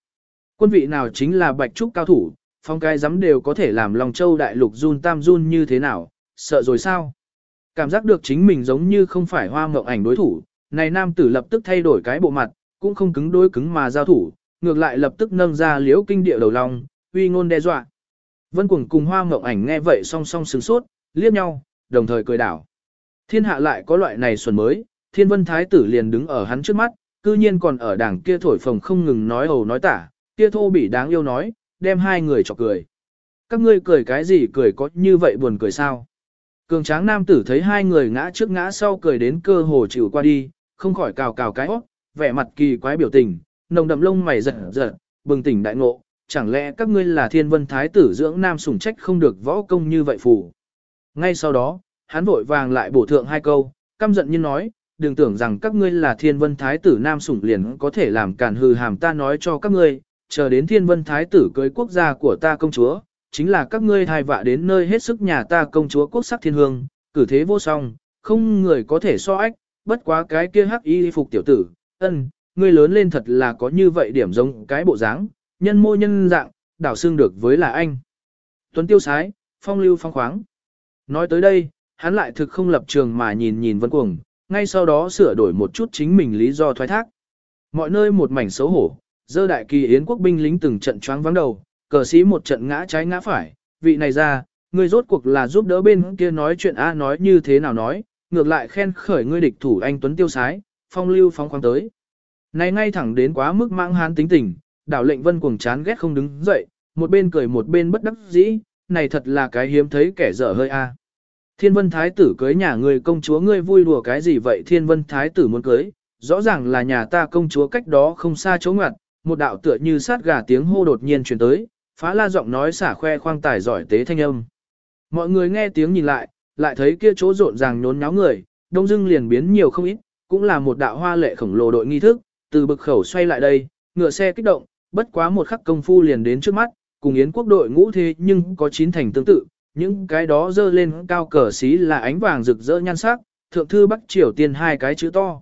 Quân vị nào chính là bạch trúc cao thủ, phong cái giám đều có thể làm lòng châu đại lục run tam run như thế nào, sợ rồi sao? Cảm giác được chính mình giống như không phải hoa mộng ảnh đối thủ, này nam tử lập tức thay đổi cái bộ mặt, cũng không cứng đối cứng mà giao thủ, ngược lại lập tức nâng ra liễu kinh địa đầu lòng, uy ngôn đe dọa. Vân Cuồng cùng hoa mộng ảnh nghe vậy song song sừng sốt, liếc nhau, đồng thời cười đảo. Thiên hạ lại có loại này xuân mới, thiên vân thái tử liền đứng ở hắn trước mắt, cư nhiên còn ở đảng kia thổi phồng không ngừng nói ầu nói tả, kia thô bỉ đáng yêu nói, đem hai người chọc cười. Các ngươi cười cái gì cười có như vậy buồn cười sao? Cường tráng nam tử thấy hai người ngã trước ngã sau cười đến cơ hồ chịu qua đi, không khỏi cào cào cái óc, vẻ mặt kỳ quái biểu tình, nồng đậm lông mày giật giật, bừng tỉnh đại ngộ, chẳng lẽ các ngươi là thiên vân thái tử dưỡng nam sủng trách không được võ công như vậy phù. Ngay sau đó, hắn vội vàng lại bổ thượng hai câu, căm giận như nói, đừng tưởng rằng các ngươi là thiên vân thái tử nam sủng liền có thể làm cản hư hàm ta nói cho các ngươi, chờ đến thiên vân thái tử cưới quốc gia của ta công chúa, chính là các ngươi thai vạ đến nơi hết sức nhà ta công chúa quốc sắc thiên hương, cử thế vô song, không người có thể so ách, bất quá cái kia hắc y phục tiểu tử, ân, ngươi lớn lên thật là có như vậy điểm giống cái bộ dáng, nhân mô nhân dạng, đảo xương được với là anh. Tuấn tiêu sái, phong lưu phong khoáng. Nói tới đây, hắn lại thực không lập trường mà nhìn nhìn vân cuồng, ngay sau đó sửa đổi một chút chính mình lý do thoái thác. Mọi nơi một mảnh xấu hổ, dơ đại kỳ yến quốc binh lính từng trận choáng vắng đầu, cờ sĩ một trận ngã trái ngã phải, vị này ra, người rốt cuộc là giúp đỡ bên kia nói chuyện A nói như thế nào nói, ngược lại khen khởi ngươi địch thủ anh Tuấn Tiêu Sái, phong lưu phóng khoáng tới. Này ngay thẳng đến quá mức mang hán tính tình, đảo lệnh vân cuồng chán ghét không đứng dậy, một bên cười một bên bất đắc dĩ, này thật là cái hiếm thấy kẻ dở hơi A. Thiên vân thái tử cưới nhà người công chúa ngươi vui đùa cái gì vậy thiên vân thái tử muốn cưới, rõ ràng là nhà ta công chúa cách đó không xa chỗ ngoặt, một đạo tựa như sát gà tiếng hô đột nhiên truyền tới, phá la giọng nói xả khoe khoang tài giỏi tế thanh âm. Mọi người nghe tiếng nhìn lại, lại thấy kia chỗ rộn ràng nhốn nháo người, đông dưng liền biến nhiều không ít, cũng là một đạo hoa lệ khổng lồ đội nghi thức, từ bực khẩu xoay lại đây, ngựa xe kích động, bất quá một khắc công phu liền đến trước mắt, cùng yến quốc đội ngũ thế nhưng có chín thành tương tự, những cái đó dơ lên cao cờ xí là ánh vàng rực rỡ nhan sắc, thượng thư Bắc Triều Tiên hai cái chữ to.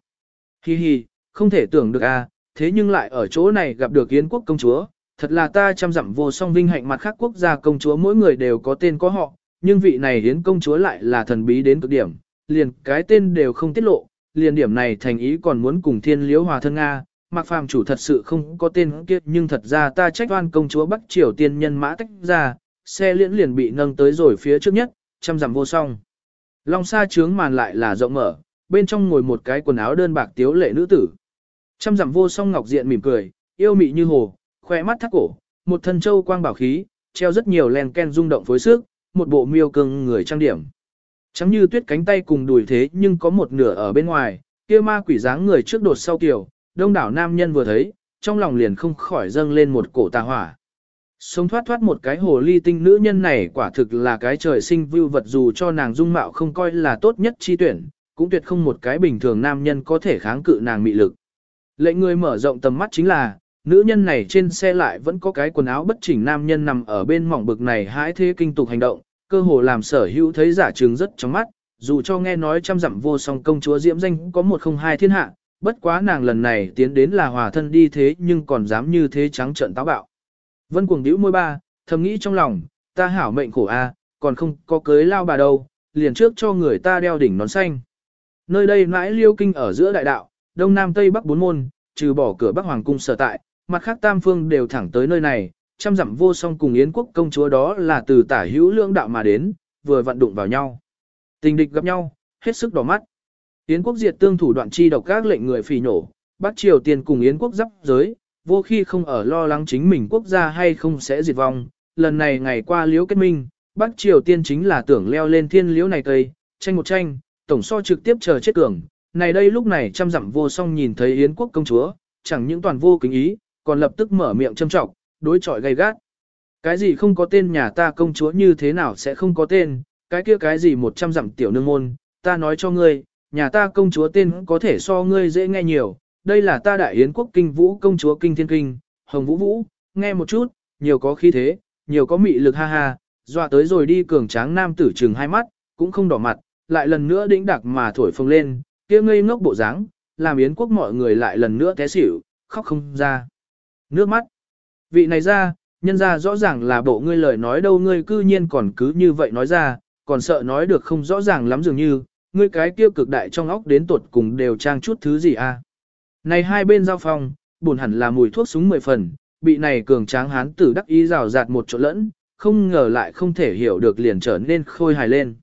Hi hi, không thể tưởng được à, thế nhưng lại ở chỗ này gặp được yến quốc công chúa, thật là ta chăm dặm vô song vinh hạnh mặt khác quốc gia công chúa mỗi người đều có tên có họ, nhưng vị này yến công chúa lại là thần bí đến cực điểm, liền cái tên đều không tiết lộ, liền điểm này thành ý còn muốn cùng thiên liễu hòa thân Nga, Mạc Phàm chủ thật sự không có tên kiếp nhưng thật ra ta trách oan công chúa Bắc Triều Tiên nhân mã tách ra, xe liễn liền bị nâng tới rồi phía trước nhất, chăm dặm vô song. Long xa trướng màn lại là rộng mở, bên trong ngồi một cái quần áo đơn bạc tiếu lệ nữ tử. Chăm dặm vô song ngọc diện mỉm cười, yêu mị như hồ, khỏe mắt thắt cổ, một thân châu quang bảo khí, treo rất nhiều len ken rung động phối sức, một bộ miêu cưng người trang điểm. Trắng như tuyết cánh tay cùng đùi thế nhưng có một nửa ở bên ngoài, kia ma quỷ dáng người trước đột sau kiểu, đông đảo nam nhân vừa thấy, trong lòng liền không khỏi dâng lên một cổ tà hỏa. Sống thoát thoát một cái hồ ly tinh nữ nhân này quả thực là cái trời sinh vưu vật dù cho nàng dung mạo không coi là tốt nhất chi tuyển, cũng tuyệt không một cái bình thường nam nhân có thể kháng cự nàng mị lực. Lệnh người mở rộng tầm mắt chính là, nữ nhân này trên xe lại vẫn có cái quần áo bất chỉnh nam nhân nằm ở bên mỏng bực này hãi thế kinh tục hành động, cơ hồ làm sở hữu thấy giả trường rất trong mắt, dù cho nghe nói trăm dặm vô song công chúa diễm danh có một không hai thiên hạ, bất quá nàng lần này tiến đến là hòa thân đi thế nhưng còn dám như thế trắng trợn táo bạo. Vân cuồng đĩu môi ba, thầm nghĩ trong lòng, ta hảo mệnh khổ a, còn không có cưới lao bà đâu, liền trước cho người ta đeo đỉnh nón xanh. Nơi đây mãi liêu kinh ở giữa đại đạo, đông nam tây bắc bốn môn, trừ bỏ cửa bắc hoàng cung sở tại, mặt khác tam phương đều thẳng tới nơi này, trăm dặm vô song cùng yến quốc công chúa đó là từ tả hữu lương đạo mà đến, vừa vận đụng vào nhau. Tình địch gặp nhau, hết sức đỏ mắt. Yến quốc diệt tương thủ đoạn chi độc các lệnh người phỉ nổ, Bắc Triều Tiên cùng Yến quốc giáp giới, vô khi không ở lo lắng chính mình quốc gia hay không sẽ diệt vong. Lần này ngày qua liễu kết minh, Bắc Triều Tiên chính là tưởng leo lên thiên liễu này cây, tranh một tranh, tổng so trực tiếp chờ chết cường. Này đây lúc này trăm dặm vô song nhìn thấy Yến quốc công chúa, chẳng những toàn vô kính ý, còn lập tức mở miệng châm trọng, đối chọi gay gắt. Cái gì không có tên nhà ta công chúa như thế nào sẽ không có tên, cái kia cái gì một trăm dặm tiểu nương môn, ta nói cho ngươi, nhà ta công chúa tên có thể so ngươi dễ nghe nhiều, đây là ta đại yến quốc kinh vũ công chúa kinh thiên kinh, hồng vũ vũ, nghe một chút, nhiều có khí thế, nhiều có mị lực ha ha, dọa tới rồi đi cường tráng nam tử trừng hai mắt, cũng không đỏ mặt, lại lần nữa đĩnh đặc mà thổi phồng lên, kia ngây ngốc bộ dáng, làm yến quốc mọi người lại lần nữa té xỉu, khóc không ra. Nước mắt. Vị này ra, nhân ra rõ ràng là bộ ngươi lời nói đâu ngươi cư nhiên còn cứ như vậy nói ra, còn sợ nói được không rõ ràng lắm dường như, ngươi cái kia cực đại trong óc đến tuột cùng đều trang chút thứ gì a? À? Này hai bên giao phong, buồn hẳn là mùi thuốc súng mười phần, bị này cường tráng hán tử đắc ý rào rạt một chỗ lẫn, không ngờ lại không thể hiểu được liền trở nên khôi hài lên.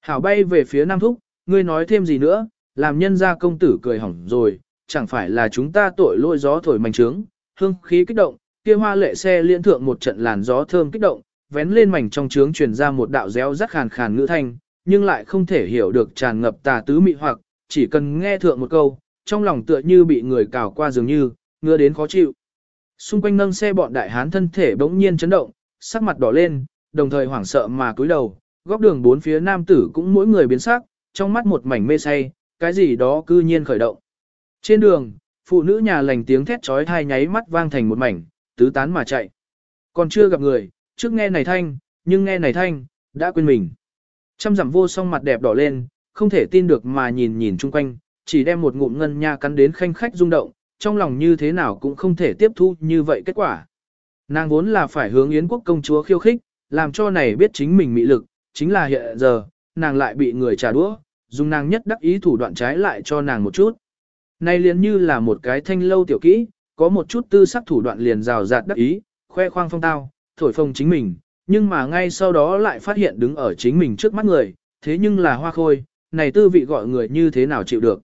Hảo bay về phía Nam Thúc, ngươi nói thêm gì nữa, làm nhân gia công tử cười hỏng rồi, chẳng phải là chúng ta tội lỗi gió thổi mảnh trướng, hương khí kích động, kia hoa lệ xe liên thượng một trận làn gió thơm kích động, vén lên mảnh trong trướng truyền ra một đạo réo rắt khàn khàn ngữ thanh, nhưng lại không thể hiểu được tràn ngập tà tứ mị hoặc, chỉ cần nghe thượng một câu, trong lòng tựa như bị người cào qua dường như, ngứa đến khó chịu. Xung quanh nâng xe bọn đại hán thân thể bỗng nhiên chấn động, sắc mặt đỏ lên, đồng thời hoảng sợ mà cúi đầu, góc đường bốn phía nam tử cũng mỗi người biến sắc, trong mắt một mảnh mê say, cái gì đó cư nhiên khởi động. Trên đường, phụ nữ nhà lành tiếng thét trói thai nháy mắt vang thành một mảnh, tứ tán mà chạy. Còn chưa gặp người, trước nghe này thanh, nhưng nghe này thanh, đã quên mình. Trăm dặm vô song mặt đẹp đỏ lên, không thể tin được mà nhìn nhìn chung quanh, chỉ đem một ngụm ngân nha cắn đến khanh khách rung động, trong lòng như thế nào cũng không thể tiếp thu như vậy kết quả. Nàng vốn là phải hướng Yến quốc công chúa khiêu khích, làm cho này biết chính mình mị lực, chính là hiện giờ, nàng lại bị người trả đũa, dùng nàng nhất đắc ý thủ đoạn trái lại cho nàng một chút. Này liền như là một cái thanh lâu tiểu kỹ, có một chút tư sắc thủ đoạn liền rào rạt đắc ý, khoe khoang phong tao, thổi phồng chính mình, nhưng mà ngay sau đó lại phát hiện đứng ở chính mình trước mắt người, thế nhưng là hoa khôi, này tư vị gọi người như thế nào chịu được.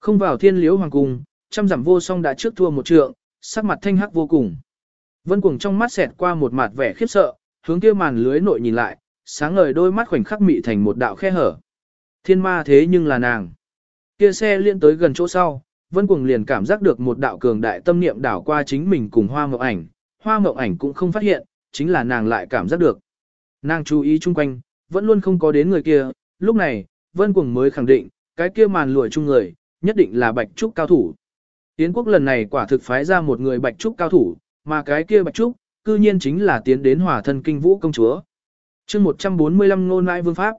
Không vào thiên liễu hoàng cung, trăm giảm vô song đã trước thua một trượng, sắc mặt thanh hắc vô cùng. Vân cuồng trong mắt xẹt qua một mặt vẻ khiếp sợ, hướng kia màn lưới nội nhìn lại, sáng ngời đôi mắt khoảnh khắc mị thành một đạo khe hở. Thiên ma thế nhưng là nàng. Kia xe liên tới gần chỗ sau, Vân Cuồng liền cảm giác được một đạo cường đại tâm niệm đảo qua chính mình cùng Hoa Mộng Ảnh, Hoa Mộng Ảnh cũng không phát hiện, chính là nàng lại cảm giác được. Nàng chú ý chung quanh, vẫn luôn không có đến người kia, lúc này, Vân Cuồng mới khẳng định, cái kia màn lụa chung người, nhất định là Bạch Trúc cao thủ. Tiến quốc lần này quả thực phái ra một người Bạch Trúc cao thủ, mà cái kia Bạch Trúc, cư nhiên chính là tiến đến hỏa thân kinh vũ công chúa. chương 145 ngôn nãi vương pháp.